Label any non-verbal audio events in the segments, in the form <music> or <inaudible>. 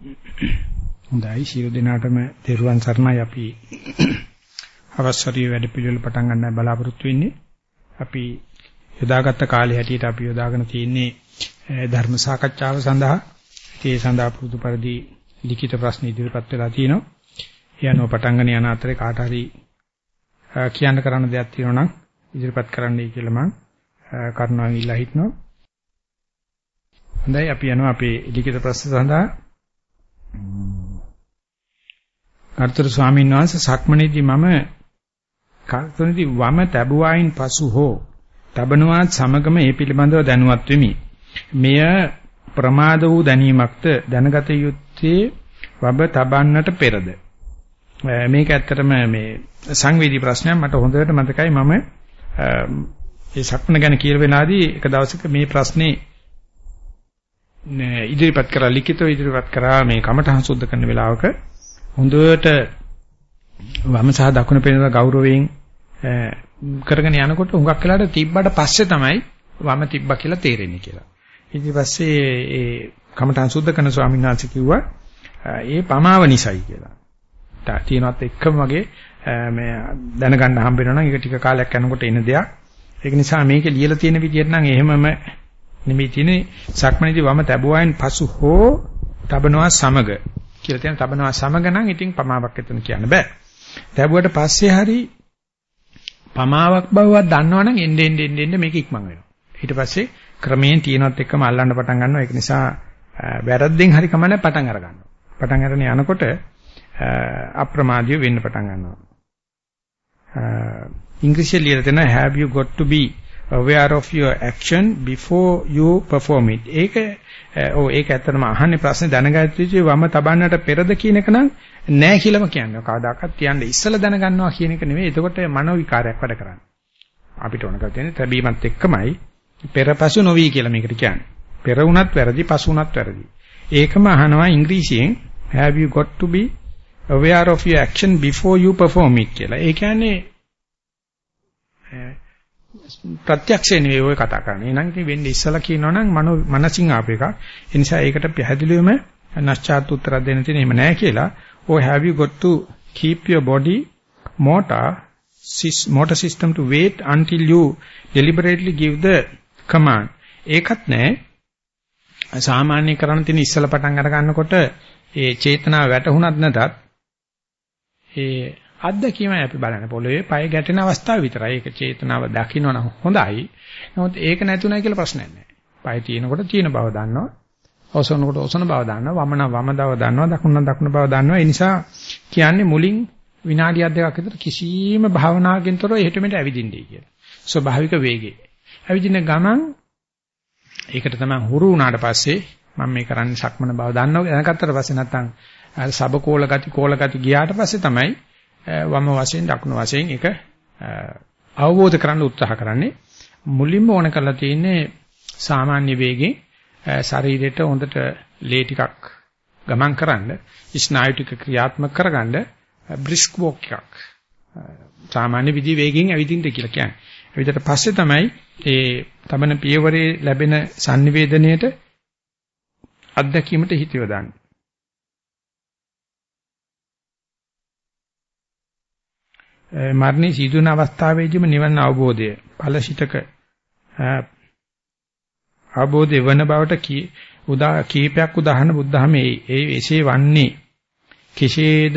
හොඳයි සියලු දෙනාටම තෙරුවන් සරණයි අපි අවසරී වැඩ පිළිවෙල පටන් ගන්න බලාපොරොත්තු වෙන්නේ. අපි යොදාගත්ත කාලය හැටියට අපි යොදාගෙන තියෙන්නේ ධර්ම සාකච්ඡාව සඳහා. ඒ සඳහා පුරුදු පරිදි ලිඛිත ප්‍රශ්න ඉදිරිපත් වෙලා තිනවා. යනෝ පටන් ගන්න යන අතරේ කාට හරි කියන්න කරන්න දෙයක් තියෙනවා නම් ඉදිරිපත් කරන්නයි කියලා මම කරුණාවෙන් ඉල්ලා හිටනවා. හොඳයි අපි යනවා අපේ ලිඛිත ප්‍රශ්න සඳහා. අර්ථර ස්වාමීන් වහන්සේ සක්මණේදී මම කර්තනදී වම තැබුවායින් පසු හෝ තබනවාත් සමගම ඒ පිළිබඳව දැනුවත් වෙමි. මෙය ප්‍රමාද වූ දැනීමක්ද දැනගත යුත්තේ වබ තබන්නට පෙරද. මේක ඇත්තටම මේ සංවේදී ප්‍රශ්නයක් මට හොඳට මතකයි මම ඒ සක්මන ගැන කියලා වෙනාදී එක දවසක මේ ප්‍රශ්නේ ඉදිරිපත් කරලා ලිඛිතව ඉදිරිපත් කරා මේ කමඨහං සුද්ධ කරන වෙලාවක හොඳට වම සහ දකුණ පෙනෙන ගෞරවයෙන් කරගෙන යනකොට හුඟක් වෙලාට තිබ්බට පස්සේ තමයි වම තිබ්බා කියලා තේරෙන්නේ කියලා. ඊට පස්සේ ඒ කමඨහං සුද්ධ කරන ස්වාමීන් වහන්සේ කිව්වා ඒ පමාව නිසයි කියලා. තියෙනවත් එක්කම වගේ මේ දැනගන්න හම්බ වෙනවා නම් ඒක ටික කාලයක් යනකොට එන දෙයක්. ඒක නිසා මේකේ ලියලා තියෙන විදිහට නම් එහෙමම නෙමෙයි තියෙන්නේ සක්මණේදී වම තැබුවායින් පසු හෝ තබනවා සමග කියලා තියෙන තබනවා සමග නම් ඉතින් පමාවක් එතන කියන්න බෑ. තැබුවට පස්සේ හරි පමාවක් බවවත් දන්නවනම් එන්න එන්න එන්න එන්න මේක ඉක්මන් වෙනවා. ඊට පස්සේ ක්‍රමයෙන් තියෙනවත් එක්කම අල්ලන්න පටන් ගන්නවා. ඒක නිසා වැරද්දෙන් හරි කමන්නේ පටන් අර ගන්නවා. පටන් අරගෙන යනකොට අප්‍රමාදීව වෙන්න පටන් ගන්නවා. ඉංග්‍රීසියෙන් ලියලා තියෙනවා have you got to be aware of your action before you perform it. ඒක eh, ඔව් ඒක ඇත්තටම අහන්නේ ප්‍රශ්නේ දැනගත්තොත් වම තබන්නට පෙරද කියන එක නම් නෑ කියලාම කියන්නේ. කවදාකවත් කියන්නේ ඉස්සලා දැනගන්නවා කියන එක නෙවෙයි. එතකොට මනෝ විකාරයක් වැඩ කරන්නේ. අපිට ඕන කරලා තියෙන්නේ තැබීමත් එක්කමයි පෙරපසු නොවි කියලා මේකට කියන්නේ. පෙර වුණත් වැරදි, පසු වුණත් වැරදි. ඒකම අහනවා ඉංග්‍රීසියෙන් have you got to be aware of your action before you perform it කියලා. ඒ කියන්නේ eh, ප්‍රත්‍යක්ෂේ නෙවෙයි ඔය කතා කරන්නේ. එහෙනම් ඉතින් වෙන්නේ ඉස්සලා කියනවනම් මනෝ මනසින් ආප එකක්. ඒ නිසා ඒකට පැහැදිලිවම නැස්චාත් උත්තර දෙන්න තියෙන එහෙම නැහැ කියලා. or have you got to keep your body motor motor system to wait until you deliberately give the command. ඒකත් නැහැ. සාමාන්‍ය කරණ තියෙන ඉස්සලා පටන් අර ගන්නකොට ඒ චේතනාව වැටහුණත් නැතත් ඒ අත්දැකීමයි අපි බලන්නේ පොළවේ පය ගැටෙන අවස්ථාව විතරයි. ඒක චේතනාව දකින්නනම් හොඳයි. නමුත් ඒක නැතුණයි කියලා ප්‍රශ්නයක් නැහැ. පය තියෙනකොට තියෙන බව දන්නවා. ඔසවනකොට ඔසන බව දන්නවා. වමන වම බව දන්නවා. දකුණ දකුණ බව දන්නවා. ඒ නිසා කියන්නේ මුලින් විනාඩියක් දෙකක් විතර කිසියම් භාවනාවකින් තොරව එහෙට මෙට ඇවිදින්නයි කියලා. ස්වභාවික වේගය. ඇවිදින ගමන් ඒකට තමයි හුරු වුණාට පස්සේ මම මේ කරන්නේ සක්මන බව දන්නව දැනගත්තට පස්සේ නැත්තම් සබකෝල ගති කෝල ගති ගියාට පස්සේ තමයි වම වශයෙන් දකුණු වශයෙන් ඒක අවබෝධ කරගන්න උත්සාහ කරන්නේ මුලින්ම ඕන කරලා තියෙන්නේ සාමාන්‍ය වේගෙන් ශරීරයට හොඳට ලේ ටිකක් ගමන් කරන්න ස්නායු ටික ක්‍රියාත්මක කරගන්න බ්‍රිස්ක් වොක් එකක් සාමාන්‍ය විදි වේගෙන් ඇවිදින්න කියලා කියන්නේ. එවිට පස්සේ තමයි ඒ තමන පියවරේ ලැබෙන sannivedanayට අත්දැකීමට හිත යොදන්නේ. මරණේ සිදුවන අවස්ථාවේදීම නිවන අවබෝධය ඵලසිතක අවබෝධය වන බවට උදා කීපයක් උදාහරණ බුද්ධහමේ ඒ එසේ වන්නේ කෙසේද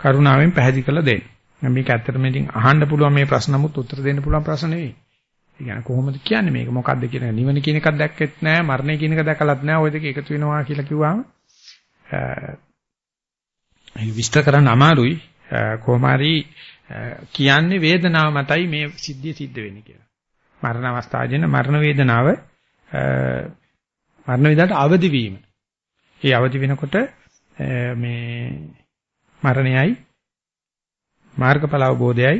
කරුණාවෙන් පැහැදිලි කරලා දෙන්න. මේක ඇත්තටම ඉතින් අහන්න පුළුවන් මේ ප්‍රශ්න නමුත් උත්තර දෙන්න පුළුවන් ප්‍රශ්න නෙවෙයි. ඒ කියන්නේ කොහොමද කියන්නේ මේක මොකද්ද කියන නිවන කියන එකක් දැක්කෙත් නැහැ මරණය කියන එක දැකලත් නැහැ ওই දෙක එකතු වෙනවා කියලා කිව්වම ඒක විස්තර කරන්න අමාරුයි කොහොම හරි කියන්නේ වේදනාව මතයි මේ සිද්ධිය සිද්ධ වෙන්නේ කියලා. මරණ අවස්ථාවේදී මරණ වේදනාව මරණ වේදනට අවදි වීම. ඒ අවදි වෙනකොට මේ මරණයයි මාර්ගඵල අවබෝධයයි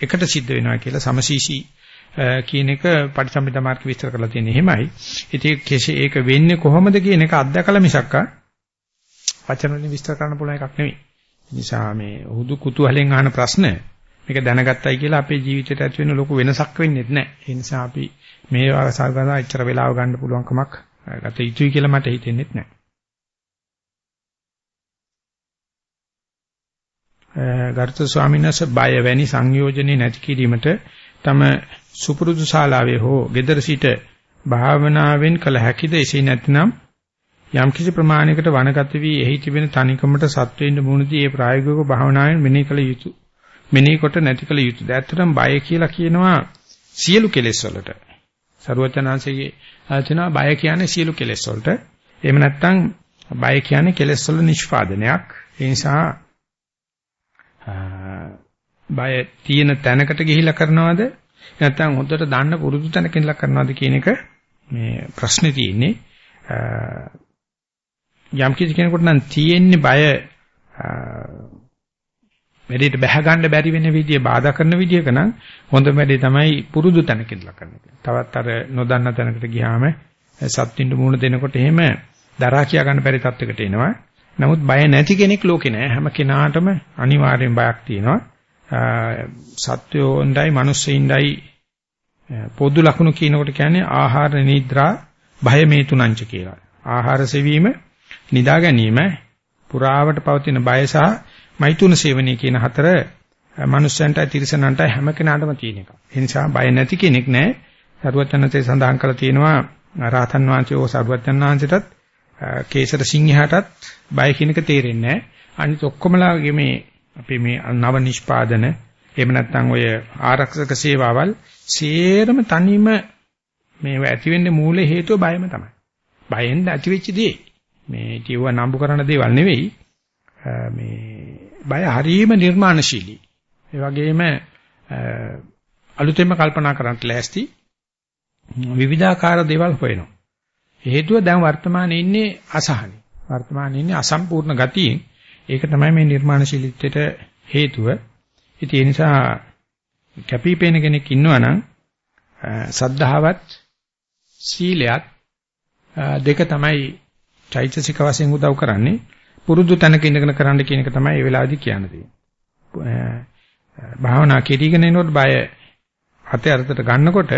එකට සිද්ධ වෙනවා කියලා සමසීසී කියන එක පටිසම්භිදා මාර්ග විස්තර කරලා තියෙන්නේ එහෙමයි. ඉතින් කෙසේ ඒක වෙන්නේ කොහොමද කියන එක අත්දකලා මිසක්කා වචන වලින් විස්තර කරන්න පුළුවන් එකක් නෙවෙයි. නිසා මේ හුදු කුතුහලෙන් අහන ප්‍රශ්න මේක දැනගත්තයි කියලා අපේ ජීවිතයට ඇති වෙන ලොකු වෙනසක් වෙන්නේ නැහැ. ඒ නිසා අපි මේ වගේ එච්චර වෙලාව ගන්න පුළුවන් කමක් ගත යුතුයි කියලා මට හිතෙන්නේ නැහැ. ගර්ථ ස්වාමීන් වහන්සේ බය වැනි සංයෝජනේ නැති කිරීමට තම සුපුරුදු ශාලාවේ හෝ gedara සිට භාවනාවෙන් කළ හැකිද එසේ නැත්නම් යම් කිසි ප්‍රමාණයකට වනගත වී එහි තිබෙන තනිකමට සත්වෙන්න මුණදී ඒ ප්‍රායෝගික භාවනාවෙන් මෙනෙහි කළ යුතු මෙනෙහි කොට නැති කළ යුතුද? ඇත්තටම බය කියලා කියනවා සියලු කෙලෙස් වලට. සරුවචනාංශයේ ආචනා බය කියන්නේ සියලු කෙලෙස් වලට. එහෙම නැත්නම් බය කියන්නේ කෙලෙස් වල නිෂ්පාදනයක්. ඒ නිසා බය තියෙන තැනකට ගිහිලා කරනවද? නැත්නම් හොඳට දන්න පුරුදු තැනක ඉඳලා කරනවද කියන එක මේ ප්‍රශ්නේ තියෙන්නේ. යම් කිසි කෙනෙකුට නම් තියෙන්නේ බය වැඩේට බැහැ ගන්න බැරි වෙන විදිය බාධා කරන විදියක නම් හොඳ වැඩේ තමයි පුරුදු තැනක ඉඳලා කරන එක. තවත් අර නොදන්න තැනකට ගියාම සත්‍යින්ට මුණ දෙනකොට එහෙම දරා කියා ගන්න බැරි තත්යකට එනවා. නමුත් බය නැති කෙනෙක් ලෝකේ නැහැ. හැම කෙනාටම අනිවාර්යෙන් බයක් තියෙනවා. සත්වෝන්ඩයි මිනිස්සෙින්ඩයි පොදු ලක්ෂණ කියනකොට කියන්නේ ආහාර නිද්‍රා භය මේ තුනංච කියලා. ආහාර සෙවීම, නිදා ගැනීම, පුරාවට පවතින බය සහ මෛතුන සේවනයේ කියන හතර මනුස්සයන්ට තිරසනන්ට හැම කෙනාටම තියෙන එක. ඒ නිසා බය නැති කෙනෙක් නැහැ. සරුවචනතේ සඳහන් කරලා තියෙනවා රාතන් වහන්සේ ඕ සරුවචන් වහන්සේටත් කේසර සිංහයාටත් බය කියන එක තේරෙන්නේ නැහැ. අනිත් ඔක්කොමලාගේ මේ අපි මේ නව නිෂ්පාදන එහෙම නැත්නම් ඔය ආරක්ෂක සේවාවල් සේරම තනියම මේව ඇති වෙන්නේ මූල හේතුව බයම තමයි. බයෙන් ඇති වෙච්ච දේ. මේ කියව නම්බු කරන දේවල් නෙවෙයි. මේ බය හරීම නිර්මාණශීලී. ඒ වගේම අලුතෙන්ම කල්පනා කරන්නට ලෑස්ති විවිධාකාර දේවල් හොයනවා. හේතුව දැන් වර්තමානයේ ඉන්නේ අසහනයි. වර්තමානයේ ඉන්නේ අසම්පූර්ණ ගතියෙන්. ඒක තමයි මේ නිර්මාණශීලීත්වයට හේතුව. ඉතින් ඒ නිසා කැපිපේන කෙනෙක් ඉන්නවා නම් සද්ධාවත් සීලයත් දෙක තමයි චෛතසික වශයෙන් උදව් කරන්නේ. පුරුදු තැනක ඉඳගෙන කරන්න කියන එක තමයි මේ වෙලාවේදී කියන්න තියෙන්නේ. භාවනා කෙරීගෙන එනකොට බය හතේ අර්ථයට ගන්නකොට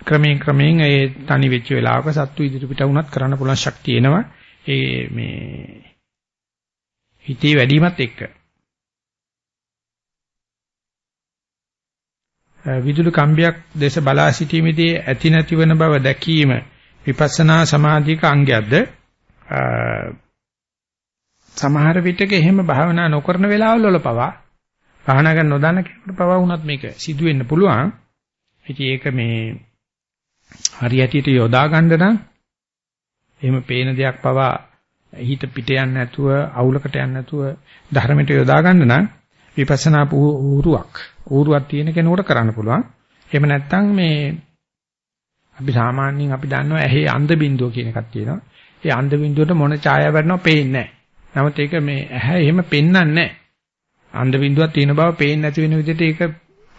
ක්‍රමයෙන් ක්‍රමයෙන් ඒ තනි වෙච්ච වෙලාවක සත්තු ඉදිරිපිට වුණත් කරන්න පුළුවන් ශක්තිය එනවා. ඒ මේ හිතේ වැඩිමත් එක්ක. විදුලි කම්බියක් දේශ බලා සිටීමේදී ඇති නැතිවන බව දැකීම විපස්සනා සමාධික අංගයක්ද සමහර විටක එහෙම භාවනා නොකරන වෙලාවල් වල පවා භාවනා කරන නොදන්න කෙනෙකුට පවා වුණත් මේක සිදු වෙන්න පුළුවන්. ඉතින් ඒක මේ හරියටියට යොදා ගන්න නම් එහෙම පේන දෙයක් පවා හිත පිට යන්නේ නැතුව අවුලකට යන්නේ නැතුව ධර්මයට යොදා ගන්න නම් විපස්සනා ඌරුවක් ඌරුවක් තියෙන කෙනෙකුට කරන්න පුළුවන්. එහෙම නැත්නම් මේ අපි සාමාන්‍යයෙන් අපි දන්නවා ඇහි අන්ධ බින්දුව කියන එකක් තියෙනවා. ඒ අන්ධ බින්දුවට මොන ඡායාවක් වරනව පේන්නේ නැහැ. නමුත් ඒක මේ ඇහැ එහෙම පෙන්වන්නේ නැහැ. අන්ධ බින්දුවක් තියෙන බව පේන්නේ නැති වෙන විදිහට ඒක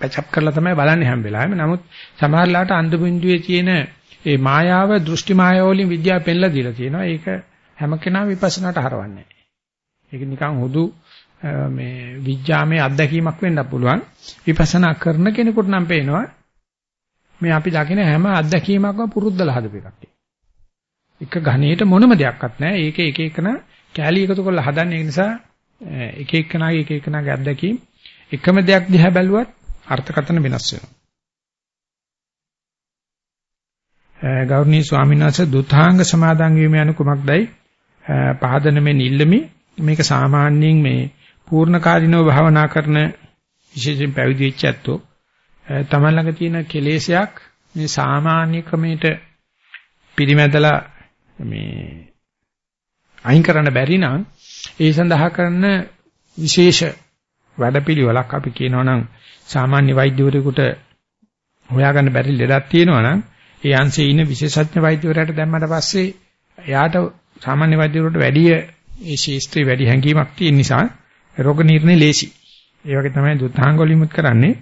පැචප් කරලා තමයි බලන්නේ හැම වෙලාවෙම. නමුත් සමහරලාට අන්ධ බින්දුවේ තියෙන ඒ මායාව දෘෂ්ටි මායාව වලින් විද්‍යාව පෙන්ලා දීලා තියෙනවා. ඒක හැම කෙනාම විපස්සනාට හරවන්නේ නැහැ. ඒක නිකන් හුදු මේ විඥාමේ අත්දැකීමක් වෙන්න පුළුවන්. විපස්සනා කරන කෙනෙකුට නම් පේනවා මේ අපි දකින හැම අත්දැකීමක්ම පුරුද්දලා හදපු එකක්. එක ඝණයට මොනම දෙයක්වත් නැහැ. ඒක එක එකන කැලී එකතු කරලා හදන්නේ. ඒ නිසා එක එකනාගේ එක එකනාගේ අත්දැකීම් එකම දෙයක් දිහා බැලුවත් අර්ථකථන වෙනස් වෙනවා. ගෞරවනීය ස්වාමීන් වහන්සේ දුතාංග සමාදන් වීම යන කුමක්දයි පහදන මේ නිල්ලමි මේක සාමාන්‍යයෙන් මේ පූර්ණ කාලිනව භාවනා කරන විශේෂයෙන් පැවිදි වෙච්ච ඇත්තෝ තමන් ළඟ තියෙන කෙලෙසයක් මේ සාමාන්‍ය ක්‍රමයට පිරිමැදලා මේ අයින් කරන්න බැරි නම් ඒ සඳහා කරන විශේෂ වැඩපිළිවෙලක් අපි කියනවා නම් සාමාන්‍ය වෛද්‍යවරයෙකුට හොයාගන්න බැරි ලෙඩක් තියෙනවා නම් ඒ අංශයේ ඉන්න විශේෂඥ වෛද්‍යවරයාට දැම්මට පස්සේ එයාට සාමාන්‍ය වෛද්‍යවරයාට වැඩි ඒ ශාස්ත්‍රයේ වැඩි හැඟීමක් තියෙන නිසා රෝග නිర్ణය ලේසි. ඒ වගේ තමයි දුතාංග වලිමුත් කරන්නේ.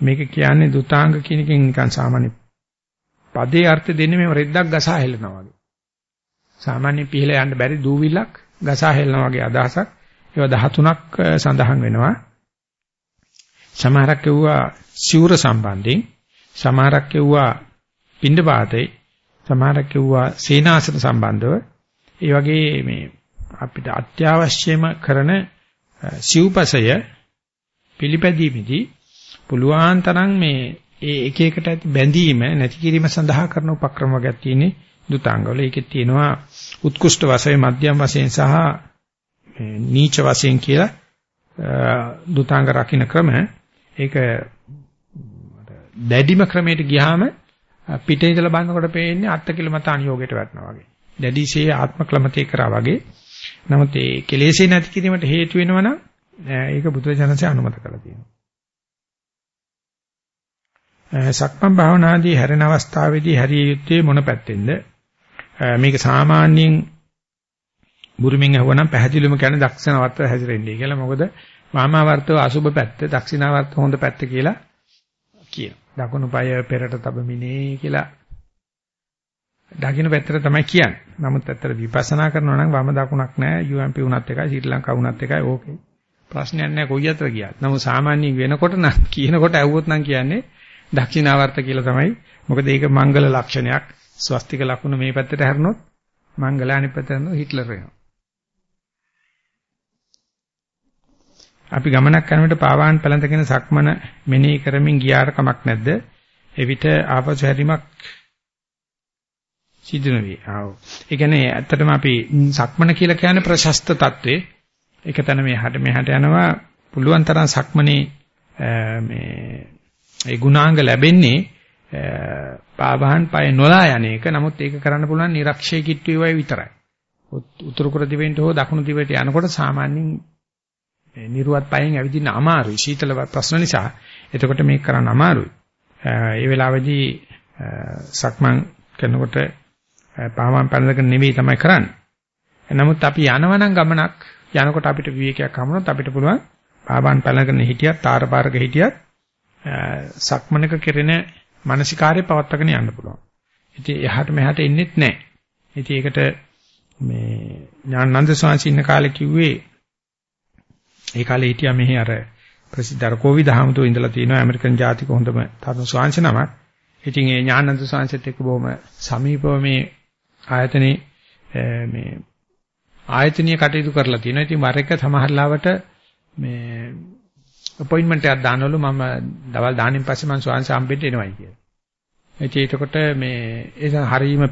මේක කියන්නේ දුතාංග කියන එකෙන් නිකන් සාමාන්‍ය පදේ අර්ථ දෙන්නේ මේ රෙද්දක් ගසා හෙලනවා වගේ. සාමාන්‍ය පිහලා යන්න බැරි දූවිලක් ගසා හෙලනවා වගේ අදහසක්. ඒවා 13ක් සඳහන් වෙනවා. සමහරක් කිව්වා සිවුර සම්බන්ධයෙන් සමහරක් කිව්වා පින්ඩපාතේ සමහරක් කිව්වා සීනාසන සම්බන්ධව ඒ වගේ මේ අපිට අත්‍යවශ්‍යම කරන සිව්පසය පිළිපැදීමේදී පුළුවන් තරම් මේ ඒ එක එකට ඇති බැඳීම නැති කිරීම සඳහා කරන උපක්‍රම වර්ගයක් තියෙන්නේ දුතාංගවල. ඒකේ තියෙනවා උත්කෘෂ්ඨ වශයෙන් මධ්‍යම වශයෙන් සහ නීච වශයෙන් කියලා දුතාංග රකින්න ක්‍රම. ඒක දැඩිම ක්‍රමයට ගියාම පිටේ ඉඳලා බලනකොට පේන්නේ අත්ති කිලමත අනියෝගයට වැටෙනවා වගේ. දැඩිශේ ආත්ම ක්ලමතේ කරා වගේ. නමුත් ඒ කෙලෙසේ නැති කිරීමට හේතු වෙනවනම් ඒක බුදුරජාණන්සේ අනුමත කරලා තියෙනවා. සක්මන් භාවනාදී හැරෙන අවස්ථාවේදී හැරිය යුත්තේ මොන පැත්තෙන්ද? මේක සාමාන්‍යයෙන් බුරුමින් අහුවනම් පැහැදිලිවම කියන්නේ දක්ෂිනාවර්ත හැසිරෙන්නේ කියලා. මොකද වාමාවර්තව අසුබ පැත්ත, දක්ෂිනාවර්ත හොඳ පැත්ත කියලා කියන. දකුණු පාය පෙරට තබමිනේ කියලා දකුණු පැත්තට තමයි කියන්නේ. නමුත් ඇත්තට විපස්සනා කරනවා නම් වම දකුණක් නැහැ. UMP උනත් එකයි, ශ්‍රී ලංකා උනත් එකයි ඕකේ. ප්‍රශ්නයක් නැහැ කොයි අතර ගියත්. නමුත් සාමාන්‍යයෙන් වෙනකොට නම් කියනකොට ඇහුවොත් නම් කියන්නේ දක්ෂිනාවර්ත කියලා තමයි. මොකද ඒක මංගල ලක්ෂණයක්. ස්වස්තික ලකුණ මේ පැත්තට හැරුණොත් මංගල අනිත් පැත්තට හැරුණොත් හිට්ලර් වෙනවා. අපි ගමනක් කරනකොට පාවාන් පැලඳගෙන සක්මන මෙනෙහි කරමින් ගියාර කමක් නැද්ද? එවිට ආපසු හැරීමක් සිදු නොවේ. ආව්. ඒ කියන්නේ ඇත්තටම අපි සක්මන කියලා කියන්නේ ප්‍රශස්ත తත්වේ. ඒක තන මෙහාට මෙහාට යනවා පුළුවන් තරම් සක්මනේ මේ ඒ ගුණාංග ලැබෙන්නේ පාවහන් පය නොලා යන එක. නමුත් ඒක කරන්න පුළුවන් නිරක්ෂය කිට්ටු වේවයි විතරයි. උතුරු කුර දිවෙන්ට හෝ දකුණු දිවට යනකොට සාමාන්‍යයෙන් නිර්වත් පයෙන් ඇවිදින්න අමාරුයි. සීතල ප්‍රශ්න නිසා. එතකොට මේක කරන්න අමාරුයි. ඒ වෙලාවේදී සක්මන් කරනකොට පාවහන් පැනලක නෙවෙයි තමයි කරන්නේ. නමුත් අපි යනවනම් ගමනක් යනකොට අපිට විවේකයක් හමුනොත් අපිට පුළුවන් පාවහන් පැනලක හිටියත් තාරපාරක හිටියත් සක්මනක කෙරෙන මානසිකාර්ය පවත්වාගෙන යන්න පුළුවන්. ඉතින් එහාට මෙහාට එන්නේත් නැහැ. ඉතින් ඒකට මේ ඥානানন্দ ස්වාමීන් ඉන්න කාලේ කිව්වේ ඒ කාලේ හිටියා මෙහි අර ප්‍රසිද්ධ අර කෝවිද හමුතු ඉඳලා තියෙනවා ඇමරිකන් ජාතික හොඳම තරුණ ස්වාමීන් නමක්. ඉතින් ඒ ඥානানন্দ ස්වාමීන්ත් එක්ක බොහොම සමීපව මේ ආයතනේ මේ ආයතනීය කටයුතු කරලා තියෙනවා. ඉතින් වර එක සමහරලාවට මේ අපොයින්ට්මන්ට් එකක් දානවලු මම දවල් දානින් පස්සේ මම ස්වාංශ හම්බෙන්න එනවයි කියලා. එතකොට මේ ඒක හරීම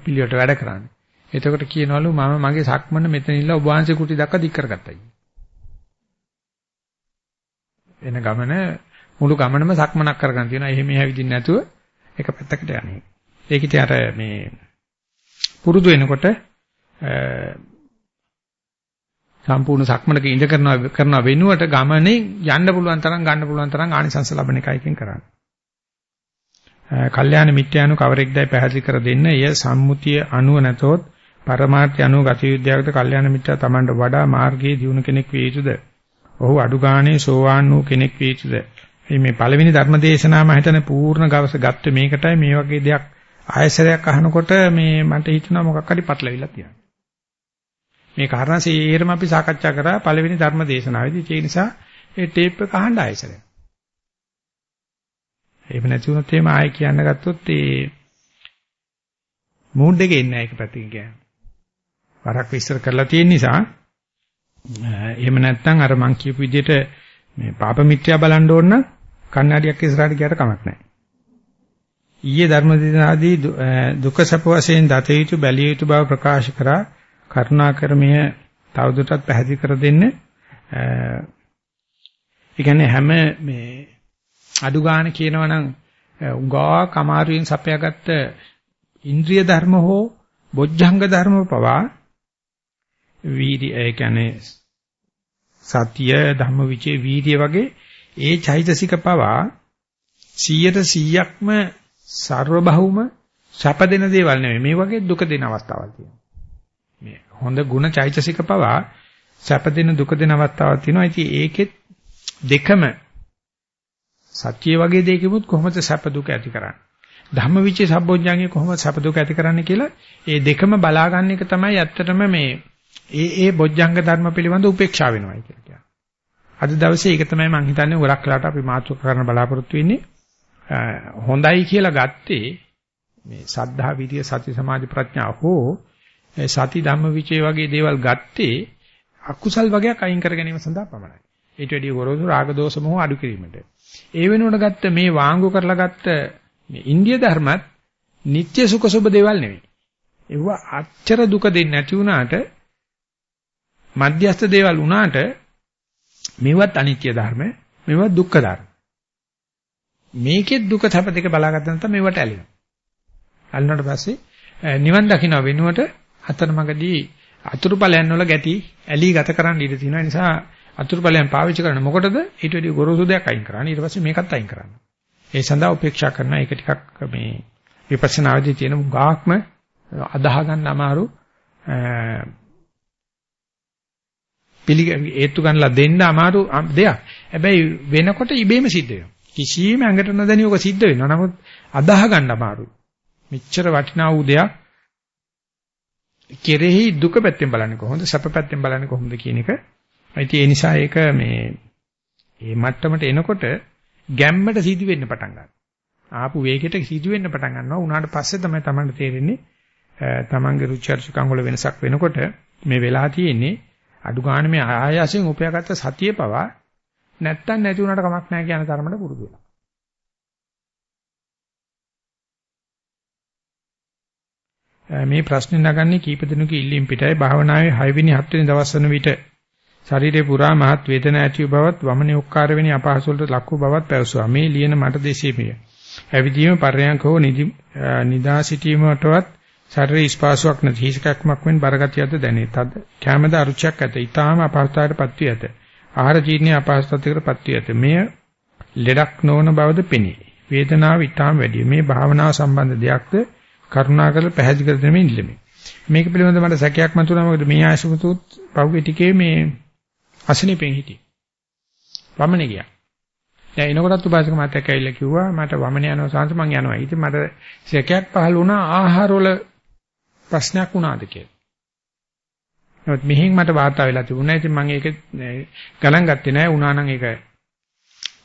පිළිවෙලට වැඩ කරන්නේ. එතකොට කියනවලු මම මගේ සක්මන මෙතන ඉල්ල ඔබ වහන්සේ කුටි දක්වා දික් කරගත්තයි. එන ගමන මුළු ගමනම සක්මනක් කරගන්න තියෙනවා. එහෙම හැවිදින්න නැතුව එක පැත්තකට යන්නේ. ඒකිට අර මේ පුරුදු වෙනකොට සම්පූර්ණ සක්මනක ඉඳ කරනවා කරනවා වෙනුවට ගමනේ යන්න පුළුවන් තරම් ගන්න පුළුවන් තරම් ආනිසංස ලැබෙන එකයිකින් කරන්නේ. කල්යාණ මිත්‍යානු කවරෙක්දයි පැහැදිලි කර දෙන්න. එය සම්මුතිය අනුව නැතොත් පරමාර්ථය අනුව ගත යුද්ධයකට කල්යාණ මිත්‍යා Tamanට වඩා මාර්ගයේ දියුණු කෙනෙක් වේ යුතුද? ඔහු අඩු ගානේ සෝවාන් වූ කෙනෙක් වේ යුතුද? මේ පළවෙනි ධර්ම දේශනාවම හිතන පූර්ණ ගවස ගත්ත මේකටයි මේ වගේ දෙයක් ආයසරයක් අහනකොට මේ මට හිතුණා මොකක් හරි පටලවිලා තියෙනවා. මේ කාරණා සේරම අපි සාකච්ඡා කරා පළවෙනි ධර්ම දේශනාවේදී. ඒ නිසා ඒ ටේප් එක අහන්න ආයෙසරයක්. එහෙම නැති වුණොත් එහෙම ආයෙ කියන්න ගත්තොත් ඒ මූඩ් එකේ ඉන්නේ ඒක පැත්තකින් කියන්නේ. වරක් විස්තර කරලා තියෙන නිසා එහෙම නැත්නම් අර මං කියපු විදිහට මේ පාප මිත්‍යා බලන්න ඕන නම් කන්නඩියක් ඉස්සරහට ගියට කමක් නැහැ. ඊයේ ධර්මදේශනාදී දුක සැප වශයෙන් දත යුතු බැලිය යුතු බව ප්‍රකාශ කරා කරුණාකර මෙය තවදුරටත් පැහැදිලි කර දෙන්න. ඒ කියන්නේ හැම මේ අඩු ගන්න කියනවා නම් උගා කමාරුවෙන් සපයාගත්ත ඉන්ද්‍රිය ධර්ම හෝ බොජ්ජංග ධර්ම පවා වීර්ය ඒ කියන්නේ සතිය ධම්මවිචේ වීර්ය වගේ ඒ චෛතසික පවා 100ට 100ක්ම සර්වබහුම සැප දෙන දේවල් නෙමෙයි මේ වගේ දුක දෙන අවස්ථාවල් තියෙනවා මේ හොඳ ಗುಣ චෛතසික පවා සැප දෙන දුක දෙන අවස්ථාවක් තියෙනවා. ඉතින් ඒකෙත් දෙකම සත්‍ය වගේ දෙයකිමුත් කොහොමද සැප දුක ඇති කරන්නේ? ධම්මවිචේ සම්බොඥාගේ කොහොමද සැප දුක ඇති කරන්නේ කියලා ඒ දෙකම බලා ගන්න එක තමයි ඇත්තටම මේ ඒ ඒ බොජ්ජංග ධර්ම පිළිබඳ උපේක්ෂා වෙනවයි කියලා කියන්නේ. අද දවසේ ඒක තමයි මම හිතන්නේ ගොඩක් වෙලාට අපි මාතෘක කරන්න බලාපොරොත්තු වෙන්නේ. හොඳයි කියලා ගත්තේ මේ සද්ධා විරිය සති සමාධි ප්‍රඥා හෝ සති ධම්මවිචේ වගේ දේවල් ගත්තේ අකුසල් වගේක් අයින් කර ගැනීම සඳහා පමණයි. ඊට වැඩිය ගොරෝසු රාග දෝෂ මොහ අඩු කිරීමට. ඒ වෙනුවට ගත්ත මේ වාංගු කරලා ගත්ත මේ ඉන්දිය ධර්මත් නিত্য සුඛ සුබ දේවල් නෙවෙයි. ඒව අච්චර දුක දෙන්නේ නැති වුණාට මධ්‍යස්ථ දේවල් වුණාට මේවත් අනිත්‍ය ධර්ම, මේවත් දුක්ඛ ධර්ම. මේකෙත් දුක සැප දෙක බලාගත්තා නැත්නම් මේවට ඇලෙනවා. අල්ලනට පස්සේ නිවන් දකින්න වෙනුවට අතරමඟදී අතුරුපලයන් වල ගැටි ඇලී ගත කරන්න ඉඩ තියෙනවා. ඒ නිසා අතුරුපලයන් පාවිච්චි කරන මොකටද? ඊට වැඩි ගොරෝසු දෙයක් අයින් කරන්න. ඊට පස්සේ මේකත් අයින් කරන්න. ඒ සඳහා උපේක්ෂා කරන එක ටිකක් මේ විපස්සනාවේදී තියෙන ගාක්ම අදාහ ගන්න අමාරු පිළි ඒත්තු ගන්නලා දෙන්න අමාරු දෙයක්. හැබැයි වෙනකොට ඉබේම සිද්ධ වෙනවා. කිසියම් ඇඟට නොදැනියක සිද්ධ වෙනවා. නමුත් අදාහ ගන්න අමාරුයි. මෙච්චර වටිනා වූ දෙයක් කෙරෙහි දුක පැත්තෙන් බලන්නේ කොහොමද සැප පැත්තෙන් බලන්නේ කොහොමද කියන එක. ඒ නිසා ඒක මේ මේ මට්ටමට එනකොට ගැම්මට සිදු වෙන්න පටන් ගන්නවා. ආපු වේගයට සිදු වෙන්න පටන් ගන්නවා. උනාට පස්සේ තමයි Tamanට තේරෙන්නේ තමන්ගේ රුචි අරුචිකම් වල වෙනසක් වෙනකොට මේ වෙලා තියෙන්නේ අඩු ගන්න මේ ආයාසයෙන් උපයාගත්ත සතිය පවා නැත්තම් නැති වුණාට කමක් නැහැ කියන තරමට පුරුදු වෙනවා. මේ ප්‍රශ්නේ නගන්නේ කීප දිනක ඉල්ලීම් පිටයි භාවනාවේ 6 වෙනි 7 වෙනි දවස් වන විට ශරීරේ පුරා මහත් වේදනා ඇති බවත් වමනේ උක්කාර වෙනි අපහසු වලට ලක් වූ බවත් පැවසුවා. මේ ලියන මට දෙසීමිය. ඇවිදීම පර්යංක හෝ නිදා සිටීමටවත් ශරීර ස්පාසුවක් නැති හිසකක්මක් වෙන බරගතියක්ද දැනේ. තද කැමද අරුචියක් ඇත. ඊටාම අපහසුතාවයටපත් වී ඇත. ආහාර ජීර්ණයේ අපහසුතාවයකටපත් වී ඇත. මෙය ලෙඩක් නොවන බවද පෙනේ. වේදනාව ඊටාම වැඩි. මේ භාවනාව සම්බන්ධ දෙයක්ද කරුණාකරලා පැහැදිලි කර දෙන්න ඉල්ලමි. මේක පිළිබඳව මට සැකයක් මතුණා මොකද මේ ආශිර්වාදුත් පහුගිය ටිකේ මේ අසනීපෙන් හිටියේ. වමනේ ගියා. දැන් එනකොටත් උපාසක මාත්‍යක් ඇවිල්ලා කිව්වා මට වමනේ යනවා සංස මං යනවා. ඉතින් මට සැකයක් පහළ වුණා ආහාරවල ප්‍රශ්නයක් වුණාද කියලා. නමුත් මෙහෙන් මට වාර්තා වෙලා තිබුණා. ඉතින් මම ඒක ගණන් ගත්තේ නැහැ. වුණා නම් ඒක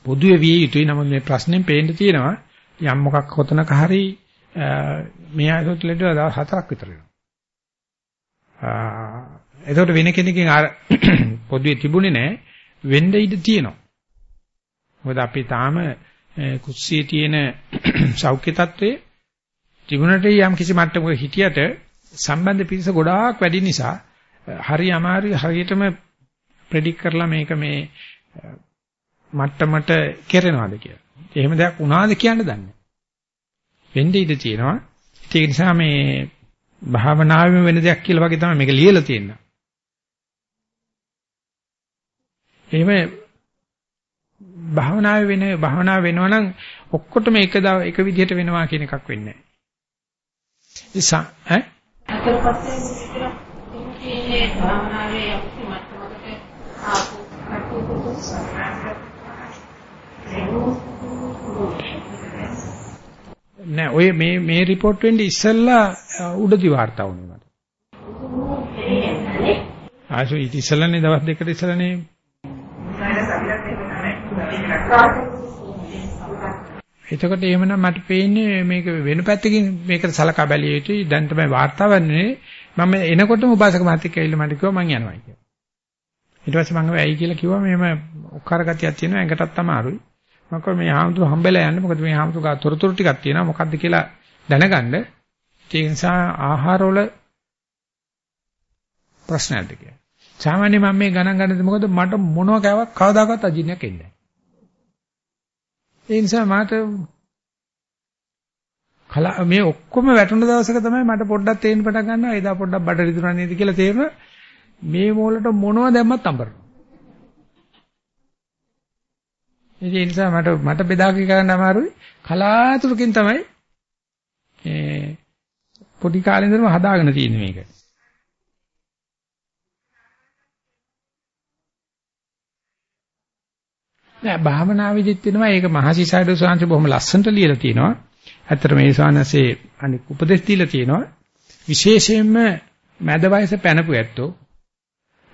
පොදුවේ විය යුතුයි. නමුත් මේ ප්‍රශ්නේ පේන්න තියෙනවා. යම් මොකක් කොතනක හරි මේ ආයතනට ලෙඩ දවස් හතරක් විතර වෙනවා. එතකොට වෙන කෙනකින් අර <coughs> පොදුවේ තිබුණේ නැහැ. වෙන්න ඉඩ තියෙනවා. මොකද අපි තාම කුස්සියේ තියෙන <coughs> සෞඛ්‍ය තත්ත්වයේ තිබුණට යම් කිසි මට්ටමක හිටියට සම්බන්ධ පිරිස ගොඩාක් වැඩි නිසා හරි අමාරුයි හරියටම ප්‍රෙඩික් කරලා මේක මේ මට්ටමට කෙරෙනවද කියලා. එහෙම දෙයක් වුණාද කියන්න දන්නේ. වෙන්න ඉඩ තියෙනවා. ඒක නිසා මේ භාවනාවෙම වෙන දෙයක් කියලා වගේ තමයි මේක ලියලා තියෙන්නේ. එහෙම භාවනාවේ වෙන භාවනාව වෙනවා නම් ඔක්කොටම එක එක විදිහට වෙනවා කියන එකක් වෙන්නේ නැහැ. ඉතින් ඈ අතට පස්සේ විතර ඉන්නේ භාවනාවේ යක්ති මට්ටමකට ආපු කටයුතු නෑ ඔය මේ මේ report වෙන්නේ ඉස්සෙල්ලා උඩදි වාර්තා වුණේ මට. ආසු ඉතිසලනේ දවස් දෙකකට ඉස්සෙල්ලානේ. එතකොට එහෙමනම් මට පේන්නේ මේක වෙන පැත්තකින් මේකට සලකා බැලිය යුතුයි. දැන් තමයි වාර්තාව වෙන්නේ. මම එනකොටම උපාසක මහත්තයෙක් ඇවිල්ලා මට කිව්වා මං යනවා කියලා. ඊට පස්සේ මම ඇයි කියලා කිව්වා මෙහෙම ඔක්කාර ගතියක් තියෙනවා ඇඟටත් අමාරුයි. මම කිව්වා මේ හාමුදුරු හම්බෙලා යන්න මොකද මේ හාමුදුරු ගා තොරතුරු ටිකක් තියෙනවා මොකද්ද කියලා දැනගන්න. ඒ නිසා ආහාරවල ප්‍රශ්නයක්ද කියලා. සාමාන්‍ය මම මේ ගණන් ගන්නද මොකද මට මොනවා කෑවක් කවදාකවත් අජීර්ණයක් එන්නේ නැහැ. ඒ නිසා මට කලා මේ ඔක්කොම වැටුණ දවසක තමයි මට පොඩ්ඩක් තේරෙන්න පටන් ගන්නවා එදා පොඩ්ඩක් බඩ රිදුනා නේද කියලා තේරෙනවා මේ මොලට මොනව දැම්මත් අඹරනවා ඒ නිසා මට මට බෙදාකී කරන්න අමාරුයි කලාතුරකින් තමයි ඒ පොඩි කාලේ ඉඳන්ම හදාගෙන තියෙන්නේ මේක නෑ භාවනාවේදීත් වෙනවා ඒක මහසිසාරද සාංශ බොහොම ලස්සනට ලියලා තියෙනවා. ඇත්තට මේ සානසේ අනික උපදෙස් දීලා තියෙනවා. විශේෂයෙන්ම මැද වයස පැනපු ඇත්තෝ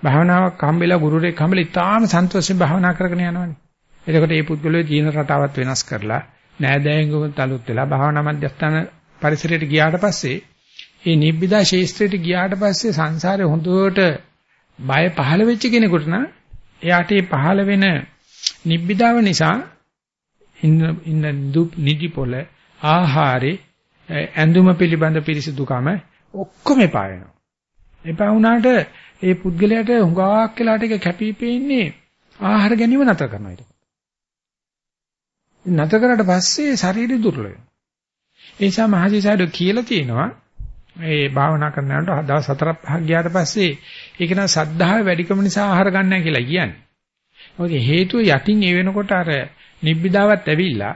භාවනාවක් හම්බෙලා ගුරුරෙක් හම්බෙලා ඉතාම සන්තෝෂයෙන් භාවනා කරගෙන යනවනේ. එතකොට මේ පුද්ගලයා ජීන රටාවත් වෙනස් කරලා නෑදෑයන්ගම තලුත් වෙලා භාවනා මධ්‍යස්ථාන පරිසරයට ගියාට පස්සේ ඒ නිබ්බිදා ශේෂ්ත්‍රයට ගියාට පස්සේ සංසාරේ හොඳට බය පහළ වෙච්ච කෙනෙකුට නම් එයාට මේ පහළ වෙන නිබ්බිදාව නිසා ඉන්න ඉන්න නිදි පොළ ආහාරේ ඇඳුම පිළිබඳ පිරිසිදුකම ඔක්කොම එපා වෙනවා. එපා වුණාට ඒ පුද්ගලයාට හුඟක් වෙලාට ඒක කැපී පෙනෙන්නේ ආහාර ගැනීම නතර කරනවා ඊට. නතර කරාට පස්සේ ශරීරය දුර්වල වෙනවා. ඒ නිසා මහජීසාරෝ කියලා තියෙනවා මේ භාවනා කරනකොට දවස් 4 5ක් ගියාට පස්සේ ඒක නම් සද්ධාව වැඩිකම නිසා ආහාර ගන්න නැහැ කියලා කියන්නේ. මොකද හේතුව යටින් ඒ වෙනකොට අර නිබ්බිදාවත් ඇවිල්ලා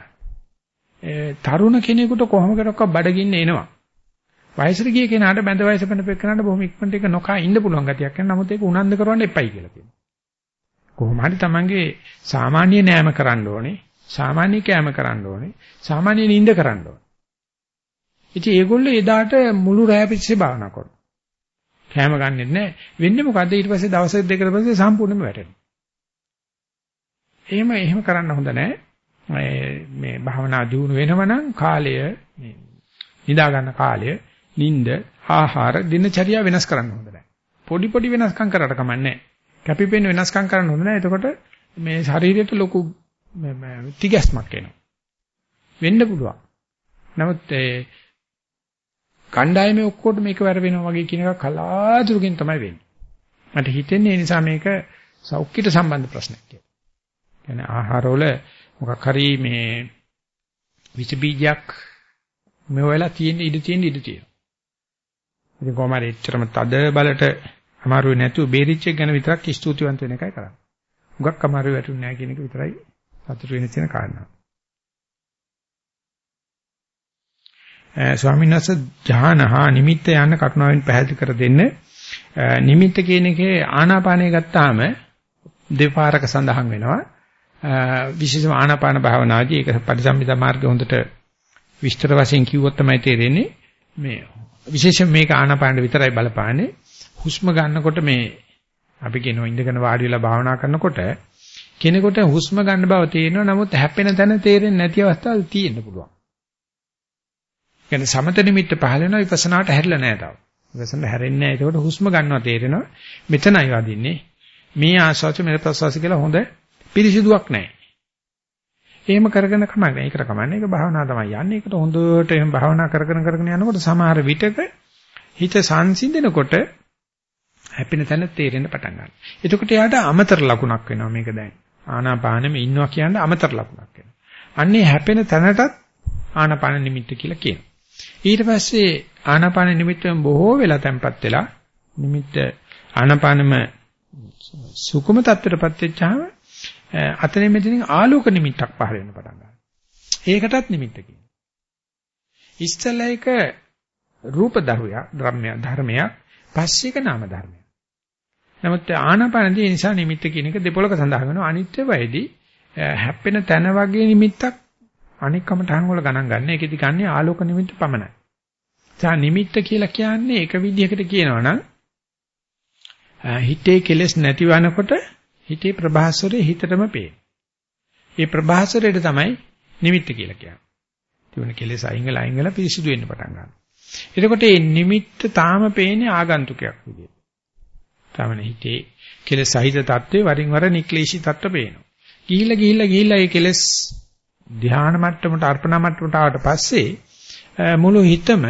තරුණ කෙනෙකුට කොහොම කරක්ක බඩගින්න එනවා. වයසට ගිය කෙනාට බැඳ වයස පෙනපෙන්නට බොහොම ඉක්මනට ඒක නොකා ඉන්න පුළුවන් ගතියක් කරන නමුත් ඒක උනන්දු කරවන්න එපයි කියලා කියනවා. කොහොම හරි Tamange සාමාන්‍ය නෑම කරන්න ඕනේ. සාමාන්‍ය කෑම කරන්න ඕනේ. සාමාන්‍ය නිින්ද කරන්න ඕනේ. ඉතින් ඒගොල්ලෝ එදාට මුළු රැය පිටසේ භාවනා කරනවා. කෑම ගන්නෙත් නෑ. වෙන්නේ මොකද්ද ඊට පස්සේ දවස් දෙකකට පස්සේ සම්පූර්ණයෙන්ම වැටෙනවා. එහෙම එහෙම කරන්න හොඳ නෑ. මේ භාවනා දියුණු වෙනවනම් කාලය මේ නිදා ගන්න කාලය, නිින්ද, ආහාර, දිනචර්යා වෙනස් කරන්න හොඳ නෑ. පොඩි පොඩි වෙනස්කම් කරලා කමන්නේ කැපිපෙන වෙනස්කම් කරන්න හොඳ නෑ. එතකොට මේ ශරීරයට ලොකු තිගැස්මක් එනවා. වෙන්න පුළුවන්. නමුත් ඒ කණ්ඩායමේ ඔක්කොටම මේකවර වෙනවා වගේ කියන එක කලාතුරකින් තමයි වෙන්නේ. මට හිතෙන්නේ ඒ නිසා මේක සෞඛ්‍යයට සම්බන්ධ ප්‍රශ්නයක් කියලා. කියන්නේ ආහාරවල මොකක් හරි මේ විස බීජයක් මෙවලා තියෙන ඉඩ තියෙන ඉඩ තියෙනවා. ඉතින් කොහොම හරි එච්චරම තද බලට අමාරු නැතුව බේරිච්ච එක ගැන විතරක් ස්තුතිවන්ත වෙන එකයි කරන්නේ. මුගක් අමාරු වැටුන්නේ නැහැ කියන එක විතරයි සතුටු වෙන තියෙන කාරණා. ස්වාමීන් වහන්සේ ඥානහා නිමිත්ත යන කරුණාවෙන් පැහැදිලි කර දෙන්න. නිමිත්ත කියන එකේ ආනාපානය ගත්තාම දෙපාරක සඳහන් වෙනවා. විශේෂම ආනාපාන භාවනාදී ඒක පරිසම්මිත මාර්ගය හොඳට විස්තර වශයෙන් කිව්වොත් තමයි තේරෙන්නේ මේ විශේෂයෙන් මේක ආනාපානෙ විතරයි බලපාන්නේ හුස්ම ගන්නකොට මේ අපි කියනවා ඉඳගෙන වාඩි වෙලා භාවනා කරනකොට කෙනෙකුට හුස්ම ගන්න බව තේරෙනවා නමුත් හැපෙන තැන තේරෙන්නේ නැති අවස්ථාවල් තියෙන්න පුළුවන්. කියන්නේ සමත නිමිත්ත පහල වෙනවා විපස්සනාට හැරිලා නැහැ තාම. විපස්සනා හැරෙන්නේ නැහැ. ඒකට හුස්ම ගන්නවා තේරෙනවා. මෙතනයි වදින්නේ. මේ ආස්වාද මෙල ප්‍රසවාස කියලා හොඳ පිරිසිදුවක් නැහැ. එහෙම කරගෙන කමන්නේ. ඒකට කමන්නේ. ඒක භාවනා තමයි යන්නේ. ඒකට හොඳට එහෙම භාවනා කරගෙන කරගෙන යනකොට සමහර විටක හිත සංසිඳනකොට හැපෙන තැන තේරෙන්න පටන් ගන්නවා. එතකොට යාට අමතර ලකුණක් වෙනවා මේක දැන්. ආනාපානෙම ඉන්නවා කියන්නේ අමතර ලකුණක් වෙනවා. අන්නේ හැපෙන තැනටත් ආනාපාන නිමිත්ත කියලා කියනවා. ඊට පස්සේ ආනාපාන නිමිත්තෙන් බොහෝ වෙලා තැම්පත් වෙලා නිමිත්ත ආනාපානෙම සුකුම තත්ත්වයටපත් වෙච්චාම අතන මෙතනින් ආලෝක නිමිත්තක් පහළ වෙන්න පටන් ගන්නවා. ඒකටත් නිමිත්ත කියනවා. ඉස්සෙල්ලා එක රූප ධර්මයක් ධර්මයක් ධර්මයක් පස්සේ එක නාම ධර්මයක්. නමුත් ආනාපානදී නිසා නිමිත්ත කියන එක දෙපොලක සඳහන් වෙනවා. අනිත්‍ය වෙයිදී හැප්පෙන තැන වගේ නිමිත්තක් අනික්කම තහන් වල ගණන් ගන්න. ඒකෙදි ගන්නේ ආලෝක නිමිත්ත පමණයි. සා නිමිත්ත කියලා කියන්නේ එක විදිහකට කියනවා නම් හිතේ කෙලෙස් නැතිවනකොට හිතේ ප්‍රභාස්වරේ හිතටම පේන. ඒ ප්‍රභාස්වරයට තමයි නිමිත්ත කියලා කියන්නේ. තිබුණ කෙලෙස් අයිංගල අයිංගල පිරිසිදු වෙන්න පටන් ගන්නවා. එතකොට මේ නිමිත්ත තාම පේන්නේ ආගන්තුකයක් විදියට. තමන හිතේ කෙලෙස් සහිත தત્ත්වේ වරින් වර නික්ලේශී தත්ත්ව පේනවා. ගිහිල්ලා ගිහිල්ලා ගිහිල්ලා මේ කෙලෙස් ධානා මට්ටමට අර්පණා මට්ටමට ආවට පස්සේ මුළු හිතම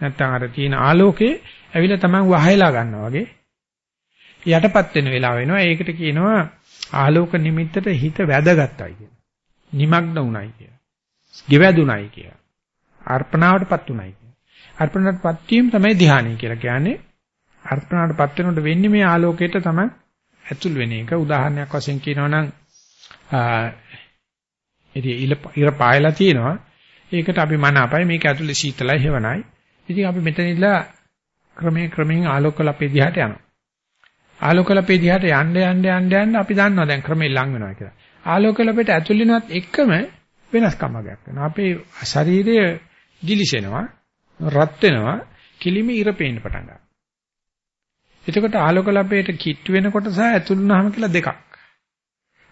නැත්තම් අර තියෙන ආලෝකේ ඇවිල්ලා තමන් වහයලා ගන්නවා වගේ යටපත් වෙන වෙලාව වෙනවා. ඒකට කියනවා ආලෝක නිමිත්තට හිත වැදගත්යි කියලා. নিমগ্ন උණයි කියලා. ගෙවැදුණයි කියලා. අර්පණාවටපත් උණයි කියලා. අර්පණාවටපත් වීම තමයි ධානය කියලා කියන්නේ. අර්පණාවටපත් වෙනකොට වෙන්නේ මේ ආලෝකයට තමයි ඇතුල් වෙන එක. උදාහරණයක් වශයෙන් කියනවා නම් ඉතින් ඉර පායලා තියෙනවා. ඒකට අපි මන අපයි මේක ඇතුලේ සීතලයි හේවණයි. ඉතින් අපි මෙතන ඉඳලා ක්‍රමයෙන් ක්‍රමයෙන් ආලෝක ලපේ දිහාට යනවා. ආලෝකලපේ දිහාට යන්න යන්න යන්න යන්න අපි දන්නවා දැන් ක්‍රමෙන් ලං වෙනවා කියලා. ආලෝකලපේට ඇතුල් වෙනවත් එකම වෙනස්කමක් වෙනවා. අපේ ශරීරය දිලිසෙනවා, රත් වෙනවා, කිලිමි ඉර පේන්න පටන් ගන්නවා. එතකොට ආලෝකලපේට කිට්ටු වෙනකොට සහ ඇතුල් වුනහම කියලා දෙකක්.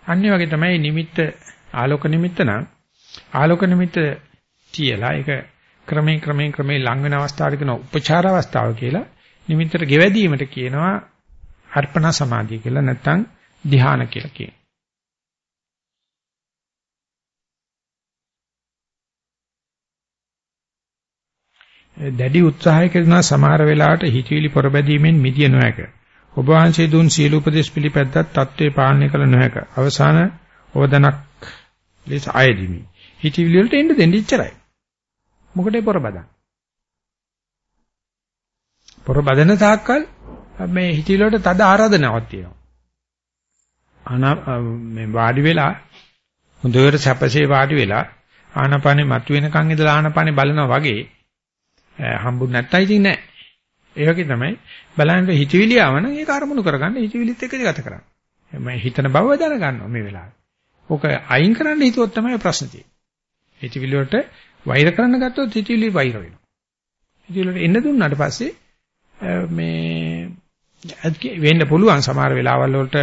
අනිත් වගේ තමයි නිමිත්ත ආලෝක නිමිත්ත නම් ආලෝක නිමිත්ත තියලා ඒක ක්‍රමයෙන් ක්‍රමයෙන් ක්‍රමයෙන් ලං වෙන අවස්ථාවට කියන උපචාර අවස්ථාව කියලා නිමිත්තට ගෙවැදීමට කියනවා අර්පණ සමාධිය කියලා නැත්නම් ධ්‍යාන කියලා කියනවා. දැඩි උත්සාහය කරන සමහර වෙලාවට හිතවිලි පොරබැදීමෙන් මිදිය නොහැක. ඔබ වහන්සේ දුන් සියලු උපදේශ පිළිපැද්දත් தત્ත්වේ පාලනය කළ නොහැක. අවසාන ඕදනක් ලෙස ආයෙදිමි. හිතවිලි වලට එන්න දෙන්න ඉච්චරයි. මොකටද පොරබදන්නේ? පොරබදන තාක්කල් මේ හිතවිලි වලට තද ආරාධනාවක් තියෙනවා. ආනා මේ වාඩි වෙලා හොඳට සැපසේ වාඩි වෙලා ආනාපානෙ මතුවෙනකන් ඉඳලා ආනාපානෙ බලනවා වගේ හම්බුනේ නැත්තයි ඉතින් නෑ. ඒ වගේ තමයි බලන්න හිතවිලි ආවනම් ඒක අරමුණු කරගන්න හිතවිලිත් එක්ක ගත කරන්න. මම හිතන බව දැනගන්නවා මේ වෙලාවේ. ඕක අයින් කරන්න හිතුවොත් තමයි ප්‍රශ්න තියෙන්නේ. හිතවිලි වලට වෛර කරන්න ගත්තොත් හිතවිලි වෛර වෙනවා. හිතවිලි වලට එන්න දුන්නාට පස්සේ මේ වෙන්න පුළුවන් සමහර වෙලාවල් වලට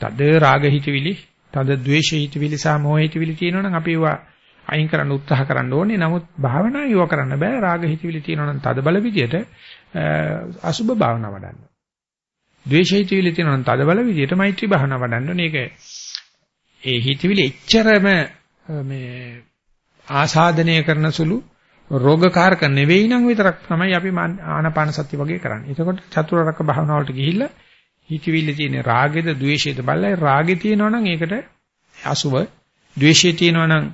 තද රාග හිතවිලි, තද ද්වේෂ හිතවිලි සහ මොහ හිතවිලි තියෙනවනම් අපි ඒවා අයින් කරන්න උත්සාහ කරන්න ඕනේ. නමුත් භාවනා යොව කරන්න බෑ. රාග හිතවිලි තියෙනවා නම් තද බල විදියට අසුබ භාවනා වඩන්න. ද්වේෂ හිතවිලි තියෙනවා නම් තද බල විදියට මෛත්‍රී භාවනා වඩන්න ඕනේ. ඒක ඒ හිතවිලි එච්චරම මේ ආසාදනය කරන සුළු රෝගකාරක නෙවෙයි නම් විතරක් තමයි අපි ආනාපාන සති වගේ කරන්නේ. එතකොට චතුරාර්යක භාවනාවට ගිහිල්ලා හිතවිලි තියෙන රාගෙද ද්වේෂෙද බලලා රාගෙ තියෙනවා නම් ඒකට අසුබ ද්වේෂය තියෙනවා නම්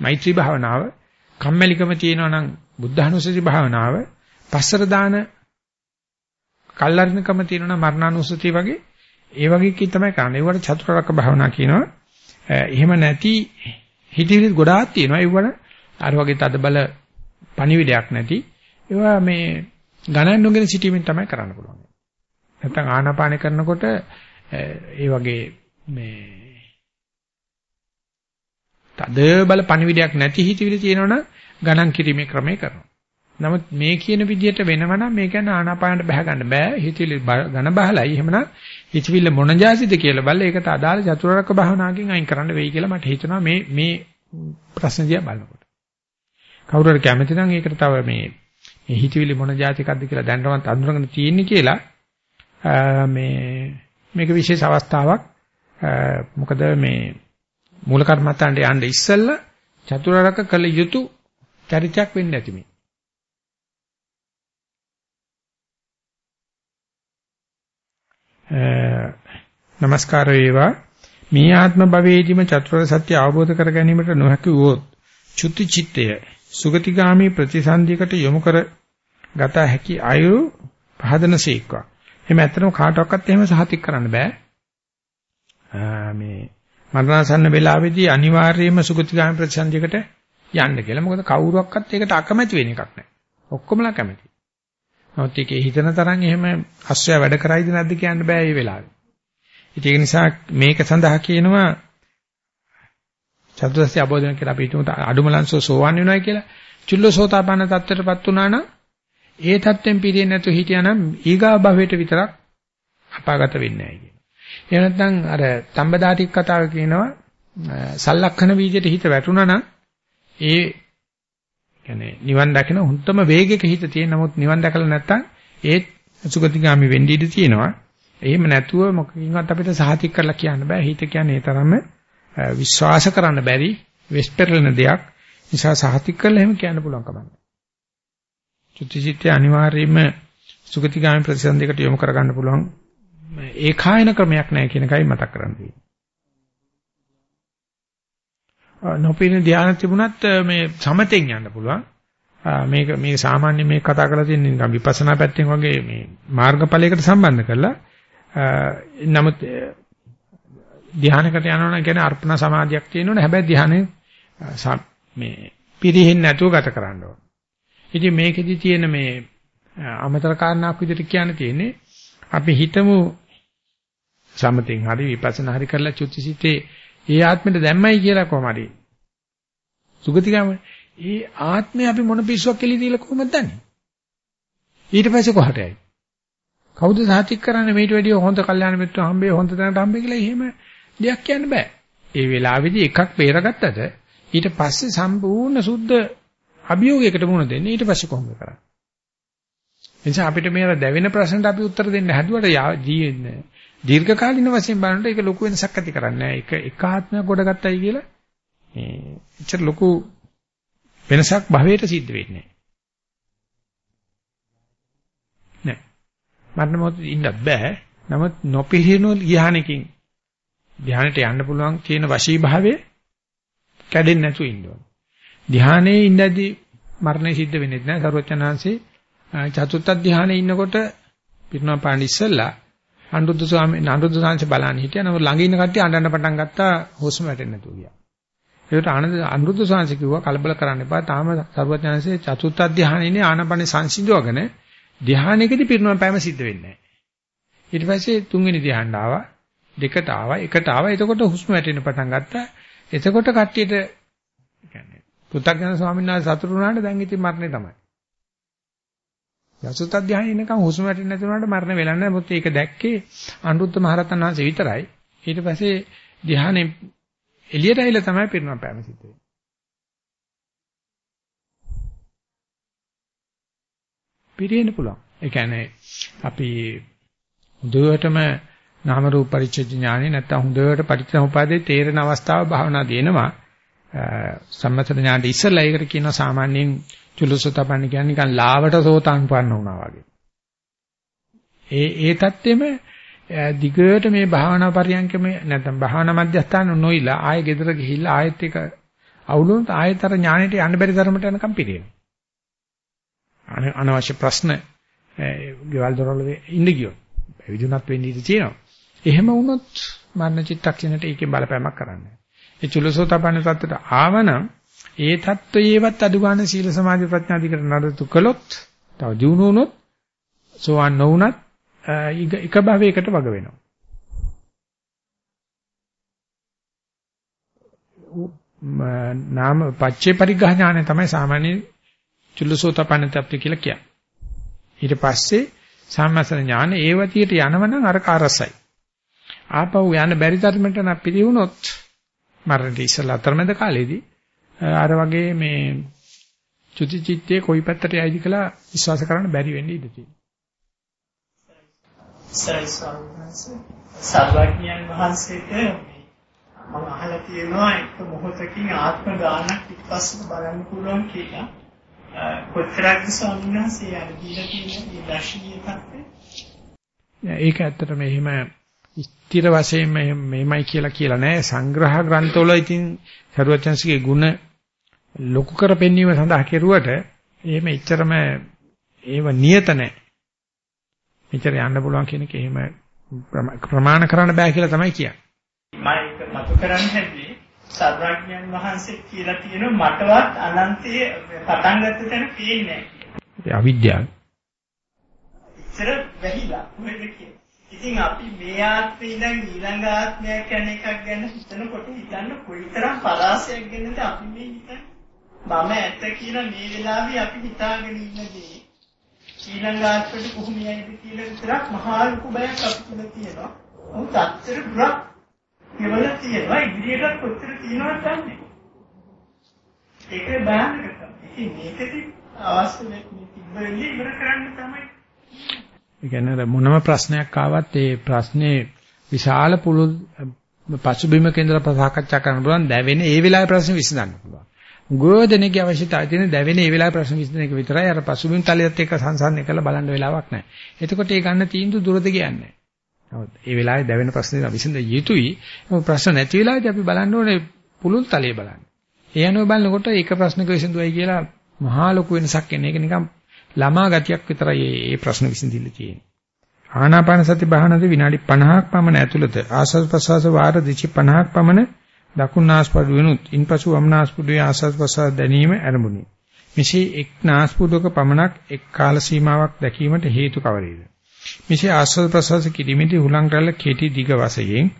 මෛත්‍රී භාවනාව කම්මැලිකම තියෙනවා නම් බුද්ධානුස්සති භාවනාව පස්සර දාන කල්ලාරිනකම තියෙනවා නම් මරණානුස්සති වගේ ඒ වගේ කී තමයි කරන්නේ. ඒවට චතුරාර්යක භාවනා කියනවා. එහෙම නැති හිතවිලි ගොඩාක් තියෙනවා. ඒවට අර වගේ තද බල පණිවිඩයක් නැති. ඒවා මේ ගණන් නොගෙන සිටීමෙන් තමයි කරන්න පුළුවන්. නැත්නම් ආනාපාන කරනකොට ඒ වගේ මේ තද බල පණිවිඩයක් නැති හිතවිලි තියෙනවනම් ගණන් කිරීමේ ක්‍රමය කරනවා. නමුත් මේ කියන විදිහට වෙනවනම් මේ කියන්නේ ආනාපානට බහ ගන්න බෑ. හිතවිලි ඝන බහලයි. එහෙමනම් හිතවිල්ල මොන જાසිද කියලා බලලා ඒකට අදාළ චතුරාර්යක භාවනාවකින් අයින් කරන්න වෙයි කියලා මට හිතෙනවා මේ මේ ප්‍රශ්න දිහා බලනකොට. කවුරු හරි කැමති නම් ඒකට තව මේ මේ හිතවිලි මොන જાතිකක්ද කියලා දැනටමත් අඳුරගෙන තියෙන්නේ කියලා මේ මේක විශේෂ අවස්ථාවක්. මොකද මේ මූල කර්මත්තන්ට යන්න ඉස්සෙල්ලා චතුරාර්යක කළ යුතු චරිතයක් වෙන්න ඇති මේ. නමස්කාර වේවා මේ ආත්ම භවයේදීම චතුරාර්ය සත්‍ය අවබෝධ කර ගැනීමට නොහැකි වූත් චුති චිත්තය සුගතිගාමී ප්‍රතිසන්දියකට යොමු කර ගත හැකි අයු පහදනසේක්වා. එහෙම ඇත්තටම කාටවත් එහෙම සහතික කරන්න බෑ. මේ මරණාසන්න වෙලාවේදී අනිවාර්යයෙන්ම සුගතිගාමී ප්‍රතිසන්දියකට යන්න කියලා. මොකද කවුරුවක්වත් ඒකට අකමැති වෙන එකක් නැහැ. ඔක්කොමලා කැමති. නමුත් ඒකේ හිතන තරම් එහෙම අස්සය වැඩ කරයිද නැද්ද කියන්න බෑ මේ වෙලාවේ. ඒක නිසා මේක සඳහා කියනවා චතුරස්‍ය අවබෝධන කියලා අපි හිතමු අඩුමලංසෝ සෝවන් වෙනවා කියලා. චුල්ලසෝතාපන්න තත්ත්වයටපත් වුණා නම් ඒ தත්ත්වෙන් පිළිෙන්නේ නැතුව හිටියානම් ඊගා භවයට විතරක් අපාගත වෙන්නේ නැහැ එහෙම නැත්නම් අර තඹදාටික් කතාව කියනවා සල්ලක්ෂණ වීජයට හිත වැටුණා නම් ඒ කියන්නේ නිවන් දකින හුත්තම වේගයක හිත තියෙන නමුත් නිවන් දැකලා නැත්නම් ඒත් සුගතිගාමි වෙන්න ඉඩ තියෙනවා. එහෙම නැතුව මොකකින්වත් අපිට සාහිතික කරලා කියන්න බෑ. හිත කියන්නේ ඒ තරම්ම විශ්වාස කරන්න බැරි වෙස්පෙරලන දෙයක්. නිසා සාහිතික කරලා එහෙම කියන්න පුළුවන් කමක් චුතිචිත්තය අනිවාර්යයෙන්ම සුගතිගාමි ප්‍රතිසන්දයකට යොමු කරගන්න පුළුවන් ඒකායන ක්‍රමයක් නැහැ කියන එකයි මතක් කරන්න තියෙන්නේ. නොපින ධානය තිබුණත් මේ සමතෙන් යන්න පුළුවන්. මේක මේ සාමාන්‍ය මේ කතා කරලා තියෙන නිකන් විපස්සනා පැත්තෙන් වගේ මේ මාර්ගඵලයකට සම්බන්ධ කරලා නමුත් ධානයකට යනවා නම් කියන්නේ අර්පණ සමාධියක් තියෙනවනේ හැබැයි ධානය මේ පිරිහෙන්නේ නැතුව ගත කරන්න ඕන. ඉතින් මේකෙදි තියෙන මේ අමතර කාරණාවක් විදිහට කියන්න තියෙන්නේ අපි හිතමු සමතෙන් හරි විපස්සනා හරි කරලා චුතිසිතේ ඒ ආත්මෙට දැම්මයි කියලා කොහමද? සුගතිගාම ඒ ආත්මය අපි මොන පිස්සුවක් කෙලි දීලා කොහොමද දන්නේ? ඊට පස්සේ කොහට යයි? කවුද සාතික් කරන්නේ මේට වැඩිය හොඳ කල්යාණ මිත්‍ර හම්බේ හොඳ තැනට හම්බේ කියලා එහෙම දෙයක් කියන්න බෑ. ඒ වෙලාවේදී එකක් බේරගත්තට ඊට පස්සේ සම්පූර්ණ සුද්ධ අභියෝගයකට මුහුණ දෙන්නේ ඊට පස්සේ කොහොමද කරන්නේ? නිසා අපිට මේ දැවෙන ප්‍රශ්නට අපි උත්තර දෙන්න හැදුවට දීර්ඝ කාලින වශයෙන් බලනකොට ඒක ලොකු වෙනසක් ඇති කරන්නේ නැහැ. ඒක එක ආත්මයක් ගොඩ ගත්තයි කියලා මේ එච්චර ලොකු වෙනසක් භවයට සිද්ධ වෙන්නේ නැහැ. මරණ මොහොතේ ඉන්නත් බෑ. නමුත් නොපිළිනු ධ්‍යානකින් ධ්‍යානට යන්න පුළුවන් කියන වශී භාවය කැඩෙන්නේ නැතුව ඉන්න ඕන. ධ්‍යානයේ ඉඳදී මරණය සිද්ධ වෙන්නේ නැහැ. සරුවචනාංශේ චතුත්ථ ධ්‍යානයේ ඉන්නකොට පිරුණා පාණි ඉස්සල්ලා අනුරුද්ධ ස්වාමීන් අනුරුද්ධ සාංශ බලන්න හිටියා. නමුත් ළඟ ඉන්න කට්ටිය අඬන්න පටන් ගත්තා හුස්ම වැටෙන්නේ නැතුව ගියා. ඒකට ආනන්ද අනුරුද්ධ සාංශ කිව්වා කලබල කරන්න එපා. තාම සරුවචනාංශේ චතුත්ථ ධ්‍යානයේනේ ආනපන සංසිඳවගෙන ධ්‍යානයකදී පිරුණා පෑම සිද්ධ වෙන්නේ නැහැ. ඊට පස්සේ තුන්වෙනි ධ්‍යානට ආවා. දෙකට ආවා එකට ආවා එතකොට හුස්ම වැටෙන්න පටන් ගත්තා එතකොට කට්ටියට කියන්නේ පුත්තග්ජන ස්වාමීන් වහන්සේ සතුටු වුණාට දැන් ඉතින් මරණය තමයි යසුත් අධ්‍යයනය එනකන් හුස්ම වැටෙන්නේ නැති වුණාට මරණ වෙලා නැහැ. මොකද ඒක දැක්කේ අනුරුද්ධ මහරහතන් වහන්සේ විතරයි. ඊට පස්සේ ධ්‍යානෙ එළියට ඇවිල්ලා තමයි පිරුණම් පෑම සිද්ධ වෙන්නේ. පිරෙන්න පුළුවන්. ඒ කියන්නේ අපි හොඳටම නාම රූප පරිච්ඡේද ඥානෙ නැත්තම් හොඳට පටිච්චසමුපාදේ තේරෙන අවස්ථාව භාවනා දෙනවා. සම්මත ඥානෙ ඉස්සෙල්ලා ඒකට කියනවා සාමාන්‍යයෙන් චුල්ලසතපන්න කියන්නේ නිකන් ලාවට සෝතාන්පන්න වුණා වගේ. ඒ ඒ தත්ත්වෙම දිගට මේ භාවනා පරියන්කෙම නැත්නම් භාවනා මධ්‍යස්ථාන නොයිලා ආයෙ ගෙදර ගිහිල්ලා ආයෙත් එක අවුලුනොත් ආයෙතර ඥානෙට යන්න බැරි තරමට යනකම් පිරෙනවා. අනවශ්‍ය ප්‍රශ්න ගෙවල් දොරවල ඉන්න ගියොත් පැවිදුණත් වෙන්න ඉඩ තියෙනවා. එහෙම වුණොත් මරණ චිත්තක්ෂණයට ඒකේ බලපෑමක් කරන්නේ. ඒ චුලසෝතපන්න තත්ත්වයට ආවනම් ඒ தত্ত্বයේවත් අදුගාන සීල සමාධි ප්‍රඥා දිකට නඩතු කළොත් තව ජීුණු වුණොත් සෝවන් නොවුනත් එක භවයකට වග වෙනවා. නාම පච්චේ පරිග්‍රහ ඥානය තමයි සාමාන්‍ය චුල්ලසෝතපන්න තත්ත්වය කියලා කියන්නේ. ඊට පස්සේ සම්මසන ඥාන ඒ වතියට යනවනම් අර කාරසයි. ආපහු යන්න බැරි ධර්මයට නම් පිළිහුනොත් මරණට ඉස්සලා අතරමැද කාලේදී අර වගේ මේ චුති චිත්තේ කොයි පැත්තට යයිද කියලා විශ්වාස කරන්න බැරි වෙන්න ඉඩ තියෙනවා. සර්වඥයන් වහන්සේට මම අහලා තියෙනවා එක මොහොතකින් ආත්ම ගානක් පිටපස්සට බලන්න පුළුවන් කියලා. කොතරම්ද ස්වාමීන් වහන්සේ අර දීලා තියෙන මේ දර්ශනීය தත්ත්වය? ඒක ඇත්තටම එහෙම ස්ථිර වශයෙන් මේමයි කියලා කියලා නෑ සංග්‍රහ ග්‍රන්ථවල ඉතින් සරුවචන්සේගේ ಗುಣ ලොකු කර පෙන්වීම සඳහා කෙරුවට එහෙම එච්චරම ඒව නියත නෑ. මෙච්චර යන්න පුළුවන් කියන එක එහෙම ප්‍රමාණ කරන්න බෑ කියලා තමයි කියන්නේ. මම මතු කරන්න හැදුවේ සර්වඥයන් වහන්සේ කියලා තියෙන මටවත් අනන්තයේ පටන් ගත්ත තැන පේන්නේ නැහැ. අවිද්‍යාව. ඉතර වැහිලා කොහෙද කියන්නේ? ඉතින් අපි මේ ආත්මේ ඉඳන් ඊළඟ ආත්මයක් යන එකක් ගැන හිතනකොට හිතන්න කොයිතරම් පරාසයක් ගැනද අපි මේ හිතන්නේ. මම ඇත්ත කියලා මේ වෙලාවේ අපි හිතාගෙන ඉන්නදී ඊළඟ ආත්මෙට කොහොම යයිද කියලා විතරක් මහා ලොකු බයක් අපි තුල තියෙනවා. නමුත් අත්තර දුරක් කෙවල තියෙනවා ඉදිරියට කොච්චර තියෙනවද දන්නේ. ඒකේ බයන්නක තමයි. ඉතින් මේකදී අවශ්‍ය මේ තිබ්බෙන්නේ ඉවර කරන්න තමයි ඒ කියන්නේ මොනම ප්‍රශ්නයක් ආවත් ඒ ප්‍රශ්නේ විශාල පුළුල් පසුබිමක ඉඳලා ප්‍රසාකච්ඡා කරන්න පුළුවන් දැවෙන ඒ වෙලාවේ ප්‍රශ්න විසඳන්න පුළුවන්. ගෝධනෙගේ අවශ්‍යතාවය තියෙන දැවෙන ඒ වෙලාවේ ප්‍රශ්න විසඳන එක විතරයි අර පසුබිම් තලයේත් එක්ක සංසන්දනය කරලා බලන්න වෙලාවක් නැහැ. එතකොට ඒ ගන්න තීන්දුව දුරද කියන්නේ නැහැ. ඒ වෙලාවේ දැවෙන ප්‍රශ්නේ විසඳ යුතුයි. ප්‍රශ්න නැති වෙලාවේදී අපි බලන්න ඕනේ පුළුල් තලයේ බලන්න. ඒ අනුව බලනකොට එක ප්‍රශ්නක විසඳුවයි කියලා මහා ලොකු වෙනසක් එන එක නිකන් ළමා ගතියක් විතරයි මේ ප්‍රශ්න විසඳිල්ල තියෙන්නේ. ආනාපාන සති භාවනාවේ විනාඩි 50ක් පමණ ඇතුළත ආස්වාද ප්‍රසවාස වාර 250ක් පමණ දකුණු නාස්පුඩු වෙනුත් ඉන්පසු වම් නාස්පුඩුවේ ආස්වාද ප්‍රසවාස දැනීම ආරම්භුනි. මෙසේ එක් නාස්පුඩුවක පමණක් එක් කාල සීමාවක් දැකීමට හේතු කවරේද? මෙසේ ආස්වාද ප්‍රසවාස කිරීමේදී හුලං රැල්ල කෙටි දිග වශයෙන්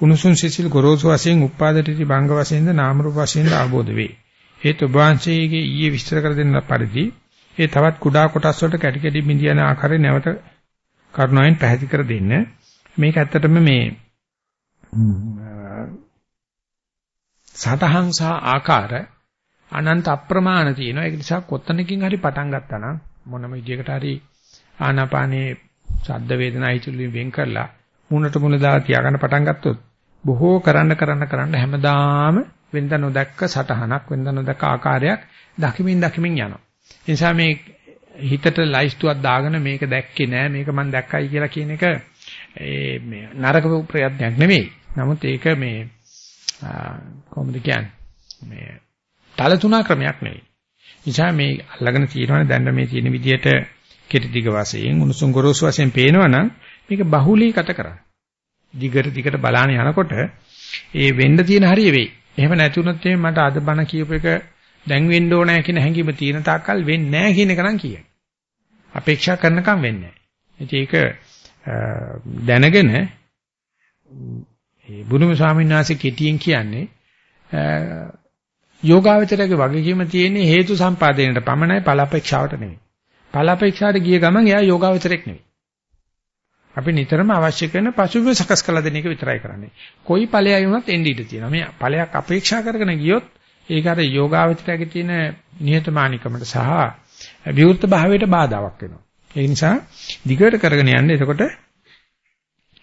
උණුසුම් සිසිල් ගොරෝසු වශයෙන් උපාදිතටි භංග වශයෙන්ද නාම රූප වශයෙන්ද ආબોධ වේ. හේතු වංශයේ ඊයේ විස්තර කර දෙන්න පරිදි ඒ තවත් කුඩා කොටස් වලට කැටි කැටි බිඳියන ආකාරය නැවත කරුණාවෙන් පැහැදිලි කර දෙන්න. මේක ඇත්තටම මේ සතහන් සහ ආකාර අනන්ත අප්‍රමාණ තියෙනවා. ඒක නිසා කොතනකින් හරි පටන් ගත්තා නම් මොනම විදියකට හරි ආනාපානේ ශබ්ද වේදනා හිතුලින් වෙන් කරලා මුණට මුණ දාලා තියාගන්න පටන් ගත්තොත් බොහෝ කරන්න කරන්න කරන්න හැමදාම වෙනද නොදැක්ක සටහනක් වෙනද නොදැක්ක ආකාරයක් දකිමින් දකිමින් යනවා. ඒ නිසා මේ හිතට ලයිස්තුවක් දාගෙන මේක දැක්කේ නෑ මේක මම දැක්කයි කියලා කියන එක ඒ මේ නරක ප්‍රයත්නයක් නෙමෙයි. නමුත් ඒක මේ කොහොමද කියන්නේ මේ තලතුණා ක්‍රමයක් නෙවෙයි. නිසා මේ අල්ලගෙන තියෙනවනේ දැන් මේ තියෙන විදියට කෙටි දිග වශයෙන් උණුසුම් ගොරෝසු වශයෙන් පේනවනම් මේක බහුලීගත කරන්න. දිගට දිගට බලාන යනකොට ඒ වෙන්න තියෙන හරිය වෙයි. එහෙම නැති වුණොත් මට අද බණ කියපු එක දැන් වෙන්න ඕනෑ කියන හැඟීම තියෙන තාක්කල් වෙන්නේ නැහැ කියන එක නම් කියයි. අපේක්ෂා කරනකම් වෙන්නේ නැහැ. ඒක දැනගෙන ඒ බුදුම ස්වාමීන් වහන්සේ කෙටියෙන් කියන්නේ යෝගාවචරයේ වගකීම තියෙන්නේ හේතු සම්පාදනයට පමණයි ඵලපේක්ෂාවට නෙවෙයි. ඵලපේක්ෂාට ගිය ගමන් එයා යෝගාවචරයක් නෙවෙයි. අපි නිතරම අවශ්‍ය කරන පසුබිම සකස් කළ දෙන එක විතරයි කරන්නේ. කොයි ඵලයයි වුණත් එන්න ඉඩ තියෙනවා. මේ ඵලයක් අපේක්ෂා කරගෙන ගියොත් ඒක අර යෝගාවචරයේ තියෙන නිහතමානිකමට සහ විවෘත භාවයට බාධාවක් වෙනවා. ඒ නිසා දිගට කරගෙන යන්න. එතකොට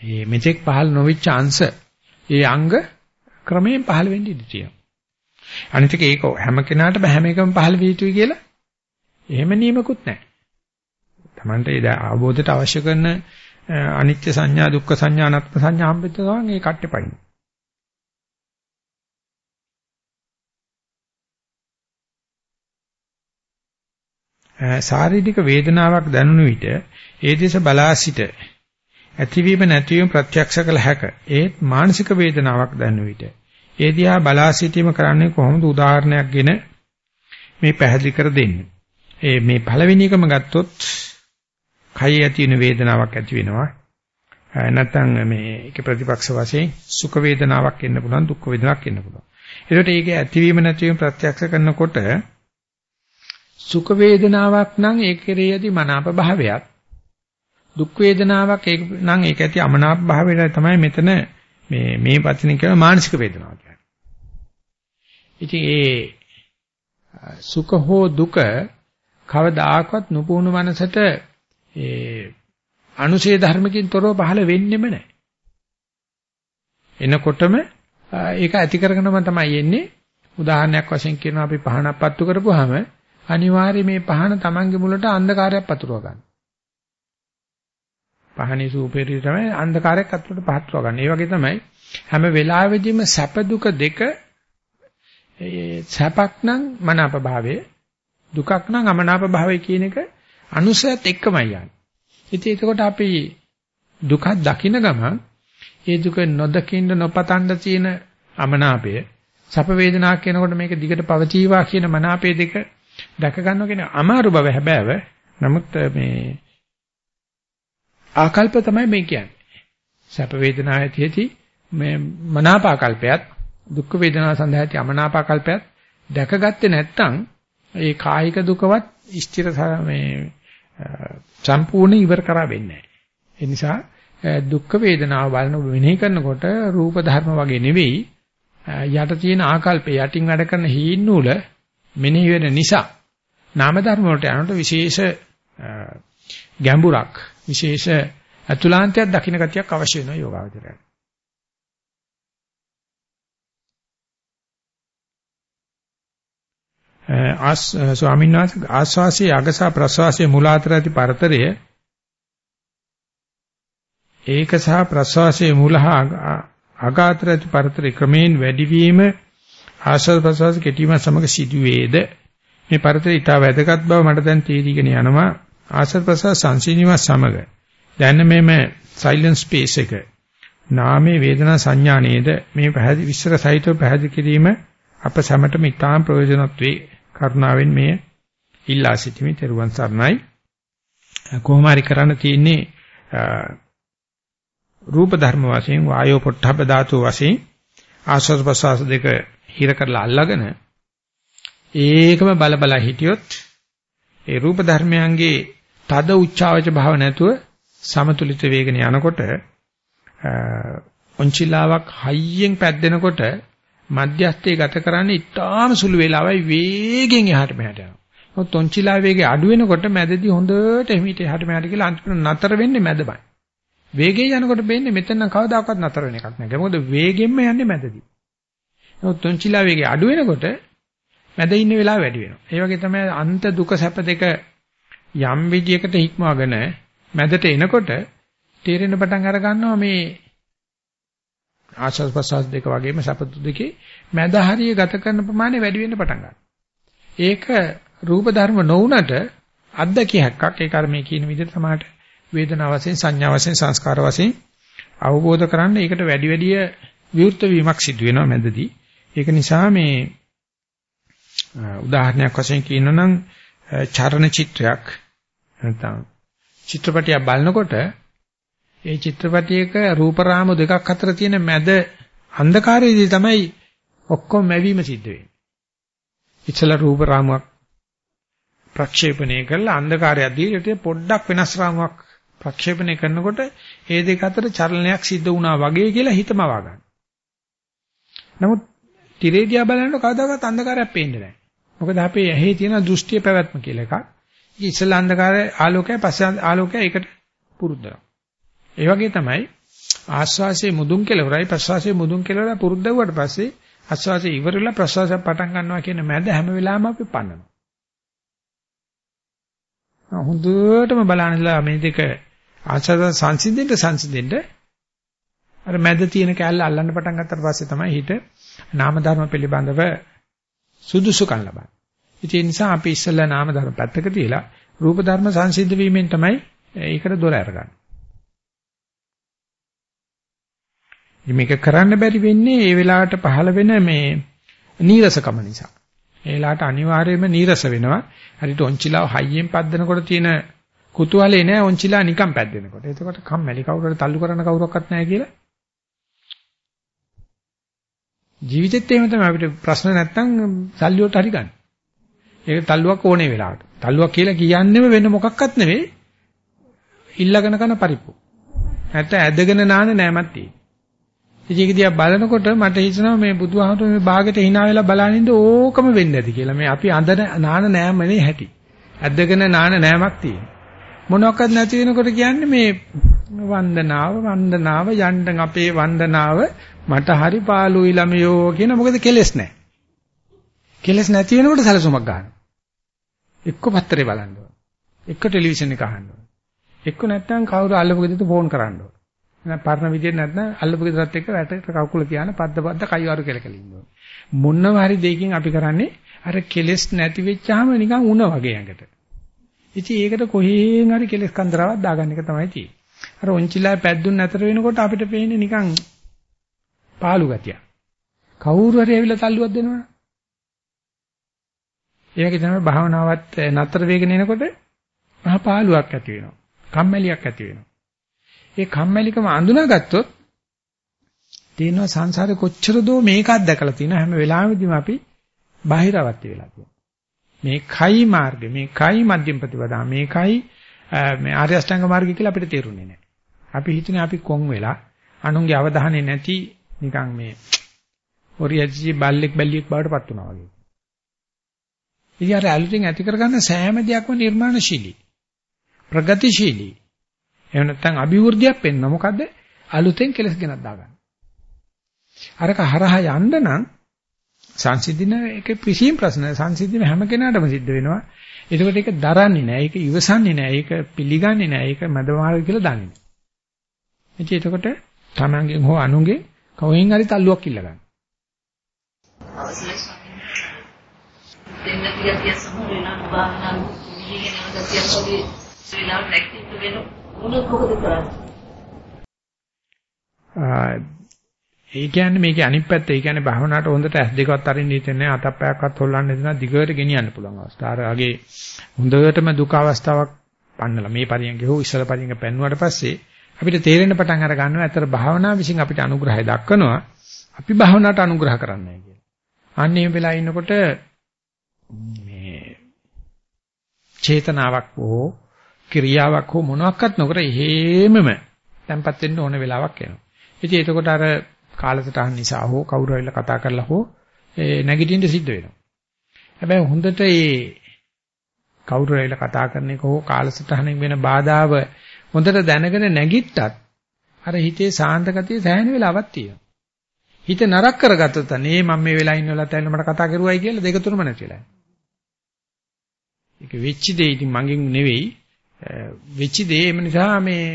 මේ මෙතෙක් පහළ නොවිච්ච අංශ ඒ අංග ක්‍රමයෙන් පහළ වෙන්න ඉඩ තියෙනවා. අනිත් එක ඒක හැම කෙනාටම හැම එකම පහළ විය යුතුයි කියලා එහෙම නියමකුත් නැහැ. Tamante ඒ අවබෝධයට අවශ්‍ය කරන අනිත්‍ය සංඥා දුක්ඛ සංඥා අනාත්ම සංඥා හම්බෙච්ච ගමන් ඒ කට්ටේ ශාරීරික වේදනාවක් දැනුණු විට ඒ දෙස බලා සිට ඇතිවීම නැතිවීම ප්‍රත්‍යක්ෂ කළ හැක. ඒත් මානසික වේදනාවක් දැනුණු විට ඒ දිහා බලා සිටීම කරන්නේ කොහොමද උදාහරණයක්ගෙන මේ පැහැදිලි කර දෙන්නේ. ඒ මේ පළවෙනි එකම ගත්තොත් කය ඇති වෙන වේදනාවක් ඇති වෙනවා. නැත්නම් මේ ඒක ප්‍රතිපක්ෂ වශයෙන් සුඛ වේදනාවක් එන්න පුළුවන් දුක්ඛ වේදනාවක් එන්න පුළුවන්. ඒකට ඒකේ ඇතිවීම නැතිවීම ප්‍රත්‍යක්ෂ කරනකොට සුඛ වේදනාවක් නම් ඒකේ යදී මනාප භාවයක් දුක් වේදනාවක් ඒක නම් ඒක ඇති අමනාප භාවයට තමයි මෙතන මේ මේ වචනේ කියන මානසික වේදනාව කියන්නේ. ඉතින් ඒ සුඛ හෝ දුක කවදාකවත් නුපුහුණු මනසට ඒ අනුශේ ධර්මකින් තොරව පහළ වෙන්නෙම නැහැ. එනකොටම ඒක ඇති කරගෙනම තමයි එන්නේ. උදාහරණයක් වශයෙන් කියනවා අපි පහනක් පත්තු කරපුවාම අනිවාර්යයෙන් මේ පහන Tamange මුලට අන්ධකාරයක් පතුරව ගන්න. පහනේ සූපේරිය තමයි අන්ධකාරයක් අතුරට පහත්ව ගන්න. ඒ වගේ තමයි හැම වෙලාවෙදීම සැප දුක දෙක සැපක් නම් මනාප භාවයේ දුකක් නම් අමනාප භාවයේ කියන එක අනුසයත් එක්කමයි යන්නේ. ඉතින් එතකොට අපි දුකක් දකින ගමන් ඒ දුක නොදකින්න නොපතන්න තියෙන අමනාපය සැප වේදනාවක් කියනකොට මේක දිගට පවතිවා කියන මනාපය දෙක දැක ගන්න කියන අමාරු බව හැබෑව. නමුත් මේ ආකල්ප තමයි මේ කියන්නේ. සැප වේදනාව ඇතිෙති මේ මනාපාකල්පයත් දුක් වේදනා සඳහා ඇති අමනාපාකල්පයත් දැකගත්තේ නැත්නම් ඒ කායික දුකවත් ස්ථිර මේ සම්පූර්ණ ඉවර කරා වෙන්නේ නැහැ. ඒ නිසා දුක් වේදනාව බලන මෙනෙහි කරනකොට රූප ධර්ම වගේ නෙවෙයි යට තියෙන ආකල්පේ යටින් වැඩ කරන හීන් නූල මෙනෙහි වෙන නිසා නාම ධර්ම වලට යනකොට විශේෂ ගැඹුරක් විශේෂ අතුලාන්තයක් දකින්න ගතියක් අවශ්‍ය වෙනවා යෝගාවචරයට. ආස් ස්වාමීන් වහන්සේ ආස්වාසියේ අගසා ප්‍රස්වාසයේ මුල අතර ඇති පරතරය ඒක සහ ප්‍රස්වාසයේ මුල හා අග අතර ඇති පරතරය ක්‍රමයෙන් වැඩිවීම ආස්වාද ප්‍රස්වාස කෙටීම සමග සිදුවේද මේ පරතරය ඊට වැදගත් බව මට දැන් තේරිගෙන යනවා. ආස්වාද ප්‍රස්වාස සංසිඳීම සමග. දැන් මේම සයිලන්ස් ස්පේස් එක. නාමේ වේදනා සංඥා නේද? මේ පැහැදිලි විස්තර සහිතව පැහැදිලි කිරීම අප සැමටම ඉතාම ප්‍රයෝජනවත් වේ. කරුණාවෙන් මේ ඉල්ලා සිටිමි. තෙරුවන් සරණයි. කොහොම හරි කරන්න තියෙන්නේ රූප ධර්ම වශයෙන් වායෝ පොට්ටබ්බ ධාතු වශයෙන් ආශ්වාස ප්‍රශ්වාස දෙක හිර කරලා අල්ලාගෙන ඒකම බල බල හිටියොත් ඒ රූප ධර්මයන්ගේ තද උච්චාවච භාව නැතුව සමතුලිත වේගන යනකොට ඔන්චිලාවක් හයියෙන් පැද්දෙනකොට මධ්‍යස්ථයේ ගත කරන්නේ ඉතාම සුළු වේලාවයි වේගෙන් එහාට මෙහාට යනවා. මොකද තොන්චිලා වේගය අඩු වෙනකොට මැදදී හොඳට එහිමිට එහාට මෙහාට කියලා අන්තිමට නතර වෙන්නේ මැදමයි. වේගය යනකොට වෙන්නේ මෙතන නම් කවදාකවත් නතර වෙන එකක් නැහැ. මොකද වේගෙන්ම යන්නේ මැදදී. නමුත් තොන්චිලා වේගය අඩු වෙනකොට මැද ඉන්න වෙලාව වැඩි වෙනවා. ඒ වගේ තමයි අන්ත දුක සැප දෙක යම් විදියකට හික්මවගෙන මැදට එනකොට තේරෙන පටන් අර ගන්නවා මේ ආශස් ප්‍රසස් දෙක වගේම සපතු දෙකේ මැද හරිය ගත කරන ප්‍රමාණය වැඩි වෙන්න පටන් ගන්නවා. ඒක රූප ධර්ම නොවුනට අද්දකියක්ක් ඒක අර මේ කියන විදිහට තමයි වේදනාව වශයෙන් සංඥා වශයෙන් සංස්කාර වශයෙන් අවබෝධ කරන්න ඒකට වැඩි වැඩිය විවෘත වීමක් සිදු වෙනවා මැදදී. ඒක නිසා මේ උදාහරණයක් වශයෙන් කියනනම් චරණ චිත්‍රයක් නැත්නම් චිත්‍රපටියක් බලනකොට ඒ චිත්‍රපටයක රූප රාමු දෙකක් අතර තියෙන මැද අන්ධකාරයේදී තමයි ඔක්කොම මැවීම සිද්ධ වෙන්නේ. ඉතල රූප රාමුවක් ප්‍රක්ෂේපණය කරලා අන්ධකාරයක් දීලා පොඩ්ඩක් වෙනස් රාමුවක් ප්‍රක්ෂේපණය කරනකොට ඒ දෙක අතර චලනයක් සිද්ධ වුණා වගේ කියලා හිතමවා ගන්න. නමුත් තිරේදියා බලනකොට කවදාකවත් අන්ධකාරයක් පේන්නේ නැහැ. මොකද අපේ ඇහි තියෙන දෘෂ්ටිය පැවැත්ම කියලා එකක්. ඉස්සෙල්ලා අන්ධකාරය ආලෝකය පස්සේ ආලෝකය ඒකට පුරුද්දනවා. ඒ වගේ තමයි ආස්වාසයේ මුදුන් කෙලවරයි ප්‍රස්වාසයේ මුදුන් කෙලවරයි පුරුද්දුවට පස්සේ ආස්වාසයේ ඉවරලා ප්‍රස්වාසය පටන් ගන්නවා කියන මැද හැම වෙලාවෙම අපි පන්නනවා. හොඳටම බලන්නලා මේ දෙක ආස්වාද සංසිඳෙන්න සංසිඳෙන්න අර මැද තියෙන කැල්ල අල්ලන්න පටන් ගත්තට පස්සේ තමයි හිත නාම ධර්ම පිළිබඳව සුදුසුකම් ලබන්නේ. ඒ නිසා අපි ඉස්සෙල්ලා නාම ධර්ම පැත්තක තියලා රූප ධර්ම සංසිද්ධ වීමෙන් තමයි ඒකට දොර අරගන්නේ. මේක කරන්න බැරි වෙන්නේ ඒ වෙලාවට පහළ වෙන මේ නීරසකම නිසා. ඒ වෙලාවට අනිවාර්යයෙන්ම නීරස වෙනවා. හරිට ඔන්චිලාව හයියෙන් පද්දනකොට තියෙන කුතුහලේ නෑ ඔන්චිලා නිකන් පැද්දෙනකොට. එතකොට කම්මැලි කවුරුහරි තල්ලු කරන කවුරක්වත් නෑ කියලා. ජීවිතෙත් එහෙම තමයි අපිට ප්‍රශ්න නැත්තම් සල්ලි වලට හරි ගන්න. ඒක තල්ලුවක් ඕනේ වෙලාවට. තල්ලුවක් කියලා කියන්නේම වෙන මොකක්වත් නෙවෙයි. ඉල්ලගෙන කරන පරිප්පු. නැත්නම් ඇදගෙන නාන නෑමක් තියෙන්නේ. ඉතින් ඒක දිහා බලනකොට මට හිතෙනවා මේ බුදුහාමුදුරුවෝ මේ ਬਾගෙට hina වෙලා බලනින්ද ඕකම වෙන්නේ නැති කියලා. මේ අපි අඳන නාන නෑමනේ හැටි. ඇද්දගෙන නාන නෑමක් තියෙන. මොනවාක්වත් නැති වෙනකොට කියන්නේ මේ වන්දනාව වන්දනාව යන්න අපේ වන්දනාව මට හරි පාළුයි ළමයෝ කියන මොකද කෙලස් නැහැ. කෙලස් නැති වෙනකොට සැලසුමක් ගන්නවා. එක්ක පත්තරේ බලන්න ඕන. එක්ක ටෙලිවිෂන් එක අහන්න ඕන. එක්ක නැත්නම් කවුරු අල්ලපු ගෙදරට ෆෝන් කරන්න ඕන. නැත්නම් පරණ විදියට නැත්නම් අල්ලපු ගෙදරත් එක්ක වැටට කකුල කියන පද්ද පද්ද කයිවාරු කියලා කියලා ඉන්නවා. මොනම හරි දෙයකින් අපි කරන්නේ අර කෙලස් නැති වෙච්චාම නිකන් උණ වගේ ඇඟට. ඉතින් ඒකට කොහේන් හරි කෙලස් කන්දරාවක් දාගන්න එක තමයි තියෙන්නේ. අර ඔන්චිලා පැද්දුන් නැතර වෙනකොට අපිට පේන්නේ නිකන් පාළු ගතිය. කවුරු හරි ඇවිල්ලා තල්ලුවක් දෙනවනේ. ඒ වගේ තමයි භාවනාවත් නතර වෙගෙන එනකොට මහ පාළුවක් ඇති වෙනවා. කම්මැලියක් ඇති වෙනවා. ඒ කම්මැලිකම අඳුනාගත්තොත් තේනවා සංසාරේ කොච්චර දෝ මේකක් දැකලා තියෙන හැම වෙලාවෙදිම අපි බාහිරවත් වෙලා තියෙනවා. මේකයි මාර්ගය, මේකයි මධ්‍යම ප්‍රතිපදා, මේකයි මේ ආර්ය අෂ්ටාංග මාර්ගය කියලා අපිට තේරුන්නේ නැහැ. අපි හිතන්නේ අපි කොන් වෙලා අනුන්ගේ අවධානය නැති නිකන් මේ ඔරියජි බල්ලෙක් බැල්ලියෙක් බවට පත් වුණා වගේ. ඉතින් අර අලුතෙන් ඇති කරගන්න සෑම දෙයක්ම නිර්මාණශීලී. ප්‍රගතිශීලී. එහෙම නැත්නම් අභිවෘද්ධියක් වෙන්න මොකද? අලුතෙන් කෙලස් ගෙනත් දාගන්න. අරක හරහා යන්න නම් සංසිද්ධින එක පිසින් ප්‍රශ්න සංසිද්ධින හැම කෙනාටම සිද්ධ වෙනවා. ඒකට ඒක දරන්නේ නැහැ. ඒක ඉවසන්නේ නැහැ. ඒක පිළිගන්නේ නැහැ. ඒක මදමාර්ග කියලා දන්නේ නැහැ. ඉතින් එතකොට තමන්ගෙන් හෝ අනුන්ගෙන් කවෙන් හරි තල්ලුවක් ඉල්ල ගන්න. දෙන්න පිටිය සමුර වෙන භාවනා නිවිගෙන යන ගතියක් වගේ ශ්‍රීලාවට ඇක්ටිව් වෙන මොනවද මොකද කරන්නේ? ඒ කියන්නේ මේකේ අනිත් පැත්ත ඒ කියන්නේ භාවනාවට හොඳට ඇස් දෙකවත් අරින්න හිතෙන්නේ අතප්පයක්වත් හොල්ලන්න දෙනවා දිගට ගෙනියන්න පුළුවන් අවස්ථාව. අර අගේ හොඳටම දුක අවස්ථාවක් පන්නලා මේ පරියන්ගේ හෝ ඉස්සල පරියන්ගේ පෙන්වුවාට පස්සේ අපිට තේරෙන්න පටන් අර ගන්නවා ඇත්තට භාවනාව විසින් අපිට අනුග්‍රහය දක්වනවා අපි භාවනාවට අනුග්‍රහ කරන්නයි කියලා. අන්න එහෙම වෙලා ඉන්නකොට මේ චේතනාවක් හෝ ක්‍රියාවක් හෝ මොනවත් නොකර එහෙමම tempat වෙන්න ඕන වෙලාවක් එනවා. ඉතින් එතකොට අර කාලසටහන් නිසා හෝ කවුරු හරිලා කතා කරලා හෝ නැගිටින්න සිද්ධ වෙනවා. හැබැයි හොඳට ඒ කවුරු ඇවිල්ලා කතා කරන එක හෝ කාලසටහනෙන් වෙන බාධාව හොඳට දැනගෙන නැගිට්ටත් අර හිතේ සාන්ත ගතිය සෑහෙන වෙලාවක් තියෙනවා. හිත නරක කරගත්තොත් අනේ මම මේ වෙලාව ඉන්න වෙලාවට ඇවිල්ලා මට කතා කරුවයි කියලා දෙක තුනම නැතිලා. ඒක වෙච්ච දෙය ඉතින් මගෙන් නෙවෙයි වෙච්ච දේ එම නිසා මේ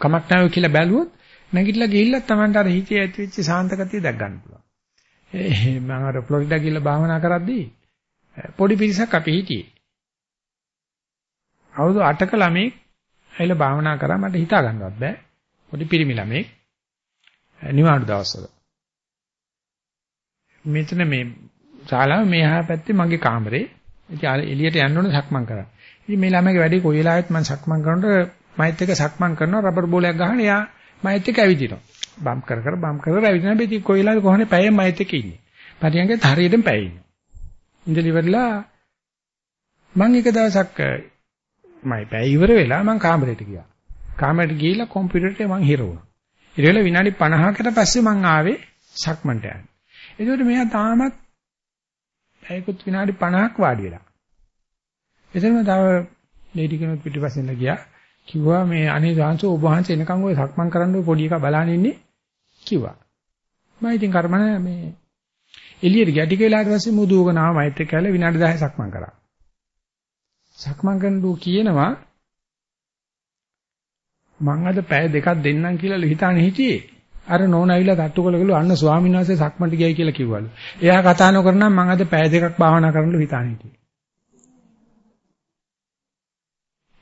කමක් නැහැ කියලා බැලුවොත් නැගිටලා ගිහිල්ලා Tamanට අර හිතේ ඇති වෙච්ච සාන්ත ගතිය දැක් ගන්න පුළුවන්. ඒ මම අර ෆ්ලොරිඩා ගිහිල්ලා භාවනා කරද්දී පොඩි පිරිසක් අපි හිටියේ. අවුරුදු 8ක ළමෙක් ඇවිල්ලා භාවනා කරා මට හිතා ගන්නවත් බෑ. පොඩි පිරිමි ළමෙක් නිවාඩු දවසක. මෙතන මේ ශාලාව මෙහා පැත්තේ මගේ කාමරේ. ඉතින් එළියට යන්න ඕනේ සක්මන් කරා. ඉතින් මේ ළමයිගේ වැඩේ කොයි වෙලාවෙත් මම සක්මන් කරනකොට මයිත් එක සක්මන් කරනවා රබර් බෝලයක් ගහන එයා මයිත් එක ඇවිදිනවා. බම් කර කර බම් කර කර ඇවිදිනවා. ඉතින් කොයි වෙලාවෙ කොහොනේ පැය මයිත් එක ඉන්නේ. පරියන්කේ හරියටම පැය ඉන්නේ. ඉඳලි ඉවරලා මම එක දවසක් මයි පැය ඉවර වෙලා මම කාමරේට ගියා. කාමරේට ගිහිල්ලා කම්පියුටරේට මං හිර වුණා. ඊට වෙලා විනාඩි 50කට පස්සේ මං ආවේ සක්මන්ට යන්න. ඒකට මෙයා තාමත් පැයකුත් විනාඩි 50ක් වාඩි වෙලා. එතනම තව ලේඩි කෙනෙක් පිටිපස්සෙන් ගියා. කිව්වා මේ අනේ සාංශ ඔබ වහන්සේ එනකන් ඔය සක්මන් කරන්න ඔය පොඩි එකා බලන් ඉන්නේ කිව්වා. මම ඉතින් කර්මන මේ එළියට ගියා ටික වෙලාවට පස්සේ මුදුවගෙන ආව මයිත් එක්ක ඇවිල්ලා විනාඩි 10 සක්මන් කරා. සක්මන් කරනදු කියනවා මං අද පැය දෙකක් දෙන්නම් කියලා හිතානේ හිටියේ. අර නෝන ඇවිල්ලා තට්ටු කළගලු අන්න ස්වාමීන් වහන්සේ සක්මන්ට ගියයි කියලා කිව්වලු. එයා කතා නොකර නම් මං අද පැය දෙකක් භාවනා කරන්නලු හිතානේ හිටියේ.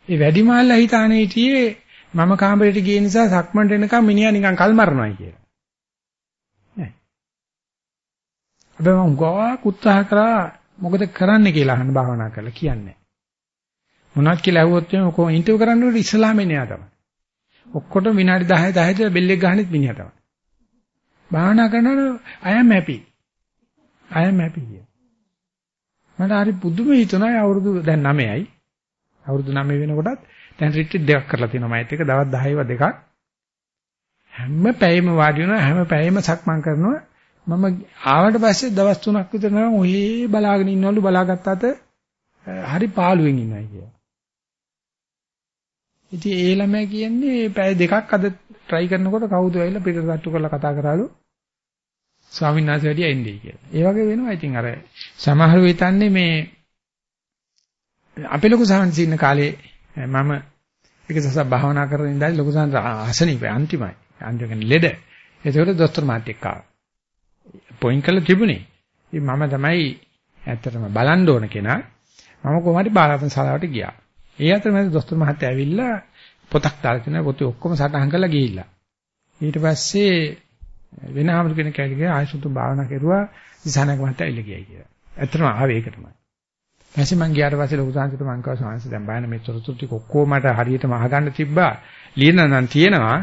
ඒ වැඩිමාල්ලා හිතානේ හිටියේ මම කාමරේට ගිය නිසා සක්මන්ට එනකම් මිනිහා නිකන් කල් මරනවා කියලා. නෑ. හැබැයි මම ගොඩක් උත්සාහ කරා මොකද කරන්න කියලා අහන්න භාවනා කරලා කියන්නේ. මොනවද කියලා ඇහුවොත් එimhe කොහොම ඉන්ටර්වයුව කරන්න උඩ ඉස්ලාමේ නෑ තමයි. ඔක්කොටම විනාඩි 10 10 ද බෙල්ලෙක් ගහනෙත් මිනිහා තමයි. භාවනා කරනකොට I am happy. I am happy කිය. මට හරි පුදුම හිතුණා අවුරුදු දැන් 9යි. අවුරුදු 9 වෙනකොටත් දැන් රිට්‍රීට් දෙකක් කරලා තියෙනවා මයිත් එක දවස් 10ව දෙකක්. හැම පැයෙම වාඩි වෙනවා හැම පැයෙම සක්මන් කරනවා. මම ආවට පස්සේ දවස් 3ක් විතර නම් ඔහේ බලාගෙන ඉන්නවලු බලාගත්තාට හරි පාළුවෙන් ඉන්නයි කියලා. ඉතින් ඒ ළමයා කියන්නේ පැය දෙකක් අද try කරනකොට කවුද ඇවිල්ලා පිටට තට්ටු කරලා කතා කරාලු ස්වාමීන් වහන්සේ වැඩි එන්නේ කියලා. ඒ වගේ වෙනවා. ඉතින් අර සමහරව හිතන්නේ මේ අපේ ලොකු සාංශි ඉන්න කාලේ මම එක දවසක් භාවනා කරගෙන ඉඳලා ලොකු සාංශ අසනීප අන්තිමයි. අන්තිමට ලෙඩ. ඒකෝට දොස්තර මාත්‍යෙක් ආවා. පොයින්ට් කරලා තිබුණේ. ඉතින් මම තමයි ඇත්තටම බලන්න ඕන කෙනා. මම කොහොමද බාලාපන ශාලාවට ගියා. ඒ අතරමැද දොස්තර මහත්තයා ඇවිල්ලා පොතක් දාලා තියෙනවා පොතේ ඔක්කොම සටහන් කරලා ගිහිල්ලා. ඊට පස්සේ වෙන ආමර කෙනෙක් ඇවිල්ලා ආයසුතු භාවනා කරුවා දිසානක මහත්තයා ඇවිල්ලා ගියයි කියලා. ඇත්තටම ආවේ ඒක තමයි. ඊපස්සේ මං ගියාට පස්සේ ලොකු සාංශිත මං කව සාංශ දැන් බලන්න මේ තොරතුරු ටික ඔක්කොම මට හරියටම අහගන්න තිබ්බා. ලියන නම් තියෙනවා.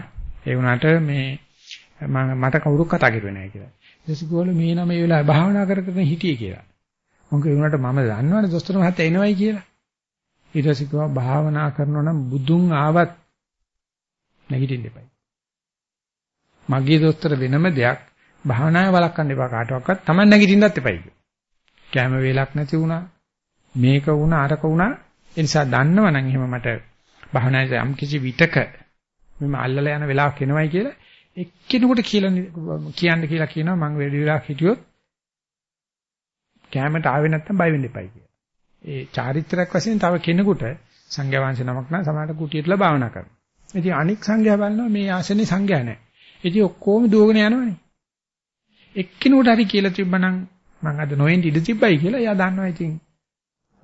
ඒ වුණාට මේ මම මට කවුරුත් කතා කරුවේ නැහැ කියලා. ඊට පස්සේ ගෝල මේ නම මේ වෙලාවේ භාවනා කර කර හිටියේ කියලා. මොකද ඒ වුණාට මම දන්නවනේ දොස්තර මහත්තයා එනවයි කියලා. ඊට පස්සේ කිව්වා භාවනා කරනවා නම් බුදුන් ආවත් නැගිටින්න එපයි. මගේ දොස්තර වෙනම දෙයක් භාවනාවේ වළක්වන්න එපා කාටවත්. Taman නැගිටින්නත් එපයි. කැම වේලක් නැති වුණා. මේක වුණා අරක වුණා. ඒ නිසා දන්නවනම් එහෙම මට භාවනාවේ යම් කිසි විතක මම අල්ලලා යන වෙලාවක් එනවයි කියලා එක්කෙනෙකුට කියලා කියන්න කියලා කියනවා මම වැඩි වෙලාවක් හිටියොත් කැමට ආවේ නැත්තම් බය වෙන්න එපයි කියලා. ඒ චාරිත්‍රාක් වශයෙන් තව කෙනෙකුට සංඝයා වහන්සේ නමක් නම් සමාහට කුටියටලා භාවනා කරනවා. ඉතින් අනික් සංඝයා බලනවා මේ ආසනේ සංඝයා නැහැ. ඉතින් ඔක්කොම දුවගෙන යනවනේ. එක්කිනුට හරි කියලා තිබ්බනම් මං අද නොඑන් ඉඳ තිබ්බයි කියලා එයා දන්නවා ඉතින්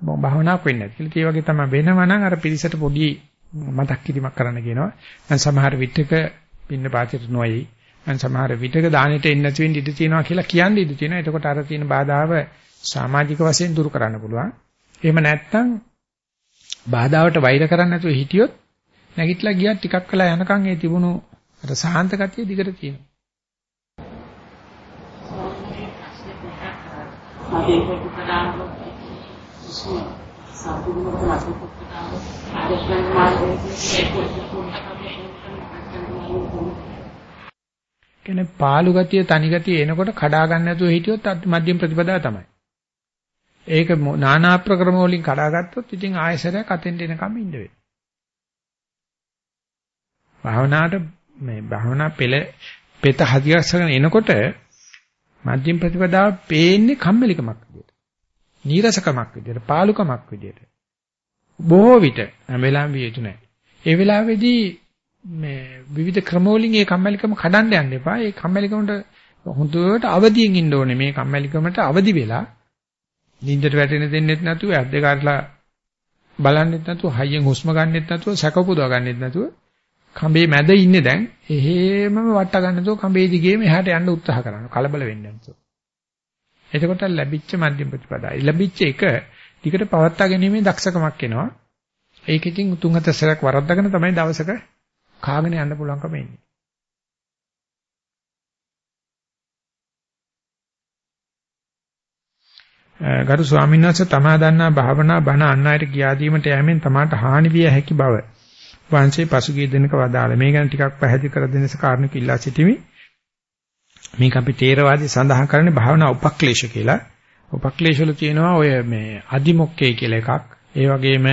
මම භාවනාවක් වෙන්නේ නැහැ කියලා. ඒ වගේ තමයි වෙනවනම් අර පිරිසට පොඩි මතක් කිරීමක් කරන්න කියනවා. මම සමහර විටක පින්න පාතිට නොයි. මම සමහර විටක දානෙට එන්න නැති වෙන්න ඉඩ තියෙනවා කියලා කියන්නේ ඉඩ තියෙනවා. එතකොට අර තියෙන බාධාව සමාජික වශයෙන් දුරු කරන්න පුළුවන්. එහෙම නැත්නම් බාධාවට වෛර කරන්නේ නැතුව හිටියොත් නැගිටලා ගියා ටිකක් වෙලා යනකම් ඒ තිබුණු අර සාන්ත ගතිය දිගට තියෙනවා. මගේ පුතලාම සම්පූර්ණ මාසික පුතලාම ආදර්ශන මාර්ගයේ කියන්නේ පාළු ගතිය තනි ගතිය එනකොට කඩා ගන්න නැතුව හිටියොත් මධ්‍යම ප්‍රතිපදාව තමයි. ඒක নানা ප්‍රක්‍රම වලින් කඩාගත්තොත් ඉතින් ආයසරයක් අතෙන්ට එනකම් ඉන්න වෙනවා. භාවනාවට මේ භාවනා පෙළ පෙත හදිස්සගෙන එනකොට මධ්‍යම ප්‍රතිපදාව පේන්නේ කම්මැලිකමක් විදියට. නීරසකමක් විදියට, පාලුකමක් විදියට. බොහෝ විට හැම වෙලාවෙම විය යුතු නැහැ. ඒ වෙලාවේදී මේ විවිධ ක්‍රමවලින් මේ කම්මැලිකම කඩන්න යන්න එපා. ඒ කම්මැලිකමට හොඳට අවදියෙන් ඉන්න ඕනේ. මේ කම්මැලිකමට අවදි වෙලා නිින්දට වැටෙන්න දෙන්නෙත් නැතුව ඇස් දෙක අරලා බලන්නෙත් නැතුව හයියෙන් හුස්ම ගන්නෙත් නැතුව සැකපොදව ගන්නෙත් නැතුව කඹේ මැද ඉන්නේ දැන් එහෙමම වට ගන්නතෝ කඹේ දිගේම එහාට යන්න උත්සාහ කරනවා කලබල වෙන්නේ නැතුව. එතකොට ලැබිච්ච මධ්‍යම ප්‍රතිපදායි. ලැබිච්ච එක ටිකට පවත්වා ගැනීමේ දක්ෂකමක් එනවා. ඒක ඉතින් තුන් හතර සැරයක් වරද්දාගෙන තමයි දවසක කාගෙන යන්න පුළුවන්කම එන්නේ. ගරු ස්වාමීන් වහන්සේ තමා දන්නා භාවනා බණ අන් අයට කියා දීමට යෑමෙන් තමාට හානි විය හැකි බව. වංශේ පසුගිය දිනක වදාළ. මේ ගැන ටිකක් පැහැදිලි කර දෙන්නස කාරණක ඉල්ලා සිටිමි. මේක අපි තේරවාදී සඳහන් කරන්නේ භාවනා උපක්ලේශ කියලා. උපක්ලේශ වල තියෙනවා ඔය මේ අදිමොක්කේ කියලා එකක්. ඒ වගේම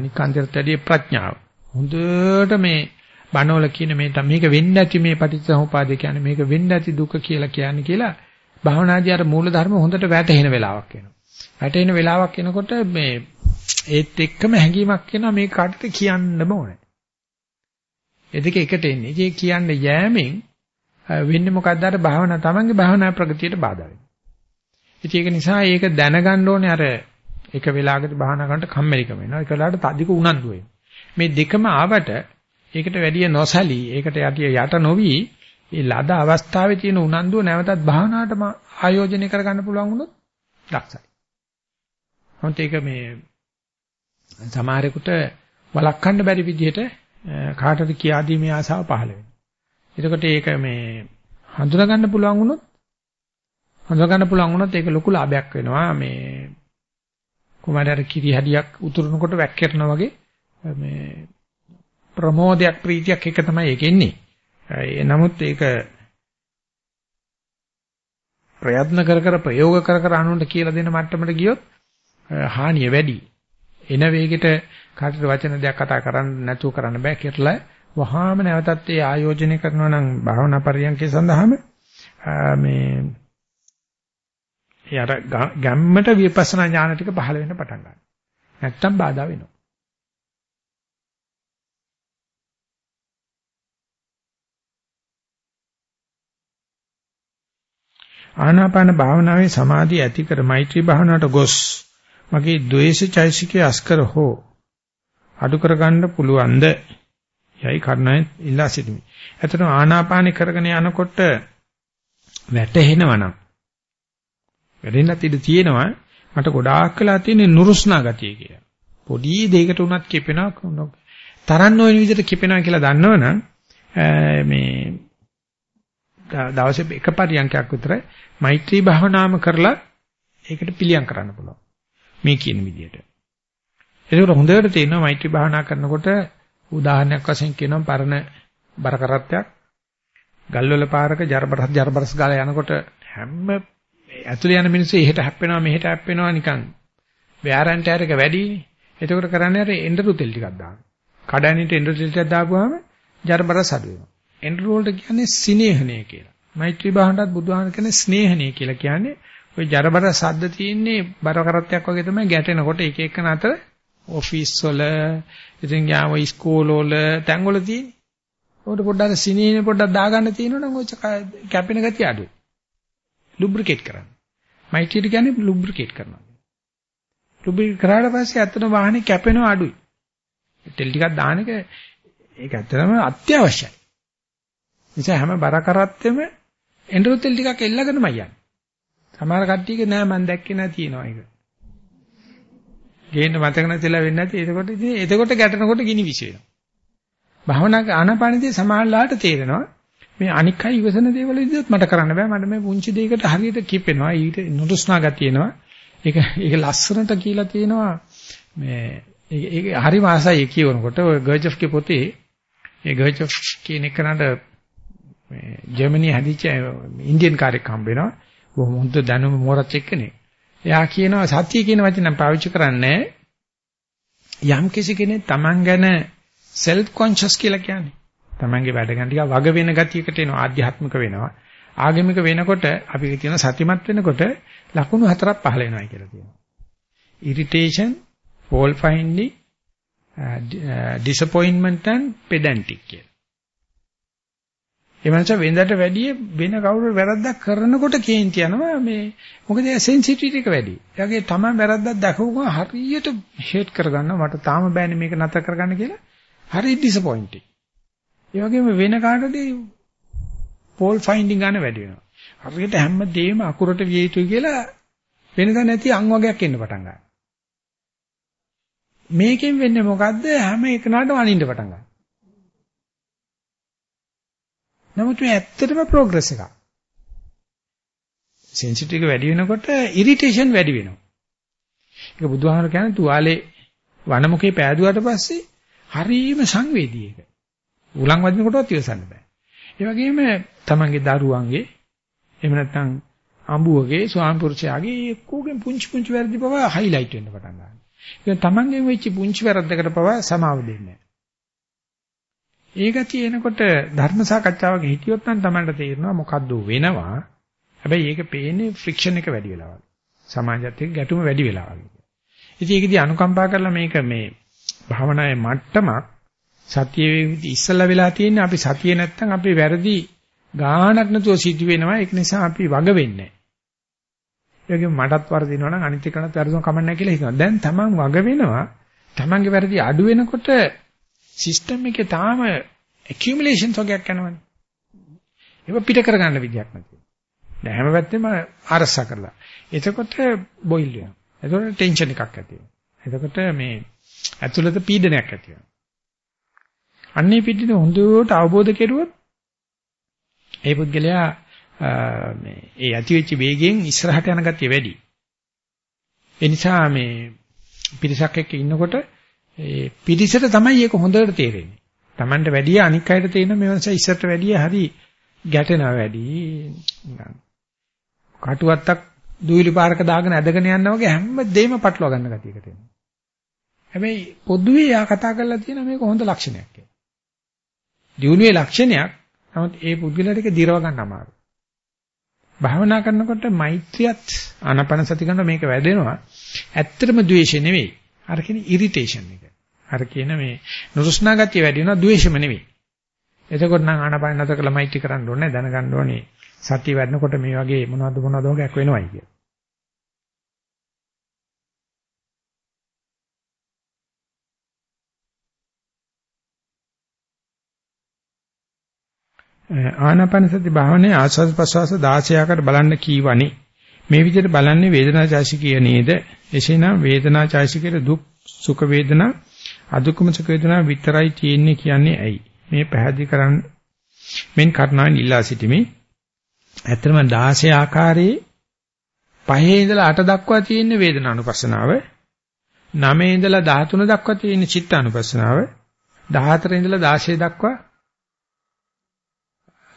නිකාන්තරතදී ප්‍රඥාව. හොඳට මේ බණවල කියන මේ මේක වෙන්න ඇති මේ පටිච්චසමුපාදේ කියන්නේ මේක වෙන්න ඇති දුක කියලා කියන්නේ කියලා භාවනාදී අර මූල ධර්ම හොඳට වැටහෙන වෙලාවක් එනවා. වැටෙන වෙලාවක් එනකොට මේ ඒත් එක්කම හැඟීමක් එනවා මේ කාටද කියන්නම ඕනේ. ඒ දෙක එකට එන්නේ. ඒ කියන්න යෑමෙන් වෙන්නේ මොකද්ද අර භාවනා තමන්ගේ භාවනා ප්‍රගතියට බාධා වෙනවා. ඒක නිසා ඒක දැනගන්න ඕනේ අර එක වෙලාවකට භාවනා කරනට කම්මැලිකම වෙනවා. එක වෙලාවකට තදික උනන්දු වෙනවා. මේ දෙකම ආවට ඒකට වැඩිය නොසලී ඒකට යටිය යට නොවි ඒ ලද අවස්ථාවේ තියෙන උනන්දුව නැවතත් භාවනාවටම ආයෝජනය කරගන්න පුළුවන් වුණොත් දක්ෂයි. හොන්ට ඒක මේ සමහරෙකුට වළක්වන්න බැරි විදිහට කාටද කියා දීමේ ආසාව පහළ වෙනවා. එතකොට ඒක මේ හඳුනා ගන්න පුළුවන් වුණොත් හඳුනා ගන්න පුළුවන් වුණොත් ඒක ලොකු ලාභයක් වෙනවා මේ කුමාරයාට කිරි හැඩියක් උතුරනකොට වැක්කිරනවා වගේ මේ ප්‍රමෝදයක් ප්‍රීතියක් එක තමයි ඒක එන්නේ. ඒ නමුත් ඒක ප්‍රයත්න කර කර ප්‍රයෝග කර කර අනුන්ට කියලා දෙන මට්ටමට ගියොත් හානිය වැඩි. එන වේගෙට කාටද වචන දෙයක් කතා කරන්න නැතුව කරන්න බෑ කියලා වහාම නැවතත් ඒ ආයෝජනය කරනවා නම් භාවනා පරියන්කේ සඳහාම මේ යාර ගැම්මට විපස්සනා ඥාන ටික පහළ වෙන්න පටන් ගන්නවා. නැත්තම් බාධා වෙනවා. ආනාපාන භාවනාවේ සමාධිය ඇති කර මෛත්‍රී භාවනාවට ගොස් මගේ ද්වේෂ චෛසිකයේ අස්කර හෝ අඩු කරගන්න පුළුවන්ද? යයි කර්ණයෙන් ඉල්ලා සිටිමි. එතන ආනාපානෙ කරගෙන යනකොට වැටෙනවා නම් වැටෙන්නත් ඉඩ තියෙනවා මට ගොඩාක් වෙලා තියෙන නුරුස්නා ගතිය කියලා. පොඩි දෙයකට උනත් කිපෙනවා තරන්න ওই විදිහට කිපෙනවා කියලා දන්නවනම් මේ දවසේ එක පරියන්කයක් විතර මෛත්‍රී භාවනාම කරලා ඒකට පිළියම් කරන්න පුළුවන්. මේ කියන විදිහට. ඒකෝර හොඳට තේරෙනවා මෛත්‍රී භාවනා කරනකොට උදාහරණයක් වශයෙන් කියනවා පරණ බර කරත්තයක් ගල්වල පාරක ජරබරස් ජරබරස් ගාලා යනකොට හැම ඇතුළේ යන මිනිස්සු එහෙට හැප්පෙනවා මෙහෙට හැප්පෙනවා නිකන් ව්‍යාරන්ට එක වැඩිනේ. එතකොට කරන්නේ අර එඬරු තෙල් ටිකක් දානවා. කඩානිට එඬරු තෙල් ටිකක් දාපුවාම ජරබරස් අඩු වෙනවා. එඬරු වලට කියන්නේ සිනේහණය කියලා. මෛත්‍රී භාවනාවත් බුදුහාම කියන්නේ ස්නේහණය කියලා කියන්නේ ওই ජරබර සද්ද තියෙන්නේ බර කරත්තයක් වගේ තමයි ගැටෙනකොට එක එක නතර ඔෆිස් වල ඉතින් යාම ඉස්කෝල වල තැන් වල තියෙන්නේ. උඩ පොඩ්ඩක් සිනීනේ පොඩ්ඩක් දාගන්න තියෙනවනම් ඔය කැපෙන ගතිය අඩුයි. ලුබ්‍රිකේට් කරන්න. මයිට්‍රියට කියන්නේ ලුබ්‍රිකේට් කරනවා. ලුබ්‍රිකේට් කරාට පස්සේ අතන වාහනේ කැපෙනව අඩුයි. තෙල් ටිකක් දාන එක ඒක ඇත්තටම අත්‍යවශ්‍යයි. නිසා හැම බර කරත්තෙම එඬරු තෙල් ටිකක් එල්ලගෙනම යන්නේ. සමහර කට්ටියක නෑ මම දැක්කේ නෑ තියනවා ඒක. ගේන්න මතක නැතිලා වෙන්නේ නැති. එතකොට ඉතින් එතකොට ගැටෙනකොට ගිනි විශ් වෙනවා. භාවනා ආනාපානදී සමාහලාට තේරෙනවා මේ අනික් අය ඉවසන දේවල් විදිහත් මට කරන්න බෑ. මට මේ පුංචි දෙයකට හරියට කිපෙනවා. ඊට නුරුස්නා ගතියනවා. ඒක ඒක ලස්සනට කියලා තියෙනවා මේ ඒක හරිම ආසයි කියවනකොට ඔය ගර්ජොෆ්ගේ පොතේ ඒ ගර්ජොෆ් කියන එකනට මේ ජර්මනිය හැදිච්ච ඉන්දියන් කාර්යයක් හම්බ වෙනවා. බොහොම හොඳ දැනුම මෝරච්ච එක්කනේ. එයා කියනවා සතිය කියන වචන පාවිච්චි කරන්නේ යම් කිසි කෙනෙක් Taman ගැන self conscious කියලා කියන්නේ. Tamanගේ වැඩ ගන්න ටික වග වෙන ගතියකට එනවා ආධ්‍යාත්මික වෙනවා. ආගමික වෙනකොට අපි කියන සතිමත් වෙනකොට ලකුණු හතරක් පහළ වෙනවා කියලා කියනවා. irritation, fault finding, uh, disappointment and pedantic කියලා. ඒ මනස වෙනදට වැඩිය වෙන කවුරු වැරද්දක් කරනකොට කේන්ති යනවා මේ මොකද ඒ සෙන්සිටිවිටි එක වැඩි. එයාගේ තමයි වැරද්දක් දැකපුවම හරියට හේට් කරගන්නවා මට තාම බෑනේ මේක නතර කරගන්න කියලා. හරි ඩිසපොයින්ටිං. ඒ වගේම වෙන කාටදී පෝල් ෆයින්ඩින් ගන්න වැඩි වෙනවා. හරියට හැමදේම අකුරට විය යුතුයි කියලා වෙනදා නැති අං වගේක් එන්න පටන් ගන්නවා. මේකෙන් වෙන්නේ මොකද්ද හැම එකනටම අනින්න පටන් ගන්නවා. නමුත් මේ ඇත්තටම ප්‍රෝග්‍රස් එකක්. සෙන්සිටිවිටි වැඩි වෙනකොට ඉරිටේෂන් වැඩි වෙනවා. ඒක බුදුහාමර කියන්නේ තුවාලේ වනමුකේ පෑදුවාට පස්සේ හරීම සංවේදී එක. උලන් වදිනකොටවත් ඉවසන්න බෑ. ඒ වගේම තමන්ගේ දරුවන්ගේ එහෙම නැත්නම් අඹුවගේ ස්වාම පුරුෂයාගේ එක්කෝගෙන් පුංචි පුංචි වැරදි පවා හයිලයිට් වෙන්න පටන් ගන්නවා. ඒක තමන්ගෙන් වෙච්ච පුංචි වැරද්දකට පවා සමාව දෙන්නේ නැහැ. ඒක තියෙනකොට ධර්ම සාකච්ඡාවක හිටියොත් නම් Tamanට තේරෙනවා මොකද්ද වෙනවා. හැබැයි ඒක පේන්නේ ෆ්‍රික්ෂන් එක වැඩි වෙලා වගේ. සමාජයත් එක්ක ගැටුම වැඩි වෙලා වගේ. ඉතින් ඒකදී අනුකම්පා කරලා මේක මේ භාවනාවේ මට්ටමක් සතියේ ඉස්සලා වෙලා තියෙන්නේ අපි සතියේ නැත්තම් අපි වැරදි ගානක් නැතුව සිද්ධ වෙනවා. ඒක නිසා අපි වග වෙන්නේ නැහැ. මටත් වරදිනවා නම් අනිත් එකනත් වැරදුන කමක් නැහැ කියලා හිතනවා. දැන් Taman වග වෙනවා. Tamanගේ වැරදි අඩු වෙනකොට සිස්ටම් එකේ තාම accumulations වගේක් යනවනේ. ඒක පිට කරගන්න විදියක් නැති. දැන් හැම පැත්තෙම අරසා කරලා. එතකොට බොයිල් වෙනවා. එතකොට ටෙන්ෂන් එකක් ඇති වෙනවා. එතකොට මේ ඇතුළත පීඩනයක් ඇති වෙනවා. අන්නේ පිටින හොඳට අවබෝධ කෙරුවොත් ඒ පුද්ගලයා මේ ඒ ඇතිවෙච්ච වේගයෙන් ඉස්සරහට යන ගතිය වැඩි. ඒ නිසා මේ පිරිසක් එක්ක ඉන්නකොට ඒ පිටිසට තමයි ඒක හොඳට තේරෙන්නේ. Tamanට වැඩිය අනික් අයට තේරෙන මේ වෙනස ඉස්සරට වැඩිය හරි ගැටෙනවා වැඩි. කටුවත්තක් දූවිලි පාරක දාගෙන ඇදගෙන යනවා වගේ හැම දෙයක්ම පටලවා ගන්න ගතියකට එනවා. හැබැයි පොදුවේ යා කතා කරලා තියෙන මේක හොඳ ලක්ෂණයක් කියලා. දියුණුවේ ලක්ෂණයක්. නමුත් ඒ පුද්ගලයාට ඒක දිරව ගන්න අමාරුයි. භාවනා කරනකොට මෛත්‍රියත් ආනාපාන සති කරනකොට මේක වැඩෙනවා. ඇත්තටම ද්වේෂය නෙවෙයි. අර කියන්නේ ඉරිටේෂන් එක. අර කියන මේ නුරුස්නා ගතිය වැඩි වෙනවා ද්වේෂම නෙවෙයි. එතකොට නම් ආනාපාන නැතර කළා මෛත්‍රී කරන්න ඕනේ දැනගන්න ඕනේ සතිය වැඩනකොට මේ වගේ මොනවද මොනවද වගේක් වෙනවයි කිය. ආනාපාන සති භාවනාවේ ආස්වාද ප්‍රසවාස 16කට බලන්න කීවනේ. මේ විදිහට බලන්නේ වේදනා චෛසිකය නේද? එසේනම් වේදනා චෛසිකයේ දුක් සුඛ වේදනා අදුක්කම සුඛ වේදනා විතරයි තියෙන්නේ කියන්නේ ඇයි? මේ පැහැදිලි කරන්න මෙන් කර්ණාවෙන් ඉල්ලා සිටිමි. ඇත්තම 16 ආකාරයේ පහේ ඉඳලා 8 දක්වා තියෙන වේදනානුපස්සනාව 9 ඉඳලා 13 දක්වා තියෙන චිත්තානුපස්සනාව 14 ඉඳලා 16 දක්වා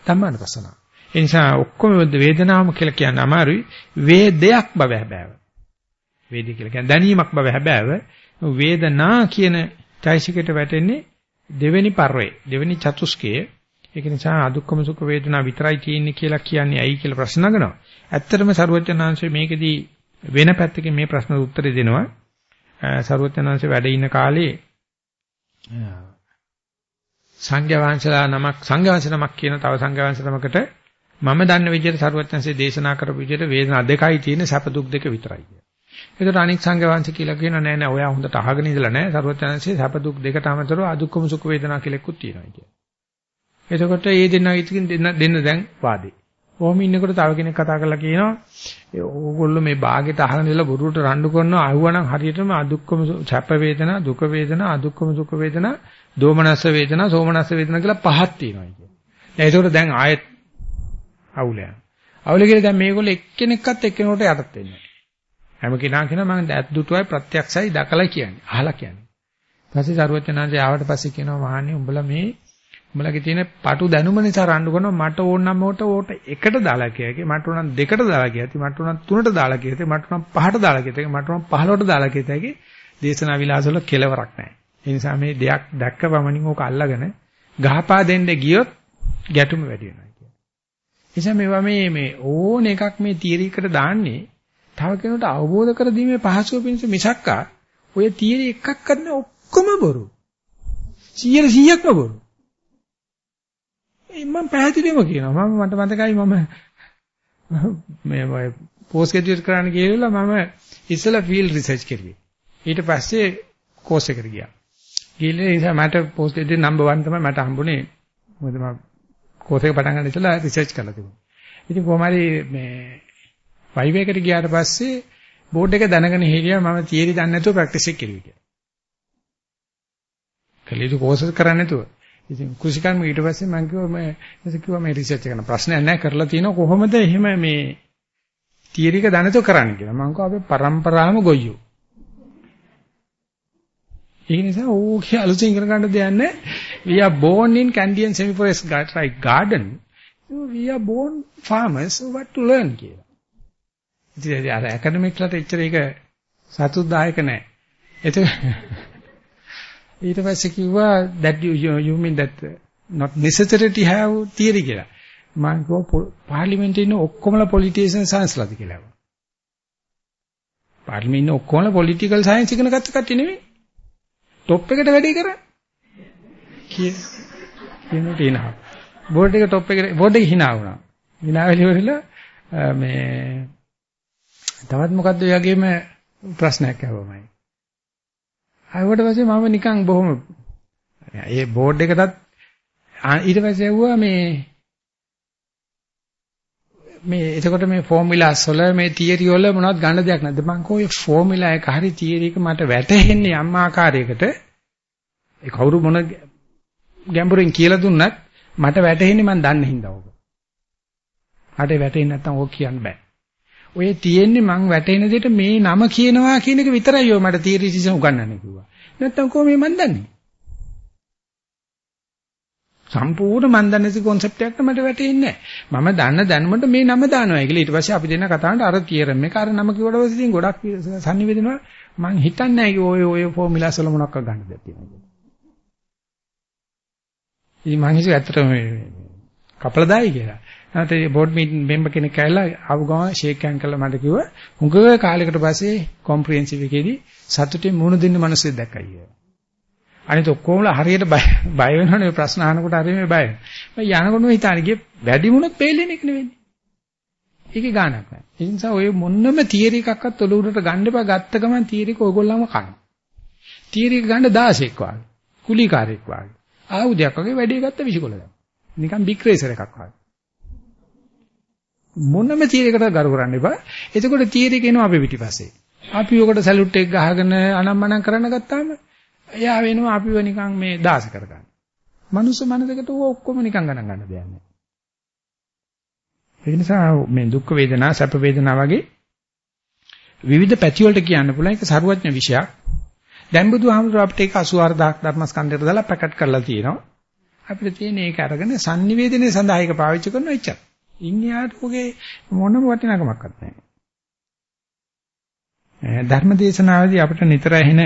ධම්මානුපස්සනාව. ඒ නිසා ඔක්කොම වේදනාවම කියලා කියන්න අමාරුයි වේදයක් බව හැබෑව. වේද කියලා කියන්නේ දැනීමක් බව හැබෑව. වේදනා කියන චෛසිකයට වැටෙන්නේ දෙවෙනි පර්වේ දෙවෙනි චතුස්කයේ ඒක නිසා අදුක්කම සුඛ වේදනා විතරයි තියෙන්නේ කියලා කියන්නේ ඇයි කියලා ප්‍රශ්න නගනවා. ඇත්තටම සරුවචනාංශය මේකෙදී වෙන පැත්තකින් මේ ප්‍රශ්නට උත්තර දෙනවා. සරුවචනාංශය වැඩ ඉන්න කාලේ සංඝයා වහන්සේලා නමක් සංඝයා වහන්සේ නමක් කියන තව සංඝයා වහන්සේ නමකට මම දන්න විදිහට සරුවචනාංශය දේශනා කරපු විදිහට වේදනා දෙකයි තියෙන්නේ සැප දුක් දෙක විතරයි. ඒකට අනික් සංඝ වංශ කියලා කියනවා නෑ නෑ ඔයා හොඳට අහගෙන ඉඳලා නෑ සර්වඥාන්සේ සැප දුක් දෙකට අමතරව අදුක්කම සුඛ වේදනා කියලා එක්කුත් තියෙනවා කියන්නේ. එතකොට මේ දෙන්නා ඉතින් දෙන්න දෙන්න දැන් වාදේ. කොහොම ඉන්නකොට තව කෙනෙක් කතා කරලා කියනවා ඕගොල්ලෝ මේ බාගෙට අහගෙන ඉඳලා බොරුවට රණ්ඩු කරනවා අහුවනම් හරියටම අදුක්කම සැප වේදනා දුක වේදනා අදුක්කම සුඛ වේදනා දෝමනස්ස වේදනා සෝමනස්ස වේදනා කියලා පහක් තියෙනවා කියන්නේ. දැන් ඒකට දැන් ආයෙත් අවුලයක්. අවුල කියලා දැන් මේගොල්ලෝ එක්කෙනෙක්වත් එක්කෙනෙකුට යටත් වෙන්නේ හැම කෙනා කියනවා මම දැත් දුටුවයි ප්‍රත්‍යක්ෂයි දකලා කියන්නේ. අහලා කියන්නේ. ඊපස්සේ සරුවචනාංශය ආවට පස්සේ කියනවා මහන්නේ උඹලා මේ උඹලගේ තියෙන පටු දැනුම නිසා රණ්ඩු කරනවා මට ඕන නම් ඕට ඕට එකට දාලා කියකි මට ඕන නම් දෙකට දාලා කියති මට ඕන නම් තුනට දාලා කියති මට ඕන නම් පහට දාලා කියති මට ඕන පහළොට දාලා කියති දේශනා විලාසවල කෙලවරක් නැහැ. ඒ නිසා මේ දෙයක් දැක්ක පමණින් ඕක අල්ලගෙන ගහපා දෙන්න ගියොත් ගැටුම වැඩි වෙනවා කියන්නේ. නිසා මේවා මේ මේ ඕන එකක් මේ තියරි එකට දාන්නේ තව කෙනෙකුට අවබෝධ කර දීමේ පහසුව පිණිස මිසක්කා ඔය තියරි එකක් කරන ඔක්කොම බොරු. 100 100ක්ම බොරු. මම පැහැදිලිවම කියනවා මම මට මතකයි මම මේ පෝස්ට් ග්‍රැජුවේට් කරන්න ගිහලා මම ඉස්සලා ෆීල්ඩ් රිසර්ච් කරුවේ. ඊට පස්සේ කෝස් එකට ගියා. ගිහලා ඒ නිසා මට පෝස්ට් ග්‍රැජුවේට් නම්බර් 1 තමයි මට හම්බුනේ. මොකද මම කෝස් එක පටන් ගන්න ඉස්සලා රිසර්ච් කරලා තිබුණා. ඉතින් කොහොම හරි මේ වයිව් එකට ගියාට පස්සේ බෝඩ් එක දැනගෙන හිටියා මම තියරි දන්නේ නැතුව ප්‍රැක්ටිස් එක කෙරුවේ කියලා. කලීතු කෝස් කරන්නේ නැතුව. ඉතින් කුසිකර්ම ඊට පස්සේ මම කිව්වා මම එතකොට කිව්වා මේ රිසර්ච් කරන ප්‍රශ්නයක් නැහැ කරලා තියෙනවා කොහොමද එහෙම මේ තියරි එක දැනතෝ කරන්නේ කියලා. මම කිව්වා අපේ પરම්පරාවම ගොයියෝ. ඒ නිසා ඕකේ අලුතින් ඉගෙන ගන්න දෙයක් නැහැ. We are born in Candian semi-forest garden. So we are born farmers so what to learn කියලා. ඉතින් අර ඇකඩමික්ලට එච්චර ඒක සතුටුදායක නැහැ. ඒක <laughs> ඊට පස්සේ කිව්වා that you you, you mean that uh, not necessary to have theory කියලා. මම කිව්වා පාර්ලිමේන්තුවේ ඉන්න ඔක්කොමලා පොලිටිෂියන් සයන්ස්ලාද කියලා. පාර්ලිමේන්තුවේ ඉන්න ඔක්කොමලා පොලිටිකල් සයන්ස් ඉගෙන ගත්ත කට්ටිය නෙවෙයි. টොප් එකට වැඩේ කරන්නේ. කිය කියන තේනවා. බෝඩ් එක টොප් එකට බෝඩ් එක hina වුණා. hina වෙලිවල මේ තවත් මොකද්ද ඔය වගේම ප්‍රශ්නයක් ආවමයි. ආවට පස්සේ මම නිකන් බොහොම ඒ බෝඩ් එකටත් ඊට පස්සේ ඇහුවා මේ මේ එතකොට මේ ෆෝමියුලාස් වල මේ තියරි වල මොනවද ගන්න දෙයක් නැද්ද මං කෝ ඒ ෆෝමියුලා එක හරි තියරි එක මට වැටහෙන්නේ යම් ආකාරයකට ඒ කවුරු මොන ගැඹුරින් කියලා දුන්නත් මට වැටහෙන්නේ මං දන්නේ හින්දා ඕක. මට වැටෙන්නේ නැත්තම් ඕක කියන්න බෑ. ඔය තියෙන්නේ මං වැටෙන දෙයට මේ නම කියනවා කියන එක විතරයි ඔය මට තියරි සිසම් උගන්වන්නේ කිව්වා. නැත්තම් කොහොමද මන් දන්නේ? සම්පූර්ණ මන් දන්නේ නැති concept එකක් මට වැටෙන්නේ නැහැ. මම දන්න දැනුමට මේ නම දානවා කියලා. ඊට පස්සේ අපි දෙන්න කතාවට අර තියරම් එක අර නම කිව්වට පස්සේ ඉතින් ගොඩක් sannivedanawa මං හිතන්නේ නැහැ ඔය ඔය ෆෝමියුලාස් වල මොනවක් ගන්න දෙයක් තියෙනවා කියලා. ඉතින් මං හිතුවේ ඇත්තටම මේ කපලා දායි කියලා. නැත්නම් ඒ බෝඩ් මෙම්බර් කෙනෙක් ඇවිල්ලා ආපු ගමන් ෂේක් හෑන්ඩ් කරලා මට කිව්වා හුඟ කාලයකට පස්සේ කොම්ප්‍රිහෙන්සිව් එකේදී සතුටින් මුහුණ දෙන්න මිනිස්සු දැක්කයි කියලා. අනිත ඔක්කොමලා හරියට බය <laughs> බය වෙනවනේ ප්‍රශ්න අහනකොට හරිය මේ බය. මම යනකොට හිතානේ ගියේ වැඩි මුණක් පෙළෙන එක නෙවෙයි. ඒකේ ගාණක් නැහැ. ඒ නිසා ඔය මොන්නම තියරි එකක්වත් ඔලු උඩට ගන්න එපා. ගත්ත ගමන් තියරි එක ඔයගොල්ලන්ම කනවා. තියරි එක ගන්න 16ක් වගේ. කුලීකාරයෙක් වගේ. ආයුධයක් වගේ වැඩි ගත්ත විසිකොල දාන. නිකන් බිග් රේසර් එකක් වගේ. මොනම තීරයකට ගරු කරන්න එපා. එතකොට තීරය කියනවා අපි පිටිපස්සේ. අපි උකට සැලුට් එක ගහගෙන අනම්මනම් කරන්න ගත්තාම එයා වෙනවා අපිව නිකන් මේ දාස කරගන්න. මනුස්ස මනසකට ඕක ඔක්කොම නිකන් ගණන් ගන්න දෙයක් නෑ. ඒ නිසා මේ දුක් වේදනා සැප වේදනා වගේ විවිධ පැති වලට කියන්න පුළුවන් ඒක සරුවඥ විෂයක්. දැන් බුදුහාමුදුර අපිට ඒක 84000ක් ධර්මස්කන්ධයට දාලා පැකට් කරලා තියෙනවා. අපිට තියෙන ඒක අරගෙන sannivedanaye සඳහා ඒක පාවිච්චි කරනවා එච්චරයි. ඉන්හියාට ඔගේ මොනම වටිනාකමක්වත් නැහැ. ධර්ම දේශනාවේදී අපිට නිතර ඇහෙන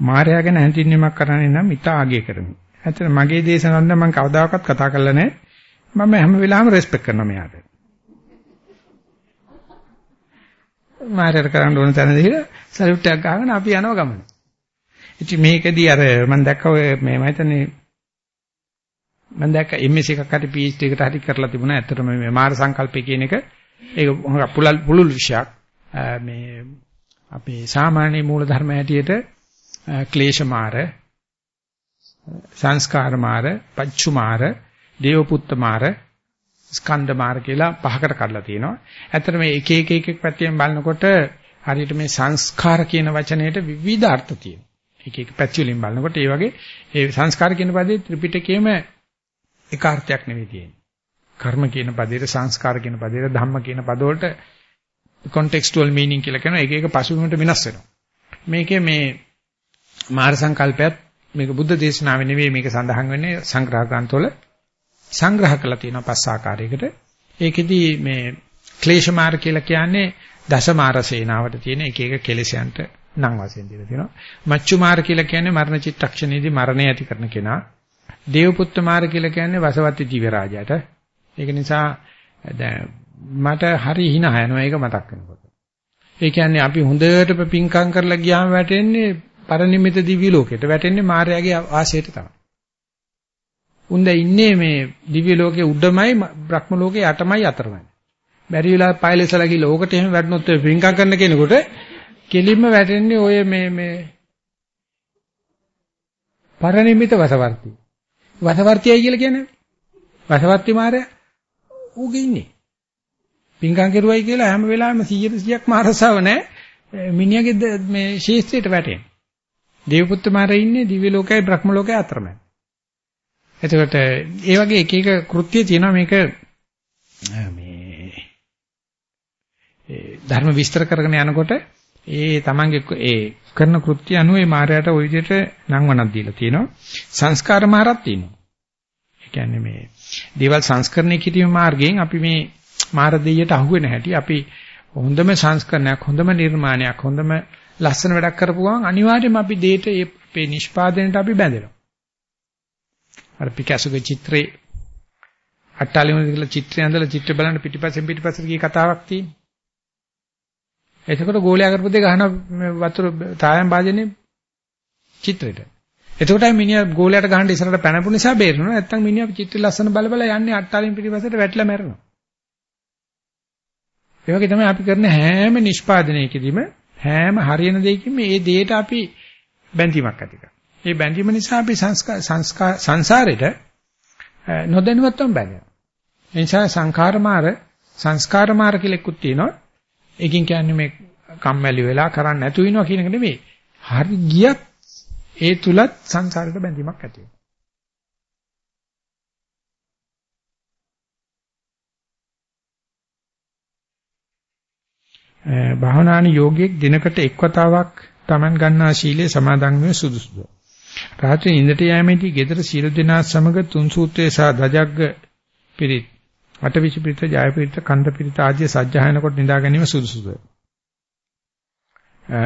මායя ගැන හැඳින්වීමක් කරන්නේ නම් ඉතා ආගය කරමි. ඇත්තට මගේ දේශනාවෙන් නම් මම කවදාකවත් කතා කරලා නැහැ. මම හැම වෙලාවෙම රෙස්පෙක්ට් කරනවා මෙයාට. මායයට කරන්න ඕන තැන දීලා සල්යුට් එකක් ගහගෙන අපි යනවා ගමන. ඉතින් මේකදී අර මම දැක්ක ඔය මේ මම හිතන්නේ මම දැක්ක MS එකක් හරි PhD එකට හරි කරලා තිබුණා. ඇත්තටම මේ මාර සංකල්පය කියන එක ඒක පුලල් පුලුල් විෂයක්. මේ අපේ සාමාන්‍ය මූල ධර්ම හැටියට ක්ලේශ මාර සංස්කාර මාර පච්චු මාර දේවපුත්ත මාර ස්කන්ධ මාර කියලා පහකට කඩලා තියෙනවා. ඇත්තට මේ එක එක එක එක පැත්තෙන් බලනකොට හරියට මේ සංස්කාර කියන වචනයට විවිධ අර්ථ තියෙනවා. එක එක පැති වලින් බලනකොට ඒ වගේ ඒ සංස්කාර කියන පදේ ත්‍රිපිටකයේම එක අර්ථයක් නෙවෙයි තියෙන්නේ. කර්ම කියන පදේට සංස්කාර කියන පදේට ධම්ම කියන පදවලට contextual meaning කියලා කියනවා. එක එක පසුබිමට වෙනස් වෙනවා. මේකේ මේ මාර සංකල්පයත් මේක බුද්ධ දේශනාවේ නෙවෙයි මේක සඳහන් වෙන්නේ සංග්‍රහ ග්‍රන්ථවල සංග්‍රහ කරලා තියෙනවා පස් ආකාරයකට. ඒකෙදි මේ ක්ලේශ මාර කියලා කියන්නේ දසමාර සේනාවට තියෙන එක එක කෙලෙසයන්ට නම් වශයෙන් දීලා තියෙනවා. මච්චු මාර කියලා කියන්නේ මරණ චිත්තක්ෂණයේදී මරණය ඇති කරන කෙනා. දේවපුත්ත මාර කියලා කියන්නේ වසවත්ති දිව්‍ය රාජයාට. ඒක නිසා දැන් මට හරි hina යනවා ඒක මතක් වෙනකොට. ඒ කියන්නේ අපි හොඳට පිංකම් කරලා ගියාම වැටෙන්නේ පරිනිමිත දිව්‍ය ලෝකෙට. වැටෙන්නේ මායාවේ ආශයට තමයි. උන්ද ඉන්නේ මේ දිව්‍ය ලෝකයේ උඩමයි බ්‍රහ්ම ලෝකයේ යටමයි අතරමයි. බැරි වෙලා පයලෙසලා ගිහලා ඕකට එහෙම වැටුනොත් පිංකම් කරන කෙනෙකුට කෙලින්ම වැටෙන්නේ ඔය මේ මේ පරිනිමිත වසවර්ති. වසවර්තියයි කියලා කියන්නේ වසවර්ති මාරය ඌගේ ඉන්නේ. පිංකම් කෙරුවයි කියලා හැම වෙලාවෙම 100 100ක් මාරසාව නැහැ. මිනිහගේ මේ ශේෂ්ත්‍රයට වැටෙන. දේවපුත්ත මාරය ඉන්නේ දිව්‍ය ලෝකයයි බ්‍රහ්ම ලෝකයයි අතරමැද. එතකොට ඒ වගේ එක එක කෘත්‍ය තියෙනවා මේක මේ ධර්ම විස්තර කරගෙන යනකොට ඒ තමන්ගේ ඒ කරන කෘත්‍ය අනුව ඒ මායයට ওই විදිහට නංවනක් දීලා තියෙනවා. සංස්කාර මාරක් තියෙනවා. ඒ කියන්නේ මේ දේවල් සංස්කරණය කිරීම මාර්ගයෙන් අපි මේ මාර දෙයියට අහු වෙන හැටි අපි හොඳම සංස්කරණයක් හොඳම නිර්මාණයක් හොඳම ලස්සන වැඩක් කරපු ගමන් අනිවාර්යයෙන්ම අපි දෙයට ඒ අපේ නිෂ්පාදනයට අපි බැඳෙනවා. අර පිකාසෝගේ චිත්‍රේ අට්ටාලෙම කියලා චිත්‍රය ඇඳලා චිත්‍ර බලන්න පිටිපස්සෙන් පිටිපස්සට ගිය කතාවක් තියෙනවා. එතකොට ගෝලයා කරපු දේ ගහන වතුර තායම් වාදනේ චිත්‍රෙට. එතකොටයි මිනිහා ගෝලයට ගහන්න ඉස්සරහට පැනපු නිසා බේරෙනවා. නැත්තම් මිනිහා චිත්‍රය ලස්සන බල බල යන්නේ අට්ටාලින් පිටිපස්සට වැටලා මැරෙනවා. ඒ වගේ තමයි අපි කරන හැම නිෂ්පාදනයකදීම හැම හරියන දෙයකින් මේ දේට අපි බැඳීමක් ඇති කරනවා. ඒ බැඳීම නිසා අපි සංස්කාර සංසාරෙට නොදැනුවත්වම බැඳෙනවා. ඒ නිසා සංඛාරමාර සංස්කාරමාර කියලා එකකුත් තියෙනවා. ඒකෙන් කියන්නේ මේ කම්මැලි වෙලා කරන්න නැතු වෙනවා කියන එක නෙමෙයි. හරි ගියත් ඒ තුලත් සංසාරයට බැඳීමක් ඇති වෙනවා. භාවනානි යෝගියෙක් දිනකට එක් වතාවක් Taman ගන්නා ශීලයේ සමාදන් වීම සුදුසුද? රාත්‍රී නිින්දට යෑමේදී gedara සීල දෙනා සමග තුන් සූත්‍රයේ සහ දජග්ග පිරිත් අටවිච පිරිත, ජය පිරිත, කන්ද පිරිත ආදී සජ්ජායන කොට නිදා ගැනීම සුදුසුද?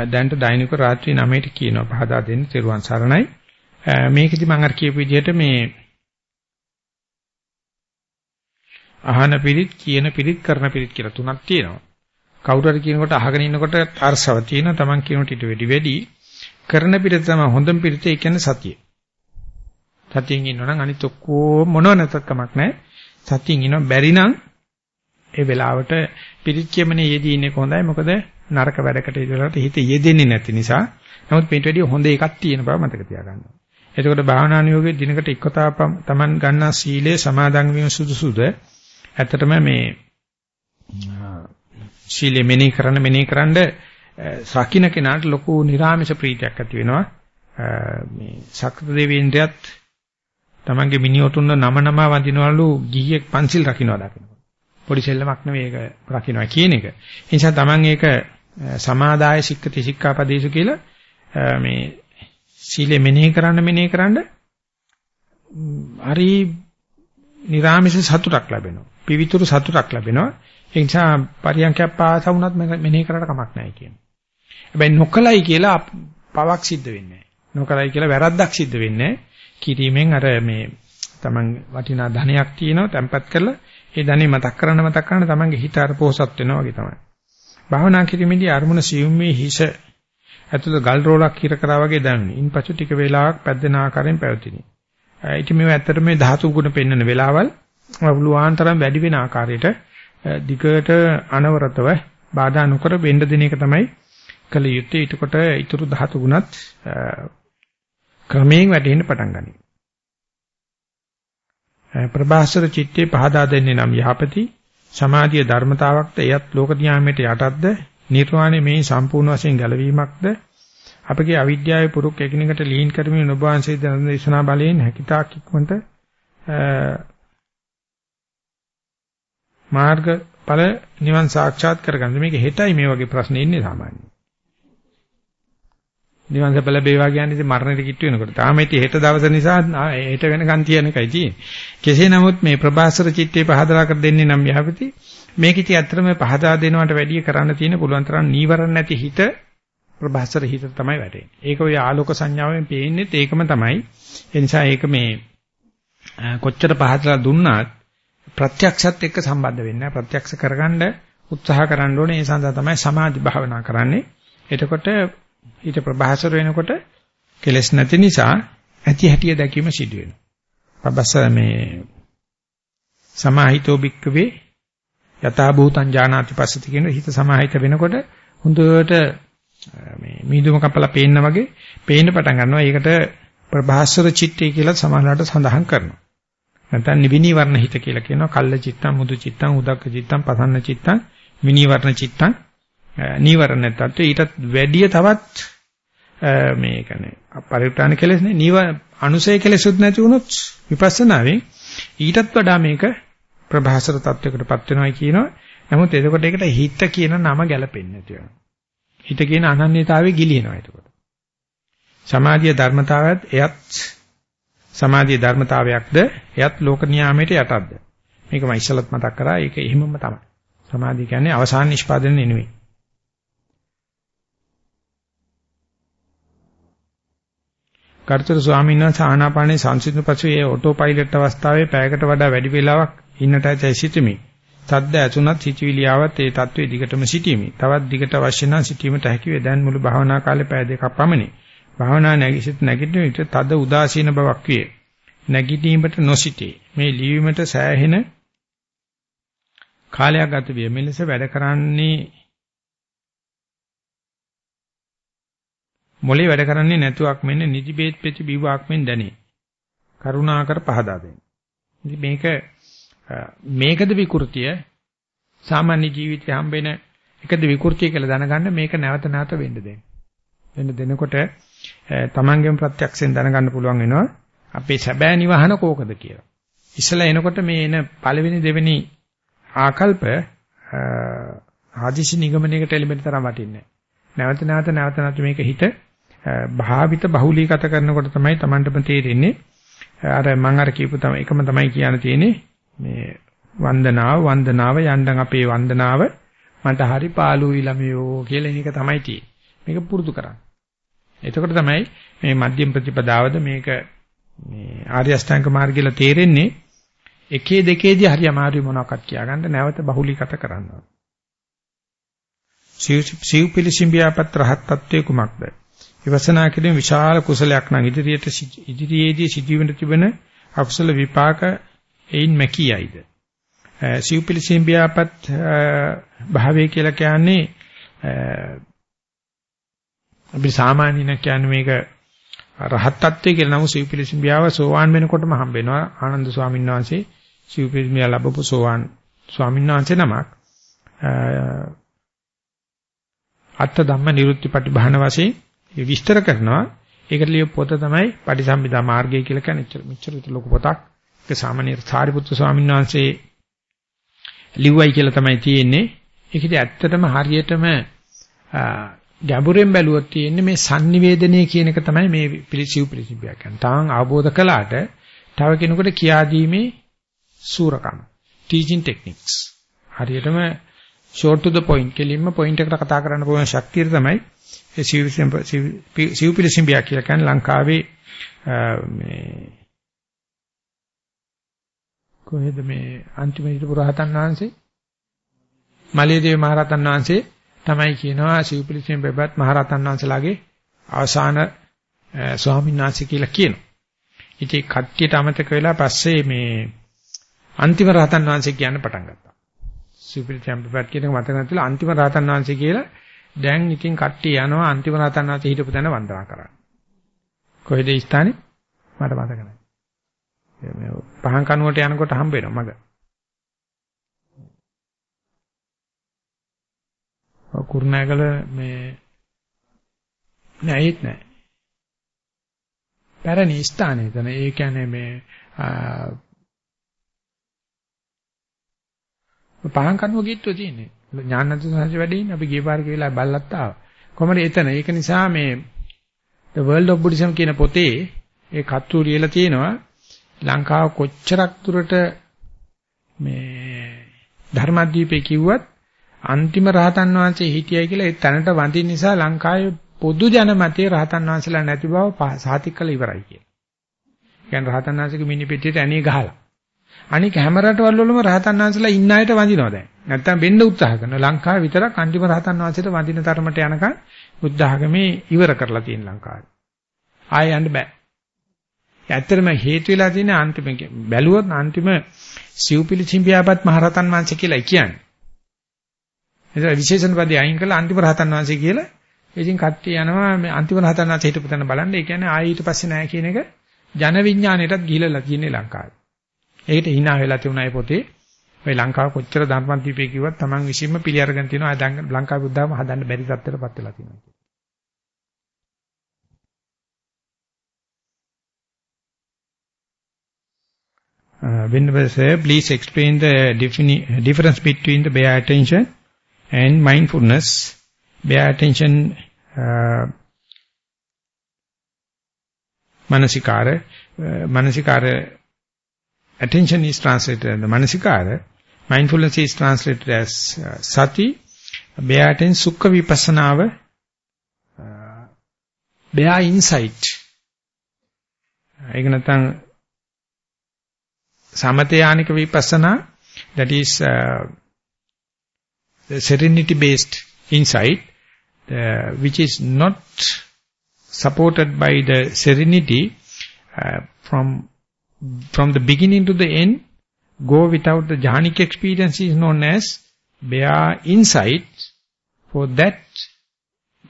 දැන්ට දෛනික රාත්‍රී 9ට කියනවා පහදා දෙන්න තෙරුවන් සරණයි. මේකෙදි මම අර කියපු විදිහට මේ අහන පිරිත්, කියන පිරිත්, කරන පිරිත් කියලා තුනක් තියෙනවා. කවුරු හරි කියනකොට අහගෙන ඉන්නකොට අරසව තියෙනවා. Taman කියනට ඊට වැඩි වැඩි කරන පිරිත තමයි හොඳම පිරිත. ඒ කියන්නේ සතිය. සතියෙන් ඉන්නවනම් අනිත් ඔක්කොම මොනව නැතත් කමක් නැහැ. සතියින් ඉන්න බැරි නම් ඒ වෙලාවට පිරිත් කියමනේ යෙදී ඉන්නේ හොඳයි මොකද නරක වැඩකට ඉඳලාට හිත යෙදෙන්නේ නැති නිසා නමුත් මේට වැඩිය හොඳ එකක් තියෙන බව මතක තියාගන්න. එතකොට භාවනා නියෝගයේ දිනකට එක්කතාව තමන් ගන්නා සීලය සමාදන් වීම සුදුසුද? ඇත්තටම මේ සීලෙ මෙනෙහි කරන මෙනෙහි කරන්ඩ සකින්න කෙනාට ලොකු නිර්ාමිෂ ප්‍රීතියක් ඇති වෙනවා. මේ සක්‍ර දෙවියන්ටත් තමන්ගේ මිනිඔතුන්න නම නම වඳිනවලු ගිහියෙක් පන්සිල් රකින්නවා දකින්න. පොඩි සෙල්ලමක් නෙවෙයි ඒක රකින්නවා කියන එක. ඒ නිසා තමන් ඒක සමාදාය සික්කති සික්ඛාපදේශ කියලා මේ සීලෙ මෙනෙහි කරන්න මෙනෙහි කරන්න හරි නිරාමිෂ සතුටක් ලැබෙනවා. පිවිතුරු සතුටක් ලැබෙනවා. ඒ නිසා පරියන්කයක් පාස වුණත් මෙනෙහි කරලා කමක් නැහැ කියනවා. හැබැයි නොකලයි කියලා පවක් සිද්ධ වෙන්නේ නැහැ. නොකලයි කියලා වැරද්දක් සිද්ධ වෙන්නේ නැහැ. කිරීමෙන් අර මේ Taman වටිනා ධනයක් තියෙනවා තැම්පත් කරලා ඒ ධනෙ මතක් කරන්න මතක් කරන්න Tamanගේ හිත අර පෝසත් වෙනවා වගේ තමයි. භාවනා කිරීමේදී අරමුණ සියුම්මේ හිස ඇතුළත ගල් රෝලක් හිර කරා වගේ දැනුනි. ඉන්පසු ටික වේලාවක් පැද්දෙන ආකාරයෙන් පැවතිනි. ඉතින් මේව ඇත්තට මේ ධාතු ගුණ පෙන්වන වෙලාවල් වුලුවාන්තරම් වැඩි වෙන ආකාරයට දිගට අනවරතව බාධා නොකර වෙන්න දෙන එක තමයි කළ යුත්තේ. ඊටකොට ඊතුරු ධාතු ගුණත් ක්‍රමයෙන් වැටෙන්න පටන් ගනී. ප්‍රභාස්වර චිත්තේ පහදා දෙන්නේ නම් යහපති. සමාධිය ධර්මතාවක්ද? එයත් ලෝක ධ්‍යානයට යටත්ද? නිර්වාණය මේ සම්පූර්ණ වශයෙන් ගැලවීමක්ද? අපගේ අවිද්‍යාවේ පුරුක් එකිනෙකට ලීන් කරමින් ඔබ වහන්සේ දන දේශනා බලයෙන් හැකිතාක් ඉක්මනට මාර්ග ඵල නිවන් සාක්ෂාත් කරගන්න. මේක හෙටයි මේ වගේ ප්‍රශ්න ඉන්නේ සාමාන්‍යයෙන්. නිවන් සප ලැබේවා කියන්නේ ඉතින් මරණයට කිට්ටු වෙනකොට. තාම ඉතින් හෙට දවස නිසා හෙට වෙනකන් තියන එකයි තියෙන්නේ. කෙසේ නමුත් මේ ප්‍රභාසර චිත්තේ පහදලා කර දෙන්නේ නම් යහපති මේක ඉතින් ඇත්තටම පහදා දෙනවට වැඩිය කරන්න තියෙන පුළුවන් තරම් නීවරණ නැති හිත ප්‍රභාසර හිත තමයි වැටෙන්නේ. ඒක ඔය ආලෝක සංඥාවෙන් පේන්නේ ඒකම තමයි. ඒ නිසා ඒක මේ කොච්චර පහදලා දුන්නාත් ප්‍රත්‍යක්ෂත් එක්ක සම්බන්ධ වෙන්නේ ප්‍රත්‍යක්ෂ කරගන්න උත්සාහ කරන්න ඕනේ. ඒ සඳහා තමයි සමාධි භාවනා කරන්නේ. එතකොට ඊට ප්‍රභාසර වෙනකොට කෙලස් නැති නිසා ඇති හැටිය දැකීම සිදු වෙනවා. ප්‍රභාසර මේ සමාහිතෝ බික්කවේ යථා භූතං ඥානාති පස්සති කියන හිත සමාහිත වෙනකොට හොඳට මේ මීදුම කපලා පේන්න වගේ පේන්න පටන් ගන්නවා. ඒකට ප්‍රභාස්වර චිත්තය කියලා සමානලට සඳහන් කරනවා. නැත්නම් නිවිනී වර්ණ හිත කියලා කියනවා. කල්ල චිත්තං, මුදු චිත්තං, උදක්ක චිත්තං, පසන්න චිත්තං, මිනී වර්ණ චිත්තං, නීවරණ තත්ත්වය ඊටත් වැඩිය තවත් මේ කියන්නේ පරිඋත්‍රාණ කෙලෙස්නේ. නීව අනුසය කෙලෙසුත් නැති වුණොත් විපස්සනාවේ ඊටත් වඩා මේක ප්‍රභාසර තත්වයකටපත් වෙනවායි කියනවා. නමුත් එතකොට ඒකට හිත කියන නම ගැලපෙන්නේ නැති වෙනවා. හිත කියන අනන්‍යතාවය ගිලිනවා එතකොට. සමාධිය ධර්මතාවයත් එයත් සමාධියේ ධර්මතාවයක්ද එයත් ලෝක නියාමයට යටත්ද. මේක මම ඉස්සලත් මතක් කරා. ඒක එහෙමම තමයි. සමාධිය කියන්නේ අවසාන නිෂ්පාදනය නෙවෙයි. කර්තෘ ස්වාමීන් වහන්සේ ආනාපානේ සංසිඳන පසු ඒ ඔටෝ පයිලට් අවස්ථාවේ පැයකට වඩා වැඩි වේලාවක් ඉන්නට ඇතැයි සිටිමි. සද්ද ඇසුණත් හිතවිලි ආවත් ඒ தત્ත්වයේ දිගටම සිටීමි. තවත් දිගට අවශ්‍ය නම් සිටීමට හැකි වේ. දැන් මුළු භාවනා කාලේ පැය දෙකක් පමණි. භාවනා නැගිසිට නැගිටින විට තද උදාසීන බවක් විය. නැගිටීමට නොසිටේ. මේ ලිවීමට සෑහෙන කාලයක් ගත විය. මෙලෙස වැඩ කරන්නේ මොලේ වැඩ කරන්නේ නැතුවක් මෙන්න නිදි බේත් පෙති බිව්වක් මෙන් දැනේ. කරුණාකර පහදා දෙන්න. ඉතින් මේක මේකද විකෘතිය සාමාන්‍ය ජීවිතේ හම්බෙන එකද විකෘතිය කියලා දැනගන්න මේක නැවත නැවත වෙන්න දෙන්න. වෙන්න දෙනකොට තමන්ගේම ප්‍රත්‍යක්ෂයෙන් දැනගන්න පුළුවන් වෙනවා අපේ සැබෑ නිවහන කෝකද කියලා. ඉස්සලා එනකොට මේ එන පළවෙනි දෙවෙනි ආකල්ප ආදිසි නිගමනයකට එළිබෙන තරම් වටින්නේ නැවත නැවත නැවත නැවත මේක හිත භාවිත බහුලීගත කරනකොට තමයි Tamanටම තේරෙන්නේ අර මම අර කියපු තමයි එකම තමයි කියන්න තියෙන්නේ මේ වන්දනාව වන්දනාව යන්නම් අපේ වන්දනාව මට හරි පාළුයි ළමයෝ කියලා එක තමයි තියෙන්නේ. මේක පුරුදු කරන්න. එතකොට තමයි මේ මධ්‍යම ප්‍රතිපදාවද මේක මේ ආර්ය අෂ්ටාංග මාර්ගයල තේරෙන්නේ එකේ දෙකේදී හරි අමාරුයි මොනවාක්වත් කියාගන්න නැවත බහුලීගත කරන්න ඕන. සිව් පිළිසිඹියාපත් රහත් තත්වයේ කුමක්ද? විවසනා කිරීම විශාල කුසලයක් නම් ඉදිරියට ඉදිරියේදී සිදුවෙන්න තිබෙන අකුසල විපාක එයින් මැකියයිද? සිව්පිලිසිම් බියාපත් භාවය කියලා කියන්නේ අපි සාමාන්‍යයෙන් කියන්නේ මේක රහත් ත්‍ත්වය කියලා. නමු සිව්පිලිසිම් බියාව සෝවාන් වෙනකොටම හම්බ වෙනවා. ආනන්ද ස්වාමීන් වහන්සේ සිව්පිලිසිම් බියා ලැබපු සෝවාන් ස්වාමීන් වහන්සේ නමක්. අත්ත ධම්ම නිරුත්ති පටිභාන වශයෙන් විස්තර කරනවා ඒකට ලියපු පොත තමයි පටිසම්භිදා මාර්ගය කියලා කියන්නේ මෙච්චර ලොකු පොතක් ඒක සාමාන්‍ය සාරිපුත්‍ර ස්වාමීන් වහන්සේ ලිව්වයි කියලා තමයි තියෙන්නේ. ඒකදී ඇත්තටම හරියටම ගැඹුරෙන් බැලුවොත් තියෙන්නේ මේ sannivedanaya කියන එක තමයි මේ පිළිසිව් පිළිසිබ්බයක් කියන්නේ. තාන් අවබෝධ කළාට තව කෙනෙකුට කියා දීමේ සූරකම්. teaching techniques. හරියටම short to the point කෙලින්ම point එකට කතා කරන්න පුළුවන් ශක්තිය තමයි ඒ සිව් පිළිසිබ්බයක් කියලා කියන්නේ ලංකාවේ මේ කොහෙද මේ අන්තිම හිටපු රහතන් වහන්සේ මලියදේව මහරහතන් වහන්සේ තමයි කියනවා සිව්පිලිසින් බෙබත් මහරහතන් වහන්සේලාගේ අවසාන ස්වාමීන් වහන්සේ කියලා කියනවා. ඉතින් කට්ටියට අමතක වෙලා පස්සේ මේ අන්තිම රහතන් වහන්සේ කියන්න පටන් ගත්තා. සිව්පිලිසින් බෙබත් කියන එක මතක නැතිලා අන්තිම රහතන් වහන්සේ කියලා දැන් ඉතින් කට්ටිය යනවා අන්තිම රහතන් වහන්සේ හිටපු තැන වන්දනා කරන්න. කොහෙද ස්ථානේ? මට මතක නැහැ. මේ පහන් කනුවට යනකොට හම්බ වෙනවා මග. කුරුණෑගල මේ නෑ ඒත් නෑ. පැරණි ස්ථානේ එතන ඒ කියන්නේ මේ පහන් කනුව ගිට්ටුව තියෙන්නේ. ඥානන්ත සංහස වැඩේ ඉන්නේ අපි ගිය පාර කියලා බල්ලත් ආවා. කොහමද එතන ඒක නිසා මේ The World of Buddhism කියන පොතේ ඒ කත්තු ලියලා තියෙනවා ලංකාව කොච්චරක් දුරට මේ ධර්මද්වීපේ කිව්වත් අන්තිම රහතන් වහන්සේ හිටියයි කියලා ඒ තැනට වඳින නිසා ලංකාවේ පොදු ජනමතයේ රහතන් වහන්සේලා නැති බව සාතික කළ ඉවරයි කියලා. කියන්නේ රහතන් වහන්සේගේ මිනි පෙට්ටියට ඇණේ ගහලා. අනික හැම රටවල් වලම රහතන් වහන්සේලා ඉන්න අයට වඳිනවා දැන්. නැත්තම් වෙන්න උත්සාහ කරනවා. ලංකාවේ විතරක් අන්තිම රහතන් වහන්සේට වඳින තරමට යනකම් බුද්ධ ආගමේ ඉවර කරලා තියෙන ලංකාවේ. ආයෙ යන්න බෑ. ඇත්තටම හේතු වෙලා තියෙන අන්තිම බැලුවොත් අන්තිම සිව්පිලි චිම්බියාපත් මහරහතන් වහන්සේ කියලා කියන්නේ. එතන විශේෂණ පදේ අයින් කළා අන්තිම රහතන් වහන්සේ කියලා. ඉතින් කට්ටිය යනවා මේ අන්තිම රහතන් වහන්සේ හිටපු තැන බලන්න. ඒ කියන්නේ ආයෙ ඊට පස්සේ නැහැ කියන එක ජන විඥාණයටත් ගිහිලා තියෙන්නේ ලංකාවේ. ඒකට hina වෙලා තියුණා ඒ පොතේ. මේ ලංකාව කොච්චර ධර්මන්තිපේ කිව්වත් Taman විසින්ම පිළි අරගෙන තියෙනවා. ආ දැන් ලංකාව බුද්ධාම හදන්න බැරි තත්ත්වයකටපත් වෙලා තියෙනවා. Uh, Venerable sir, please explain the difference between the bare attention and mindfulness. Bare attention, uh, manasikara, uh, manasikara, attention is translated as the manasikara, mindfulness is translated as uh, sati, bare attention, sukha vipassana, uh, bare insight. ඒක නැත්නම් samatyanika vipassana, that is uh, the serenity based insight, uh, which is not supported by the serenity uh, from from the beginning to the end, go without the jhanic experience is known as bare insight. For that,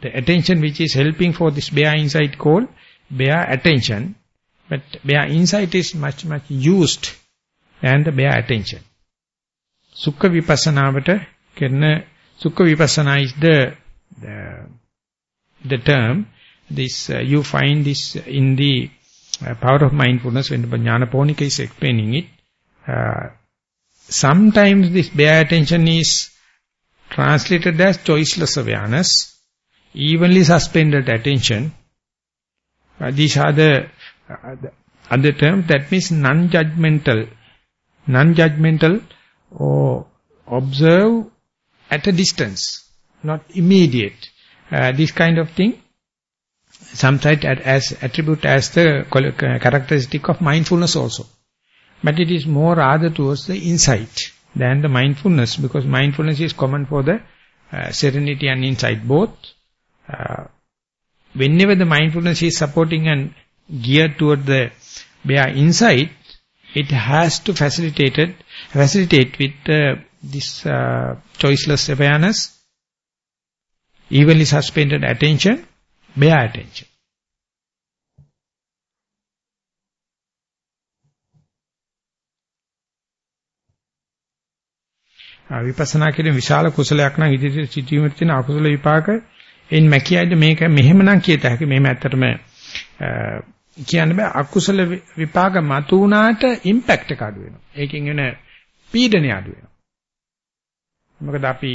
the attention which is helping for this bare insight called bare attention. But bare insight is much, much used than the bare attention. Sukha Vipassanavata, Kirna, Sukha Vipassana is the, the, the term. This, uh, you find this in the uh, power of mindfulness when Jnanaponika is explaining it. Uh, sometimes this bare attention is translated as choiceless awareness, evenly suspended attention. Uh, these are the, uh, the other terms, that means non-judgmental non-judgmental or observe at a distance, not immediate. Uh, this kind of thing, sometimes as attribute as the characteristic of mindfulness also. But it is more rather towards the insight than the mindfulness, because mindfulness is common for the uh, serenity and insight both. Uh, whenever the mindfulness is supporting and geared toward the bare insight, it has to facilitate it, facilitate with uh, this uh, choiceless awareness, evenly suspended attention, bare attention. විපස්සනා කියන විශාල කුසලයක් නම් ඉදිරියට සිටීමේ තියෙන අකුසල විපාක එන් මැකියයිද මේක මෙහෙමනම් කියත හැකි මේම ඇත්තටම කියන්න බෑ අකුසල විපාක මතු වුණාට ඉම්පැක්ට් එක අඩු වෙනවා. ඒකෙන් එන පීඩනය අඩු වෙනවා. මොකද අපි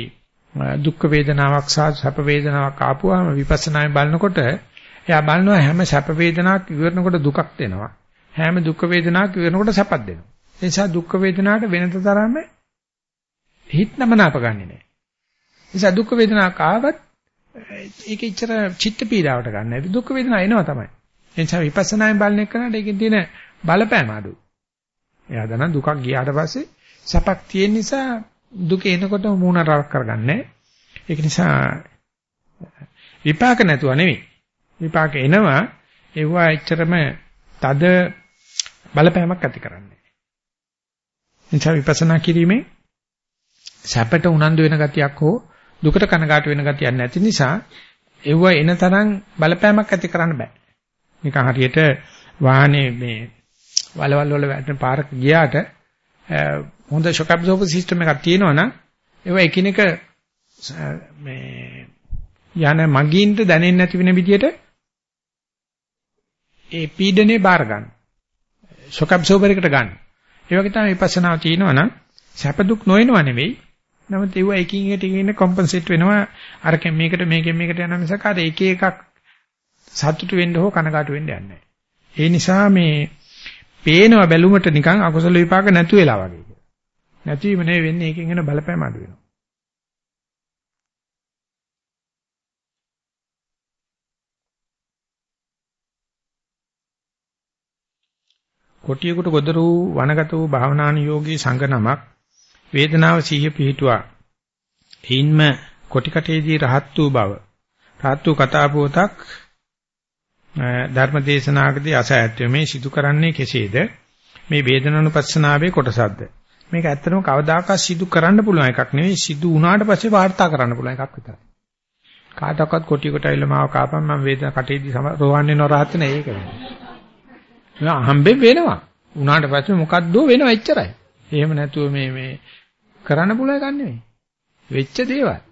දුක් වේදනාවක් සහ සැප වේදනාවක් ආපුවාම විපස්සනායෙන් බලනකොට එයා බලනවා හැම සැප වේදනාවක් ඉවරනකොට දුකක් දෙනවා. හැම දුක් වේදනාවක් ඉවරනකොට සැපක් දෙනවා. ඒ නිසා දුක් වේදනාවට වෙනත තරම හිත නමනාප ගන්නෙ නෑ. නිසා දුක් වේදනාවක් ආවත් ඒක ඉච්චර චිත්ත පීඩාවට ගන්න නෑ. දුක් වේදනාව එනවා තමයි. එනිසා විපස්සනායෙන් බලන එකනට ඒකෙන් තියෙන බලපෑම අඩුයි. එයා දන්න දුකක් ගියාට පස්සේ සැපක් තියෙන නිසා දුක එනකොට මූණරක් කරගන්නේ. ඒක නිසා විපාක නැතුව නෙවෙයි. විපාක එනවා ඒවා එච්චරම තද බලපෑමක් ඇති කරන්නේ. එනිසා විපස්සනා කිරීමේ සැපට උනන්දු වෙන ගතියක් හෝ දුකට කනගාටු වෙන ගතියක් නැති නිසා ඒව එන තරම් බලපෑමක් ඇති කරන්න බෑ. නිකන් හරියට වාහනේ මේ වලවල් වල වැටෙන පාරක ගියාට හොඳ shock absorber system එකක් තියෙනවා නම් ඒව එකිනෙක මේ යන මගින්ට දැනෙන්නේ නැති වෙන විදිහට ඒ පීඩනේ බාර ගන්න. shock absorber එකට ගන්න. ඒ වගේ තමයි විපස්සනාව තියෙනවා නම් සැප දුක් නොයනව නෙවෙයි. නමුත් ඒව එකින් එකට එකින් කොම්පන්සේට් වෙනවා. අරකින් මේකට මේකෙන් මේකට යන මිසක අර එක එකක් සතුටු වෙන්න හෝ කනකාටු වෙන්න යන්නේ නැහැ. ඒ නිසා මේ පේනව බැලුමට නිකන් අකුසල විපාක නැතු වෙලා වගේ. නැතිවම නෙවෙයි වෙන්නේ ඒකෙන් එන බලපෑම අඩු වෙනවා. කොටියෙකුට ගොදරු වනගත වූ භාවනානුයෝගී සංඝ නමක් වේදනාව සිහිය පිහිටුවා. එයින්ම කොටිකටේදී රහත් වූ බව. රහත් වූ කතා පොතක් ධර්මදේශනාකදී අසයත්ව මේ සිදු කරන්නේ කෙසේද? මේ වේදනානුපස්සනාවේ කොටසක්ද? මේක ඇත්තටම කවදාකවත් සිදු කරන්න පුළුවන් එකක් නෙවෙයි සිදු වුණාට පස්සේ වාර්තා කරන්න පුළුවන් එකක් විතරයි. කාටවත් කොටියකට ඇවිල්ලා මාව කාපම් මම වේදනා කටේදී රෝහන්නේ නොරහත් නේ ඒක. නෑ හම්බෙන් වෙනවා. උනාට පස්සේ මොකද්දෝ වෙනවා එච්චරයි. එහෙම නැතුව මේ මේ කරන්න පුළුවන් එකක් නෙවෙයි. වෙච්ච දේවල්.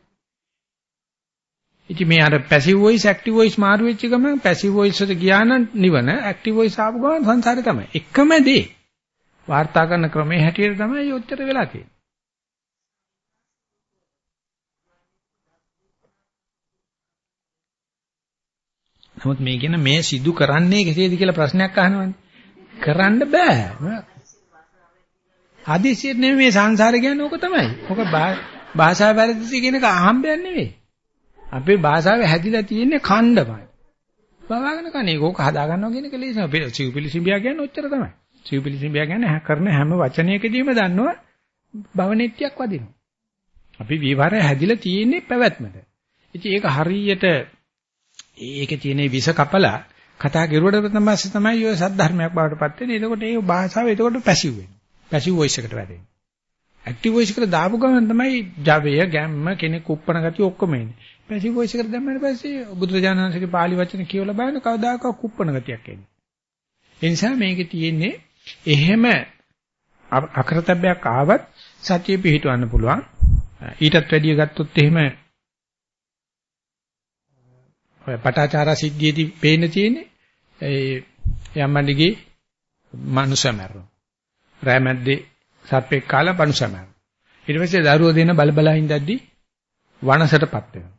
ඉතින් මේ අර පැසිව් වොයිස් ඇක්ටිව් වොයිස් මාරු වෙච්ච ගමන් පැසිව් වොයිස් වලට ගියා නම් නිවන ඇක්ටිව් වොයිස් ආපු ගමන් සංසාරේ තමයි. එකම දේ. වාර්තා කරන ක්‍රමයේ හැටියට තමයි ඔච්චර වෙලා තියෙන්නේ. නමුත් මේ කියන මේ සිදු කරන්නේ කෙසේද කියලා ප්‍රශ්නයක් අහනවනේ. කරන්න බෑ. හදිසියෙත් නෙමෙයි මේ සංසාරේ කියන්නේ ඕක තමයි. ඕක භාෂාව වැරදිසි කියන එක අහම්බයක් නෙවෙයි. අපේ භාෂාවේ හැදිලා තියෙන්නේ ඛණ්ඩමයි. බවාගෙන කන්නේ ඕක හදා ගන්නවා කියන එක ලේසියි. සිව්පිලි සිඹියා කියන්නේ ඔච්චර තමයි. සිව්පිලි සිඹියා කියන්නේ කරන හැම වචනයකදීම දන්නවා භවනෙට්ටියක් වදිනවා. අපි විවරය හැදිලා තියෙන්නේ පැවැත්මට. ඉතින් ඒක හරියට ඒකේ තියෙන විස කපලා කතා කරුවට තමයි තමයි ඔය සද්ධර්මයක් බවට පත් වෙන්නේ. එතකොට ඒ භාෂාව එතකොට පැසිව් වෙනවා. පැසිව් වොයිස් එකට වැටෙනවා. ඇක්ටිව් වොයිස් එකට දාපු ගමන් තමයි ජවය, ගැම්ම, කෙනෙක් කුප්පණ ගතිය ඔක්කොම එන්නේ. පැසිව් වොයිස් එකට දැම්මම පස්සේ බුදුරජාණන් වහන්සේගේ පාලි වචන කියවලා බලන කවදාකවත් කුප්පණ ගතියක් එන්නේ. ඒ නිසා මේකේ තියෙන්නේ එහෙම අකරතැබ්බයක් ආවත් සතිය පිහිටවන්න පුළුවන්. ඊටත් වැඩිය ගත්තොත් එහෙම ඔය පටාචාරා සිද්ධියේදී පේන්න තියෙන්නේ ඒ යම්මණිගේ මනුෂ්‍ය මරනවා. රෑමැද්දේ සර්පෙක් කාලා මනුෂ්‍ය මරනවා. ඊට පස්සේ දරුවෝ දෙන බල බල හින්දද්දී වනසටපත් වෙනවා.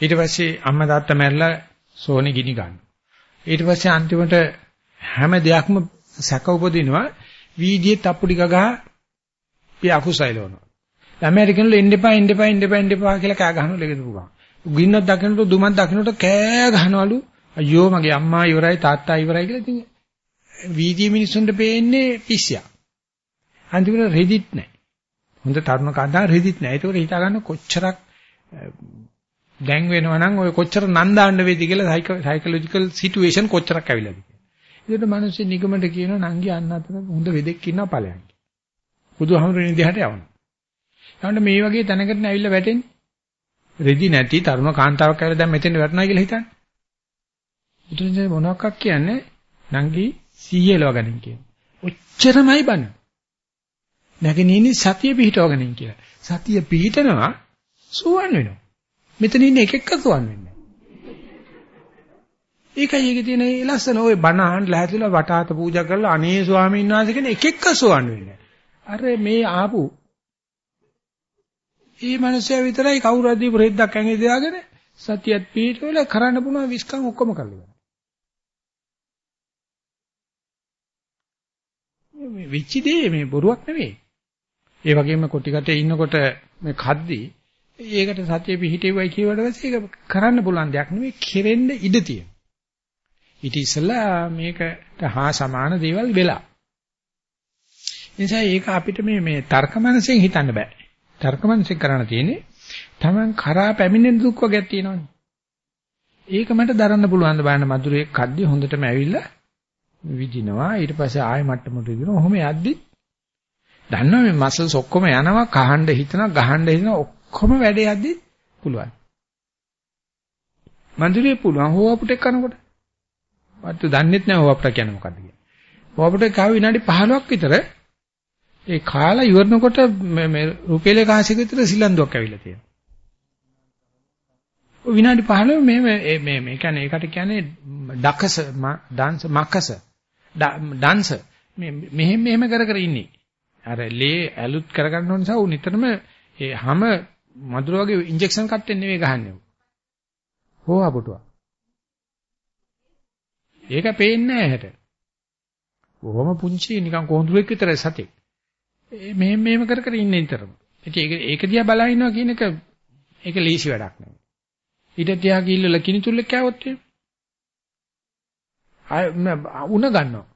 ඊට පස්සේ අම්මා තාත්තා මැරලා සෝනේ ගිනි ගන්නවා. ඊට පස්සේ අන්තිමට හැම දෙයක්ම සැක උපදිනවා වීදියේ තප්පු ටික ගහ පිය අකුසයිලවනවා. ළමයාට කියනලු එන්න එපා එන්න එපා එන්න එපා එන්න එපා කියලා කෑ ගහනවා ලෙගද පුගා. ගින්නක් දකින්නට දුමක් දකින්නට කෑ ගහනවලු අයියෝ මගේ අම්මා ඉවරයි තාත්තා ඉවරයි කියලා ඉතින් වීදියේ මිනිස්සුන්ට පේන්නේ පිස්සියක්. අන්තිමට රෙදිත් නැහැ. හොඳ තරුණ කාන්තාව රෙදිත් නැහැ. ඒක හිතා ගන්න කොච්චරක් දැන් වෙනවා නම් ඔය කොච්චර නන්දාන්න වේද කියලා සයිකොලොජිකල් සිටුේෂන් කොච්චරක් ඇවිල්ලාද කියලා. ඒකට මිනිස්සු නිගමනට කියනවා නංගි අන්න අතන හොඳ වෙදෙක් ඉන්නවා ඵලයන්. බුදුහාමුදුරනේ දිහාට යවනවා. ඊට මේ වගේ තැනකට ඇවිල්ලා වැටෙන්නේ. රෙදි නැති තරුණ කාන්තාවක් ඇවිල්ලා දැන් මෙතෙන් වැටෙනවා කියලා හිතන්නේ. බුදුරජාණන් මොනවාක් කියන්නේ නංගි සීයලව ගනින් කියන. ඔච්චරමයි බන. නැගිනින්නේ සතිය පිහිටවගනින් කියලා. සතිය පිහිටනවා සුවන් වෙනවා. මෙතන ඉන්න එක එක සුවන් වෙන්නේ. ඒකයි ඒකේ තියෙන ලස්සන ওই බණ අහන්න ලැහැතිලා වටාත පූජා කරලා අනේ ස්වාමීන් වහන්සේ කියන එක එක සුවන් වෙන්නේ. අර මේ ආපු ඒ මනුස්සයා විතරයි කවුරු හරි දීපු රෙද්දක් ඇඟේ දාගෙන සතියත් පිටවල කරන්න පුළුවන් විස්කම් ඔක්කොම කරලා. මේ වෙච්ච දේ මේ බොරුවක් නෙවෙයි. ඒ වගේම කොටිකටේ ඉන්නකොට මේ කද්දි ඒකට සතිය පිහිටෙවයි කියවට පස්සේ ඒක කරන්න පුළුවන් දෙයක් නෙවෙයි කෙරෙන්න ඉඩ තියෙන. ඊට ඉස්සෙල්ලා මේකට හා සමාන දේවල් වෙලා. නිසා ඒක අපිට මේ මේ තර්ක මනසෙන් හිතන්න බෑ. තර්ක මනසෙන් කරන්න තියෙන්නේ Taman කරා පැමිණෙන දුක් වර්ගයක් තියෙනවනේ. ඒක මට දරන්න පුළුවන් ද බලන්න මధుරේ කද්දි හොඳටම ඇවිල්ලා විදිනවා ඊට පස්සේ ආයෙ මට්ටමට විදිනවා ඔහොම යද්දි දන්නවා මේ මසල්ස් ඔක්කොම යනවා කහඬ හිතනවා ගහන්න හිතනවා ඔක්කොම වැඩ යද්දි පුළුවන්. මන්දිරේ පුළුවන්. හොවපුටෙක් කනකොට මට දන්නෙත් නැහැ හොවපුට කියන්නේ මොකද්ද කියලා. හොවපුටෙක් කාව විනාඩි 15ක් විතර ඒ කාලා ඉවරනකොට මේ රුපියල් 100ක විතර සිලන්දුවක් ඇවිල්ලා තියෙනවා. විනාඩි 15 මේ මේ මේ කියන්නේ ඒකට කියන්නේ ඩකස ඩාන්ස් මකස. ඩාන්ස්. මේ මෙහෙම මෙහෙම කර කර ඉන්නේ. අර ලේ ඇලුත් කරගන්න ඕන නිසා උ නිතරම ඒ හැම මధుර වගේ ඉන්ජෙක්ෂන් කට්ටෙන් නෙවෙයි ගහන්නේ. හොවා පුටුවා. ඒක පේන්නේ නැහැ ඇහැට. බොහොම පුංචි නිකන් කොඳුරෙක් විතර සතෙක්. මෙහෙම මෙහෙම කර කර ඉන්නේ නිතරම. ඉතින් ඒක ඒක දිහා බලා ඉන්නවා කියන එක ඒක ලීසි වැඩක් නෙවෙයි. ඊට තියා ගිහිල්ලා කිනිතුල්ලෙක් කෑවොත් එහෙම. ආය උණ ගන්නවා.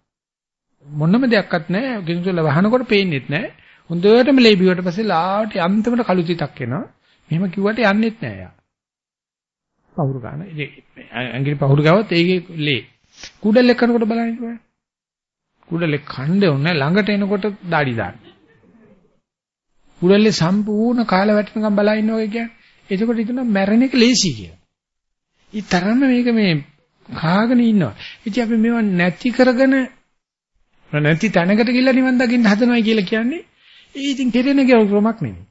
මොනම දෙයක්වත් නැහැ. කිනිතුල්ල වහනකොට පේන්නේත් නැහැ. හොඳටම ලේබිවට පස්සේ ලාවට අන්තිමට කළු තිතක් එනවා. මෙහෙම කිව්වට යන්නෙත් නැහැ යා. පහුරු ගන්න. ඇඟිලි පහුරු ගාවත් ඒකේ ලේ. කුඩල්ලෙක් කරනකොට බලන්න ඉතින්. කුඩල්ලේ කණ්ඩේ උන්නේ ළඟට එනකොට দাঁඩි දාන්න. කුඩල්ලේ සම්පූර්ණ කාල වැටෙනකම් බලා ඉන්නවා කියන්නේ. එතකොට හිතනවා මැරෙන එක ලේසි කියලා. ඊ තරම්ම මේක මේ කාගෙන ඉන්නවා. ඉතින් අපි මේවා නැති කරගෙන නැති තැනකට ගිහිල්ලා නිවන් දකින්න හදනවා කියලා කියන්නේ ඒ ඉතින් කෙරෙන ක්‍රමයක් නෙමෙයි.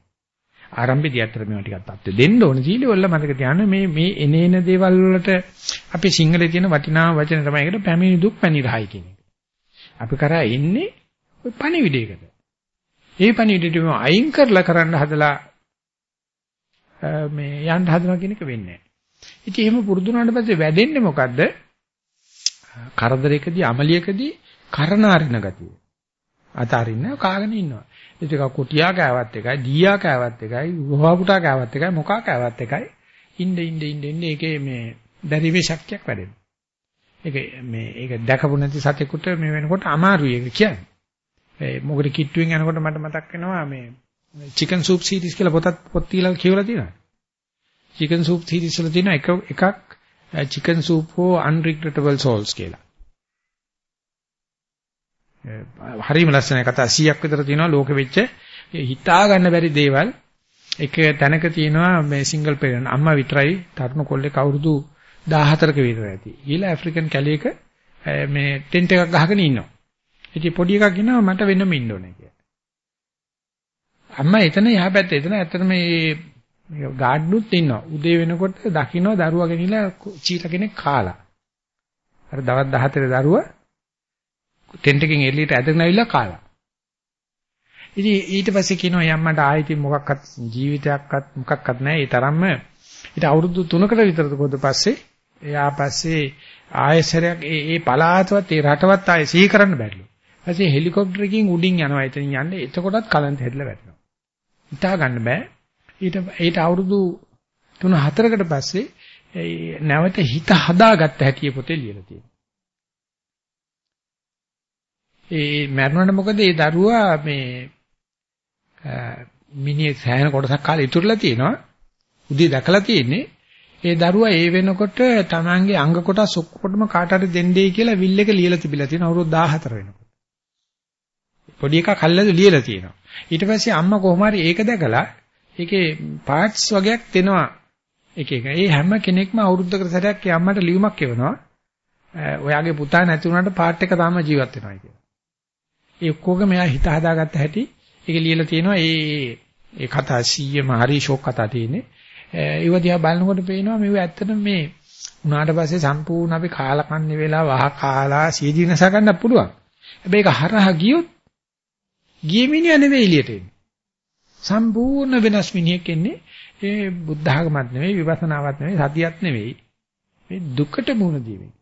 ආරම්භයේදී අතර මේවා ටිකක් තත්ත්වෙ දෙන්න ඕනේ සීල වල මතක තියාගන්න මේ මේ එනේන දේවල් වලට අපි සිංහලේ තියෙන වටිනා වචන තමයි ඒකට පැමිණි දුක් පැනිරහයි කියන එක. අපි කරා ඉන්නේ ওই පණිවිඩයකට. ඒ පණිවිඩෙට අයින් කරලා කරන්න හදලා මේ යන්න හදනවා කියන එක වෙන්නේ නැහැ. ඉතින් එහෙම පුරුදු වුණාට පස්සේ වැඩෙන්නේ මොකද්ද? කරදරයකදී අමලියකදී කරනාරින ගතිය. අතාරින්න කාගෙන ඉන්නවා. ඒක කුටියා කෑවත් එකයි, දීයා කෑවත් එකයි, ගෝවා පුටා කෑවත් එකයි, මොකා කෑවත් එකයි. ඉන්න ඉන්න ඉන්න ඉන්න ඒකේ මේ දැරීමේ ශක්තියක් වැඩෙනවා. ඒක මේ ඒක දැකපු නැති සතෙකුට මේ වෙනකොට අමාරුයි ඒක කියන්නේ. ඒ මොකද කිට්ටුවෙන් යනකොට මට මතක් වෙනවා මේ චිකන් සූප් සීරීස් කියලා පොතක් පොත් තියලා කියවලා තියෙනවා. චිකන් සූප් සීරීස් වල තියෙන එක එකක් chicken soup for unregrettable souls කියලා. හරිම ලස්සනයි කතා 100ක් විතර තියෙනවා ලෝකෙ වෙච්ච හිතා ගන්න බැරි දේවල් එක තැනක තියෙනවා මේ සිංගල් පේරන්ට් අම්මා විතරයි තරුණ කොල්ලෙක් අවුරුදු 14ක විතර ඇති. ඊළා ඇෆ්‍රිකන් කැලේක මේ ටෙන්ට් එකක් ගහගෙන ඉන්නවා. ඉතින් පොඩි එකක් ඉන්නවා මට වෙනම ඉන්න ඕනේ කියලා. අම්මා එතන යහපැත්තේ එතන ඇත්තට මේ ගාඩ්නුත් ඉන්නවා. උදේ වෙනකොට දකින්න දරුවා ගෙනිලා චීත කෙනෙක් කාලා. අර දවස් 14 දරුවා ටෙන්ට් එකෙන් එළියට ඇදගෙන ආවිල්ලා කාලා. ඉතින් ඊට පස්සේ කියනවා යම්මට ආයෙත් මොකක්වත් ජීවිතයක්වත් මොකක්වත් නැහැ. ඒ තරම්ම ඊට අවුරුදු 3කට විතර කොහොද පස්සේ එයා පස්සේ ආයෙසරයක් ඒ ඒ පලාතවත් ඒ රටවත් ආයෙ සිහි කරන්න බැරිලු. ඊපස්සේ හෙලිකොප්ටරකින් උඩින් යනවා එතනින් යන්නේ. එතකොටත් කලන්ත හැදලා වැටෙනවා. හිතා ගන්න බෑ. ඊට ඊට අවුරුදු 3-4කට පස්සේ නැවත හිත හදාගත්ත හැටි පොතේ ලියලා තියෙනවා. ඒ මරණයට මොකද ඒ දරුවා මේ මිනිහ සෑහෙන කොටසක් කාලේ ඉතුරුලා තියෙනවා. උදේ දැකලා තියෙන්නේ. ඒ දරුවා ඒ වෙනකොට තමන්ගේ අංග කොටස් ඔක්කොටම කාට හරි දෙන්නේයි කියලා විල් එක ලියලා තිබිලා තියෙනවා අවුරුදු 14 වෙනකොට. පොඩි එකා කල්ලාද ලියලා තියෙනවා. ඊට පස්සේ අම්මා කොහොම හරි ඒක දැකලා ඒකේ පාර්ට්ස් වගේක් දෙනවා එක එක. ඒ හැම කෙනෙක්ම අවුරුද්දකට සැරයක් ඒ අම්මට ලියුමක් එවනවා. ඔයාගේ පුතා නැති වුණාට පාර්ට් එක තාම ජීවත් වෙනවා කියලා. ඒ ඔක්කොගම එයා හිත හදාගත්ත හැටි ඒක ලියලා තියෙනවා. ඒ ඒ කතා 100ම හරි ෂෝක් කතා තියෙන්නේ. ඒව දිහා බලනකොට පේනවා මේව ඇත්තටම මේ උනාට පස්සේ සම්පූර්ණ අපි කාලා කන්නේ වෙලා වහ කාලා සියදීනස ගන්න පුළුවන්. හැබැයි ඒක හරහා ගියොත් ගිය මිනිහා නෙවෙයි එළියට එන්නේ. සම්පූර්ණ වෙනස් මිනිහෙක් එන්නේ ඒ බුද්ධ ආගමත් නෙවෙයි විපස්සනාවත් නෙවෙයි සතියත් නෙවෙයි. මේ දුකට මුහුණ දීමේ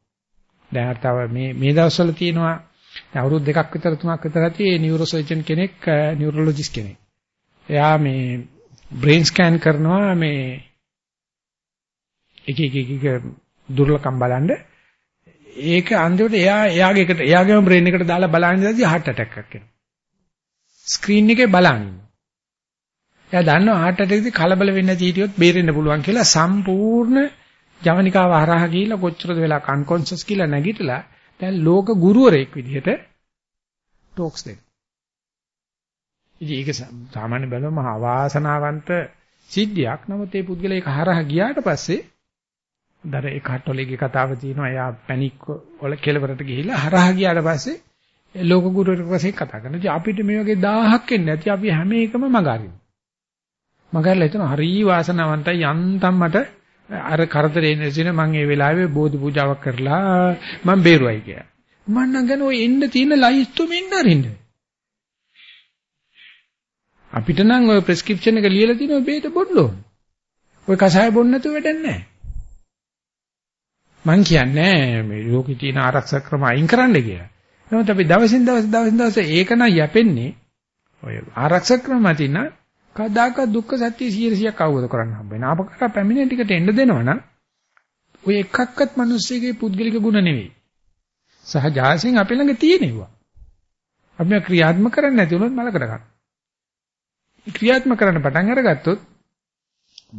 දැන් තව මේ මේ දවස්වල තියෙනවා අවුරුදු දෙකක් විතර තුනක් විතර ඇති ඒ නියුරෝසර්ජන් කෙනෙක් නියුරොලොජිස්ට් කෙනෙක්. එයා මේ බ්‍රේන් ස්කෑන් කරනවා මේ එක එක එක දුර්ලකම් බලන්න ඒක අන්තිමට එයා එයාගේ එකට එයාගේම බ්‍රේන් එකට දාලා බලන්න ඉඳලා heart attack එකක් එනවා. ස්ක්‍රීන් එකේ බලන්න. එයා දන්නවා heart attack එකේදී කලබල වෙන්නේ නැති හිටියොත් බේරෙන්න පුළුවන් කියලා සම්පූර්ණ ජවනිකාව හරහා ගිහිල්ලා කොච්චරද වෙලා අන්කොන්ෂස් කියලා නැගිටලා දැන් ලෝක ගුරුවරයෙක් විදිහට ටොක්ස් දෙන්න. ඉතින් ඒක සාමාන්‍ය බලවම අවාසනාවන්ත සිද්ධියක්. නමුත් මේ පුද්ගලයා ඒක හරහා ගියාට පස්සේ දර ඒ කට්ටොලේගේ කතාව තියෙනවා. එයා පැනික් වල කෙලවරට ගිහිල්ලා හරහා ගියාට පස්සේ ලෝක ගුරුවරයෙක් වශයෙන් කතා කරනවා. ඉතින් අපිට මේ වගේ 1000ක් එන්නේ නැති අපි හැම එකම මගහරිනවා. මගහරලා හිතන හරි වාසනාවන්තයි යන්තම් මට අර කරදරේ නැසින මම ඒ වෙලාවේ බෝධි පූජාවක් කරලා මම බේරුවයි කියලා. මම නම් ගන ඔය එන්න තියෙන ලයිස්තුම ඉන්න අරින්න. අපිට නම් ඔය ප්‍රෙස්ක්‍රිප්ෂන් එක ලියලා තියෙනවා බේත බොන්න ඕන. ඔය කසාය බොන්න නැතුව වැඩක් නැහැ. මං කියන්නේ මේ ලෝකේ තියෙන ආරක්ෂක ක්‍රම අයින් කරන්න කියලා. නමුත් අපි දවසින් දවස දවසින් දවස ඒක නම් යැපෙන්නේ ඔය ආරක්ෂක ක්‍රම මතින කදාක දුක්ඛ සත්‍ය 100ක් අවබෝධ කරගන්න හම්බ වෙන. අපකට පැමිණෙන ටිකට එන්න දෙනවනම් ඔය එකක්වත් මිනිස්සෙගේ පුද්ගලික ගුණ නෙවෙයි. සහජාසයෙන් අපි ළඟ තියෙනවා. අපි මේ ක්‍රියාත්මක කරන්නේ නැති වුණොත් මලකට ගන්න. ක්‍රියාත්මක කරන්න පටන් අරගත්තොත්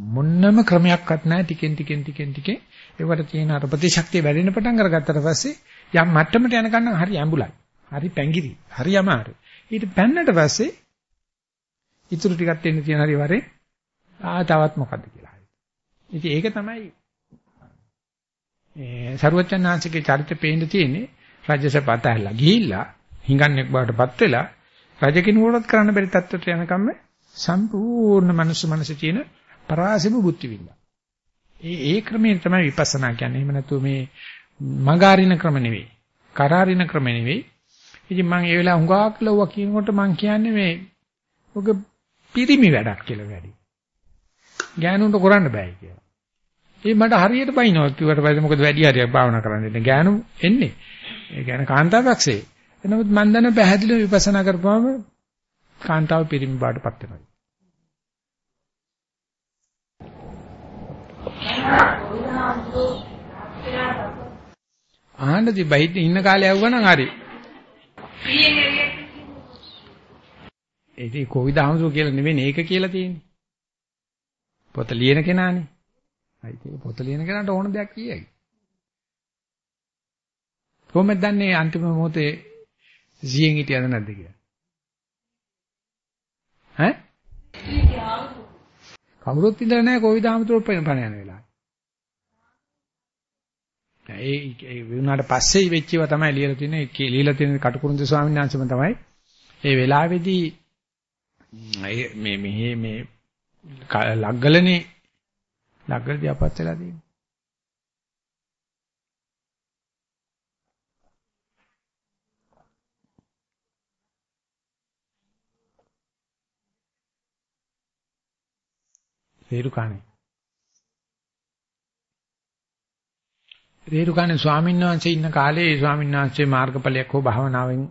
මොන්නම ක්‍රමයක්වත් නැහැ ටිකෙන් ටිකෙන් ටිකෙන් ටිකෙන් ඒවට තියෙන අර ප්‍රතිශක්තිය වැඩෙන්න පටන් අරගත්තට පස්සේ යම් මට්ටමට යනකන් නම් හරි ඇඹුලයි. හරි පැංගිරි. හරි අමාරු. ඊට පැන්නට පස්සේ ඉතුරු ටිකක් දෙන්න තියෙන හරි වරේ ආ තවත් මොකද්ද කියලා. ඉතින් ඒක තමයි ඒ සරුවචනාංශිකේ චරිත පේන්න තියෙන්නේ රජසපත ඇහැලා ගිහිල්ලා හිඟන්නේක් බවටපත් වෙලා රජ කෙනෙකුටත් කරන්න බැරි තත්ත්වයට යනකම් සම්පූර්ණ මනුස්ස මනසේ තියෙන පරාසෙම බුද්ධි විඳා. ඒ ඒ ක්‍රමයෙන් තමයි විපස්සනා කියන්නේ. එහෙම නැතුව මේ මගාරින ක්‍රම නෙවෙයි. කරාරින ක්‍රම නෙවෙයි. ඉතින් මම ඒ වෙලාව හුඟක් ලව්වා කියනකොට මම කියන්නේ මේ ඔක පිරිමි වැඩක් කියලා වැඩි. ගෑනුන්ට කරන්න බෑ කියලා. ඒ මට හරියට බයිනවා කිව්වට පස්සේ මොකද වැඩි හරියක් භාවනා කරන්න ඉන්නේ. ගෑනු එන්නේ. ඒ කියන්නේ කාන්තාවක්සේ. එනමුත් මම දන්න පැහැදිලිව විපස්සනා කරපුවම කාන්තාව පිරිමි බාටපත් වෙනවා. ආහන්න තිබ්බා ඉන්න කාලේ යවුවා නම් හරි. ඒ කොවිද හමුදුර කියලා නෙවෙයි ඒක කියලා තියෙන්නේ. පොත ලියන කෙනානේ. අයිති පොත ලියන කෙනාට ඕන දෙයක් කියයි. කොහොමද දන්නේ අන්තිම මොහොතේ සියෙන් හිටියද නැද්ද කියලා? ඈ? කවුරුත් ඉඳලා නැහැ කොවිද හමුදුර පණ යන වෙලාව. ඒ ඒ වුණාට පස්සේ වෙච්ච ඒවා තමයි ලියලා තියෙන්නේ. ඒ ලියලා තියෙන කටුකුරුන්ද ස්වාමීන් වහන්සේම තමයි. ඒ වෙලාවේදී මේ මෙහි මේ ලග්ගලනේ ලග්ගලදී අපත් වෙලා තියෙන්නේ. රේරුකාණේ රේරුකාණේ ස්වාමීන් වහන්සේ ඉන්න කාලේ ඒ ස්වාමීන් වහන්සේ මාර්ගඵලයක් හෝ භාවනාවෙන්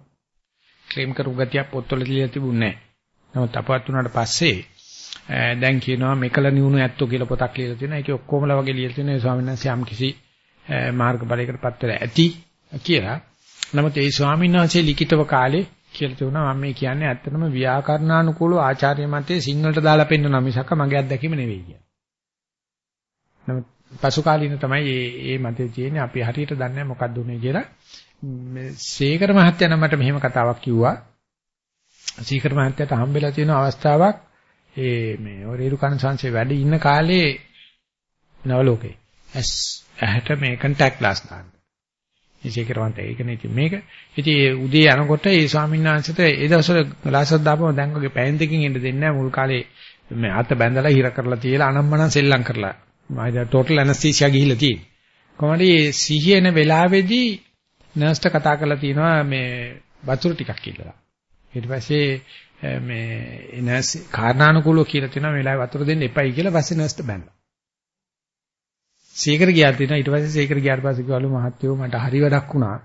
ක්ලේම් කරු ගතියක් පොත්වල ලියලා තිබුණේ නැහැ. නමුත් අපවත් වුණාට පස්සේ දැන් කියනවා මෙකල නිවුණු ඇත්තෝ කියලා පොතක් ලියලා තියෙනවා. ඒකේ ඔක්කොමලා වගේ ලියලා තියෙනවා ස්වාමීන් වහන්සේ යම් කිසි මාර්ගඵලයකටපත් වෙලා ඇති කියලා. නමුත් ඒ ස්වාමීන් වහන්සේ ලිඛිතව කාලේ කියලා තියුණා මම මේ කියන්නේ ඇත්තටම ව්‍යාකරණානුකූලව ආචාර්ය මතයේ සිංහලට දාලා පෙන්නන මිසක මගේ අත්දැකීම නෙවෙයි කියන්නේ. නමුත් පසු කාලීන තමයි මේ මේ මතේ තියෙන්නේ අපි හරියට දන්නේ මොකක්ද උනේ කියලා. මේ සේකර මහත්තයා නම් මට මෙහෙම කතාවක් කිව්වා. සීකර මහත්තයාට හම්බෙලා තියෙන අවස්ථාවක් ඒ මේ ඔරේරු කන සංසේ වැඩ ඉන්න කාලේ නවලෝකේ. ඇස් ඇහැට මේ කන්ටැක්ට් ග්ලාස් දාන්න. ඉතිකරවන්ත ඒකනේ ඉතින් මේක. ඉතින් ඒ උදේ යනකොට ඒ ස්වාමීන් වහන්සේට ඒ දවස්වල ග්ලාස් එකක් දාපුවම දැන් වගේ පෑන් දෙකකින් එන්න දෙන්නේ නැහැ මුල් කාලේ මේ අත බැඳලා හිර කරලා තියලා අනම්මනම් සෙල්ලම් කරලා. මම ටෝටල් ඇනස්තීසියා ගිහිල්ලා තියෙන්නේ. කොහොමද මේ සිහියන වෙලාවේදී නර්ස්ට කතා කරලා තිනවා මේ වතුර ටිකක් කියලා. ඊට පස්සේ මේ නර්ස් කාරණානුකූලව කියලා තියෙනවා මේ වෙලාවේ වතුර දෙන්න එපයි කියලා පස්සේ නර්ස්ට බැනලා. සීකර ගියා තියෙනවා ඊට පස්සේ සීකර ගියාට පස්සේ කිව්වලු මහත්තයෝ මට හරි වැඩක් වුණා.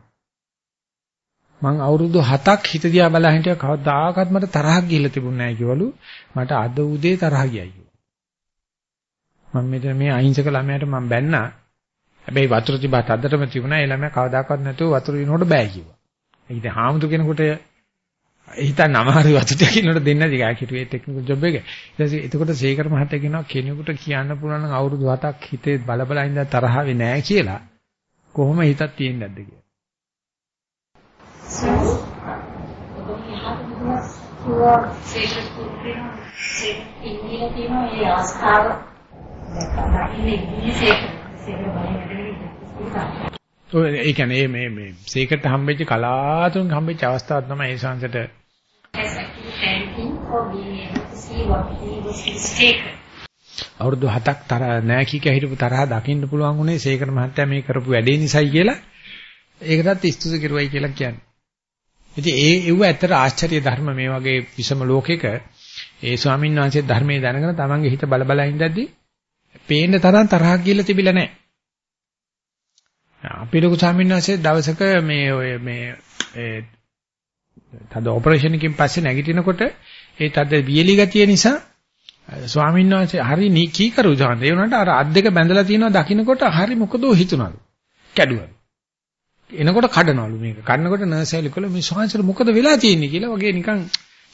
මං අවුරුදු 7ක් හිත දිහා බලා හිටියා කවදාකවත් මට තරහක් ගිහිල්ලා තිබුණේ නැහැ කිව්වලු. මට අද උදේ තරහ ගියා කිව්වා. මම මෙතන මේ අහිංසක ළමයාට මම බැන්නා. හැබැයි වතුර තිබ්බත් අදටම තිබුණා. ඒ ළමයා කවදාකවත් නැතුව වතුර දිනනකොට බෑ කිව්වා. ඒ කියන්නේ හාමුදුර කෙනෙකුට හිතන්න අමාරු වතුර ටිකකින්ට දෙන්න දිගා හිටුවේ ටෙක්නිකල් ජොබ් එක. ඊට පස්සේ එතකොට සේකර මහත්තයා කියනවා කෙනෙකුට කියන්න පුළුවන් නම් අවුරුදු 7ක් හිතේ බලබලා ඉඳලා තරහ වෙන්නේ නැහැ කියලා. කොහොම හිතක් තියෙන්නේ නැද්ද කියලා. ඉන්දියාවේ තියෙන මේ අවස්ථාව දැක්කම ඉන්නේ ඉංග්‍රීසියෙන් සේකර බලන්නේ ඔය ඒ කියන්නේ මේ මේ සීකට හම්බෙච්ච කලාතුරකින් හම්බෙච්ච අවස්ථාවක් තමයි ඒ සංසට අවුරුදු 7ක් තර නෑ කීක හිටපු තරහ දකින්න පුළුවන් උනේ සීකර මහත්තයා මේ කරපු වැඩේ නිසයි කියලා ඒකටත් ස්තුති කරුවයි කියලා කියන්නේ. ඉතින් ඒ ඒව ඇත්තට ආශ්චර්ය ධර්ම මේ වගේ විසම ලෝකෙක ඒ ස්වාමීන් වහන්සේ ධර්මයේ දැනගෙන තමන්ගේ හිත බල බල ඉඳද්දි පේන්න තරම් තරහක් ගිහිල්ලා තිබිලා නැහැ. අපේ ලොකු ස්වාමීන් වහන්සේ දවසක මේ ඔය මේ ඒ තද ඔපරේෂන් එකකින් පස්සේ නැගිටිනකොට ඒ තද වියලි ගතිය නිසා ස්වාමීන් වහන්සේ හරි නීකී කරු සාන්ද ඒ උනට අර අත් දෙක බැඳලා තියෙනවා දකින්නකොට හරි මොකදෝ හිතුණලු? කැඩුවා. එනකොට කඩනවලු මේක. කඩනකොට නර්ස් ඇලිකොල මේ ස්වාමීන් මොකද වෙලා තියෙන්නේ? කියලා වගේ නිකන්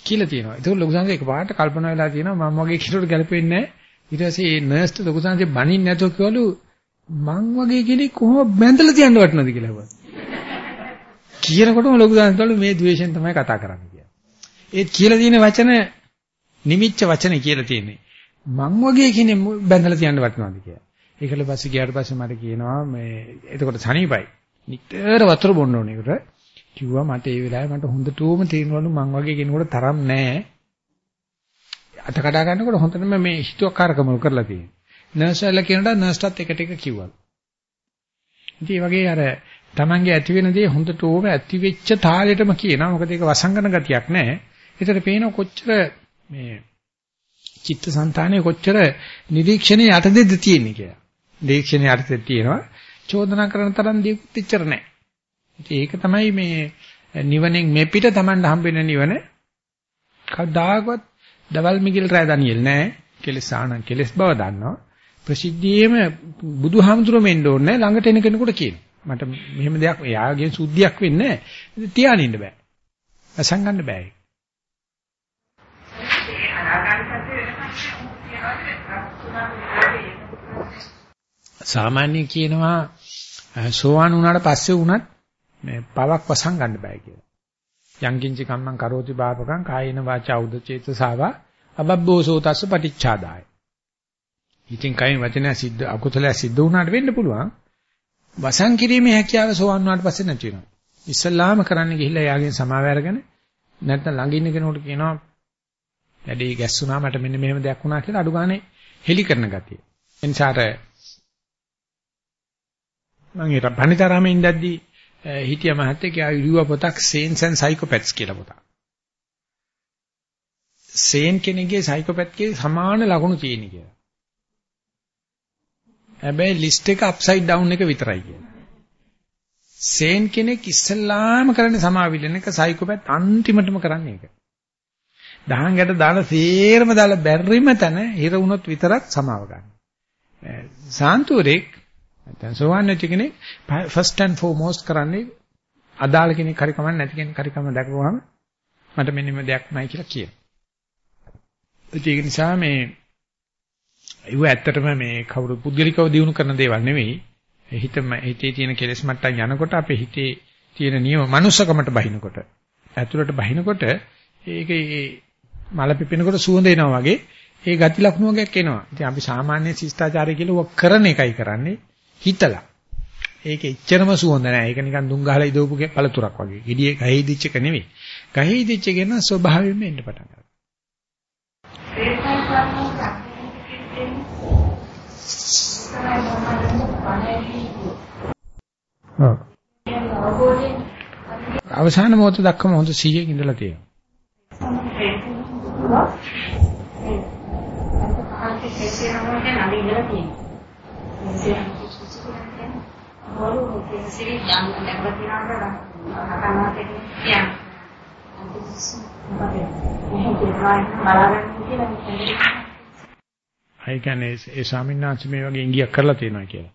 කියලා තියෙනවා. ඒක ලොකු සංසය එකපාරට කල්පනා වෙලා තියෙනවා මම වගේ කෙනෙකුට ගැලපෙන්නේ නැහැ. ඊට පස්සේ ඒ නර්ස්ට ලොකු සංසය බනින්න නැතුව කිව්වලු මං වගේ කෙනෙක් කොහොම බැඳලා තියන්න වටනද කියලා හුවා. කියනකොටම ලොකු දානතවල මේ ද්වේෂයෙන් තමයි කතා කරන්නේ කියලා. ඒත් කියලා තියෙන වචන නිමිච්ච වචනේ කියලා තියෙන්නේ. මං වගේ කෙනෙක් බැඳලා තියන්න වටනවාද කියලා. ඒකල පස්සේ ගියාට පස්සේ මට කියනවා මේ එතකොට සනීපයි. නිතර වතුර බොන්න ඕනේ ඒකට. කිව්වා මට ඒ වෙලාවේ මට හොඳටම තේරෙනවලු මං වගේ කෙනෙකුට තරම් නැහැ. අත කඩා ගන්නකොට හොඳටම මේ හිතුවක්කාරකම කරලා තියෙනවා. නර්ස් වල කියනට නර්ස්ටත් එක ටික කිව්වා. ඉතින් මේ වගේ අර Tamange ඇති වෙන දේ හොඳට ඕම ඇති වෙච්ච තාලෙටම කියනවා. මොකද ඒක වසංගන ගතියක් නැහැ. ඒතර පේන කොච්චර මේ චිත්තසංතානයේ කොච්චර නිරීක්ෂණයේ යටතේද තියෙන්නේ කියලා. නිරීක්ෂණයේ යටතේ තියෙනවා. චෝදනා කරන තරම් දෙයක් තිච්චර නැහැ. ඒක තමයි මේ නිවනෙන් මෙපිට Taman හම්බෙන නිවන. කවදාකවත් දවල් මිගිල් රෑ දනියෙල් නැහැ. කෙලස් ආනන් කෙලස් බව දන්නවා. ප්‍රසිද්ධියේම බුදුහාමුදුරුවෝ මෙන්න ඕනේ ළඟට එන කෙනෙකුට කියන. මට මෙහෙම දෙයක් එයාගේ සුද්ධියක් වෙන්නේ නැහැ. තියාගෙන ඉන්න බෑ. අසංගන්න බෑ. සාමාන්‍ය කියනවා සෝවාන් වුණාට පස්සේ වුණත් මේ පවක් වසන් ගන්න බෑ කියලා. යංකින්චි කම්මං කරෝති බාපකං කායේන වාචා උදචේතසාවා අබබ්බෝසෝ තස්ස පටිච්චාදාය. ඉතින් කයින් වචනය සිද්ධ අකුසලයක් සිද්ධ වුණාට වෙන්න පුළුවන්. වසන් කිරීමේ හැකියාව සෝවන් වුණාට පස්සේ නැති වෙනවා. ඉස්සල්ලාම කරන්න ගිහිල්ලා යාගෙන් සමාව අරගෙන නැත්නම් ළඟ ඉන්න කෙනෙකුට කියනවා වැඩේ ගැස්සුනා මට මෙන්න මෙහෙම දෙයක් වුණා කියලා අඩු ගානේ හෙලි කරන ගතිය. එනිසාට මම ඊට පණිතරාමේ ඉඳද්දි හිටිය මහත්තයෙක් ආයුරුව පොතක් සේන්ස් ඇන් සයිකෝපැත්ස් කියලා පොතක්. සේන් කෙනෙක්ගේ සයිකෝපැත්ගේ සමාන ලක්ෂණ තියෙන කියලා. හැබැයි ලිස්ට් එක අප්සයිඩ් ඩවුන් එක විතරයි කියලා. සේන් කෙනෙක් ඉස්සල්ලාම කරන්නේ සමාවිලන එක සයිකෝපැත් අන්තිමටම කරන්නේ ඒක. දහං ගැට දාන සේරම දාලා බැරිම තැන හිර වුණොත් විතරක් සමාව ගන්න. සාන්තුරෙක් නැත්නම් සෝවන් වෙච්ච කෙනෙක් ෆස්ට් ඇන්ඩ් ෆෝමෝස්ට් කරන්නේ අදාළ කෙනෙක් හරි කමක් නැති කෙනෙක් හරි කම දැකපුවාම මට මෙන්න මේ දෙයක් නැහැ කියලා කියනවා. ඒක නිසා මේ ඒව ඇත්තටම මේ කවුරු පුද්ගලිකව දිනු කරන දේවල් නෙවෙයි. හිතම හිතේ තියෙන කෙලෙස් මට්ටම් යනකොට අපේ හිතේ තියෙන නියම මනුස්සකමට බහිනකොට ඇතුළට බහිනකොට ඒකේ මල පිපෙනකොට සුවඳ එනවා වගේ ඒ ගති ලක්ෂණ වගේක් එනවා. ඉතින් අපි සාමාන්‍ය ශිෂ්ටාචාරය කියලා ඔක් කරන එකයි කරන්නේ හිතලා. ඒක එච්චරම සුවඳ නෑ. ඒක නිකන් දුම් ගහලා ඉදවපු පළතුරක් වගේ. gediye ගහේ ඉදිච්ච එක නෙවෙයි. ගහේ ඉදිච්ච එක න ස්වභාවයෙන්ම එන්න පටන් ගන්නවා. අවසාන මොහොත දක්වම හොඳ 100කින් ඉඳලා තියෙනවා. අය කියන්නේ ඒ ස්වාමීන් වහන්සේ මේ වගේ ඉංගියක් කරලා තියෙනවා කියලා.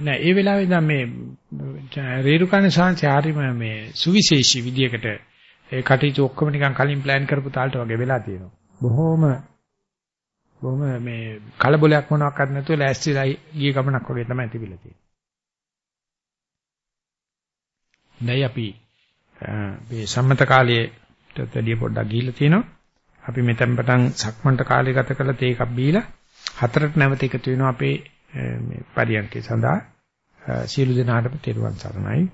නෑ ඒ වෙලාවේ දැන් මේ රේරුකාණ සාංශය හරීම මේ සුවිශේෂී විදියකට ඒ කටයුතු ඔක්කොම නිකන් කලින් ප්ලෑන් කරපු තාලට වගේ වෙලා තියෙනවා. බොහොම බොහොම මේ කලබලයක් මොනවාක්වත් නැතුව ලෑස්තිලා ගිය ගමනක් වගේ තමයි තිබිලා තියෙන්නේ. දැන් අපි මේ සම්මත කාලයේ ටෙලිය පොඩ්ඩක් ගිහිල්ලා තිනවා. අපි මෙතෙන් පටන් සක්මන්ට කාලය ගත කරලා තේ එකක් බීලා හතරට නැවත එකතු වෙනවා අපේ මේ පරියන්කේ සඳහා. සියලු දෙනාටම තෙරුවන් සරණයි.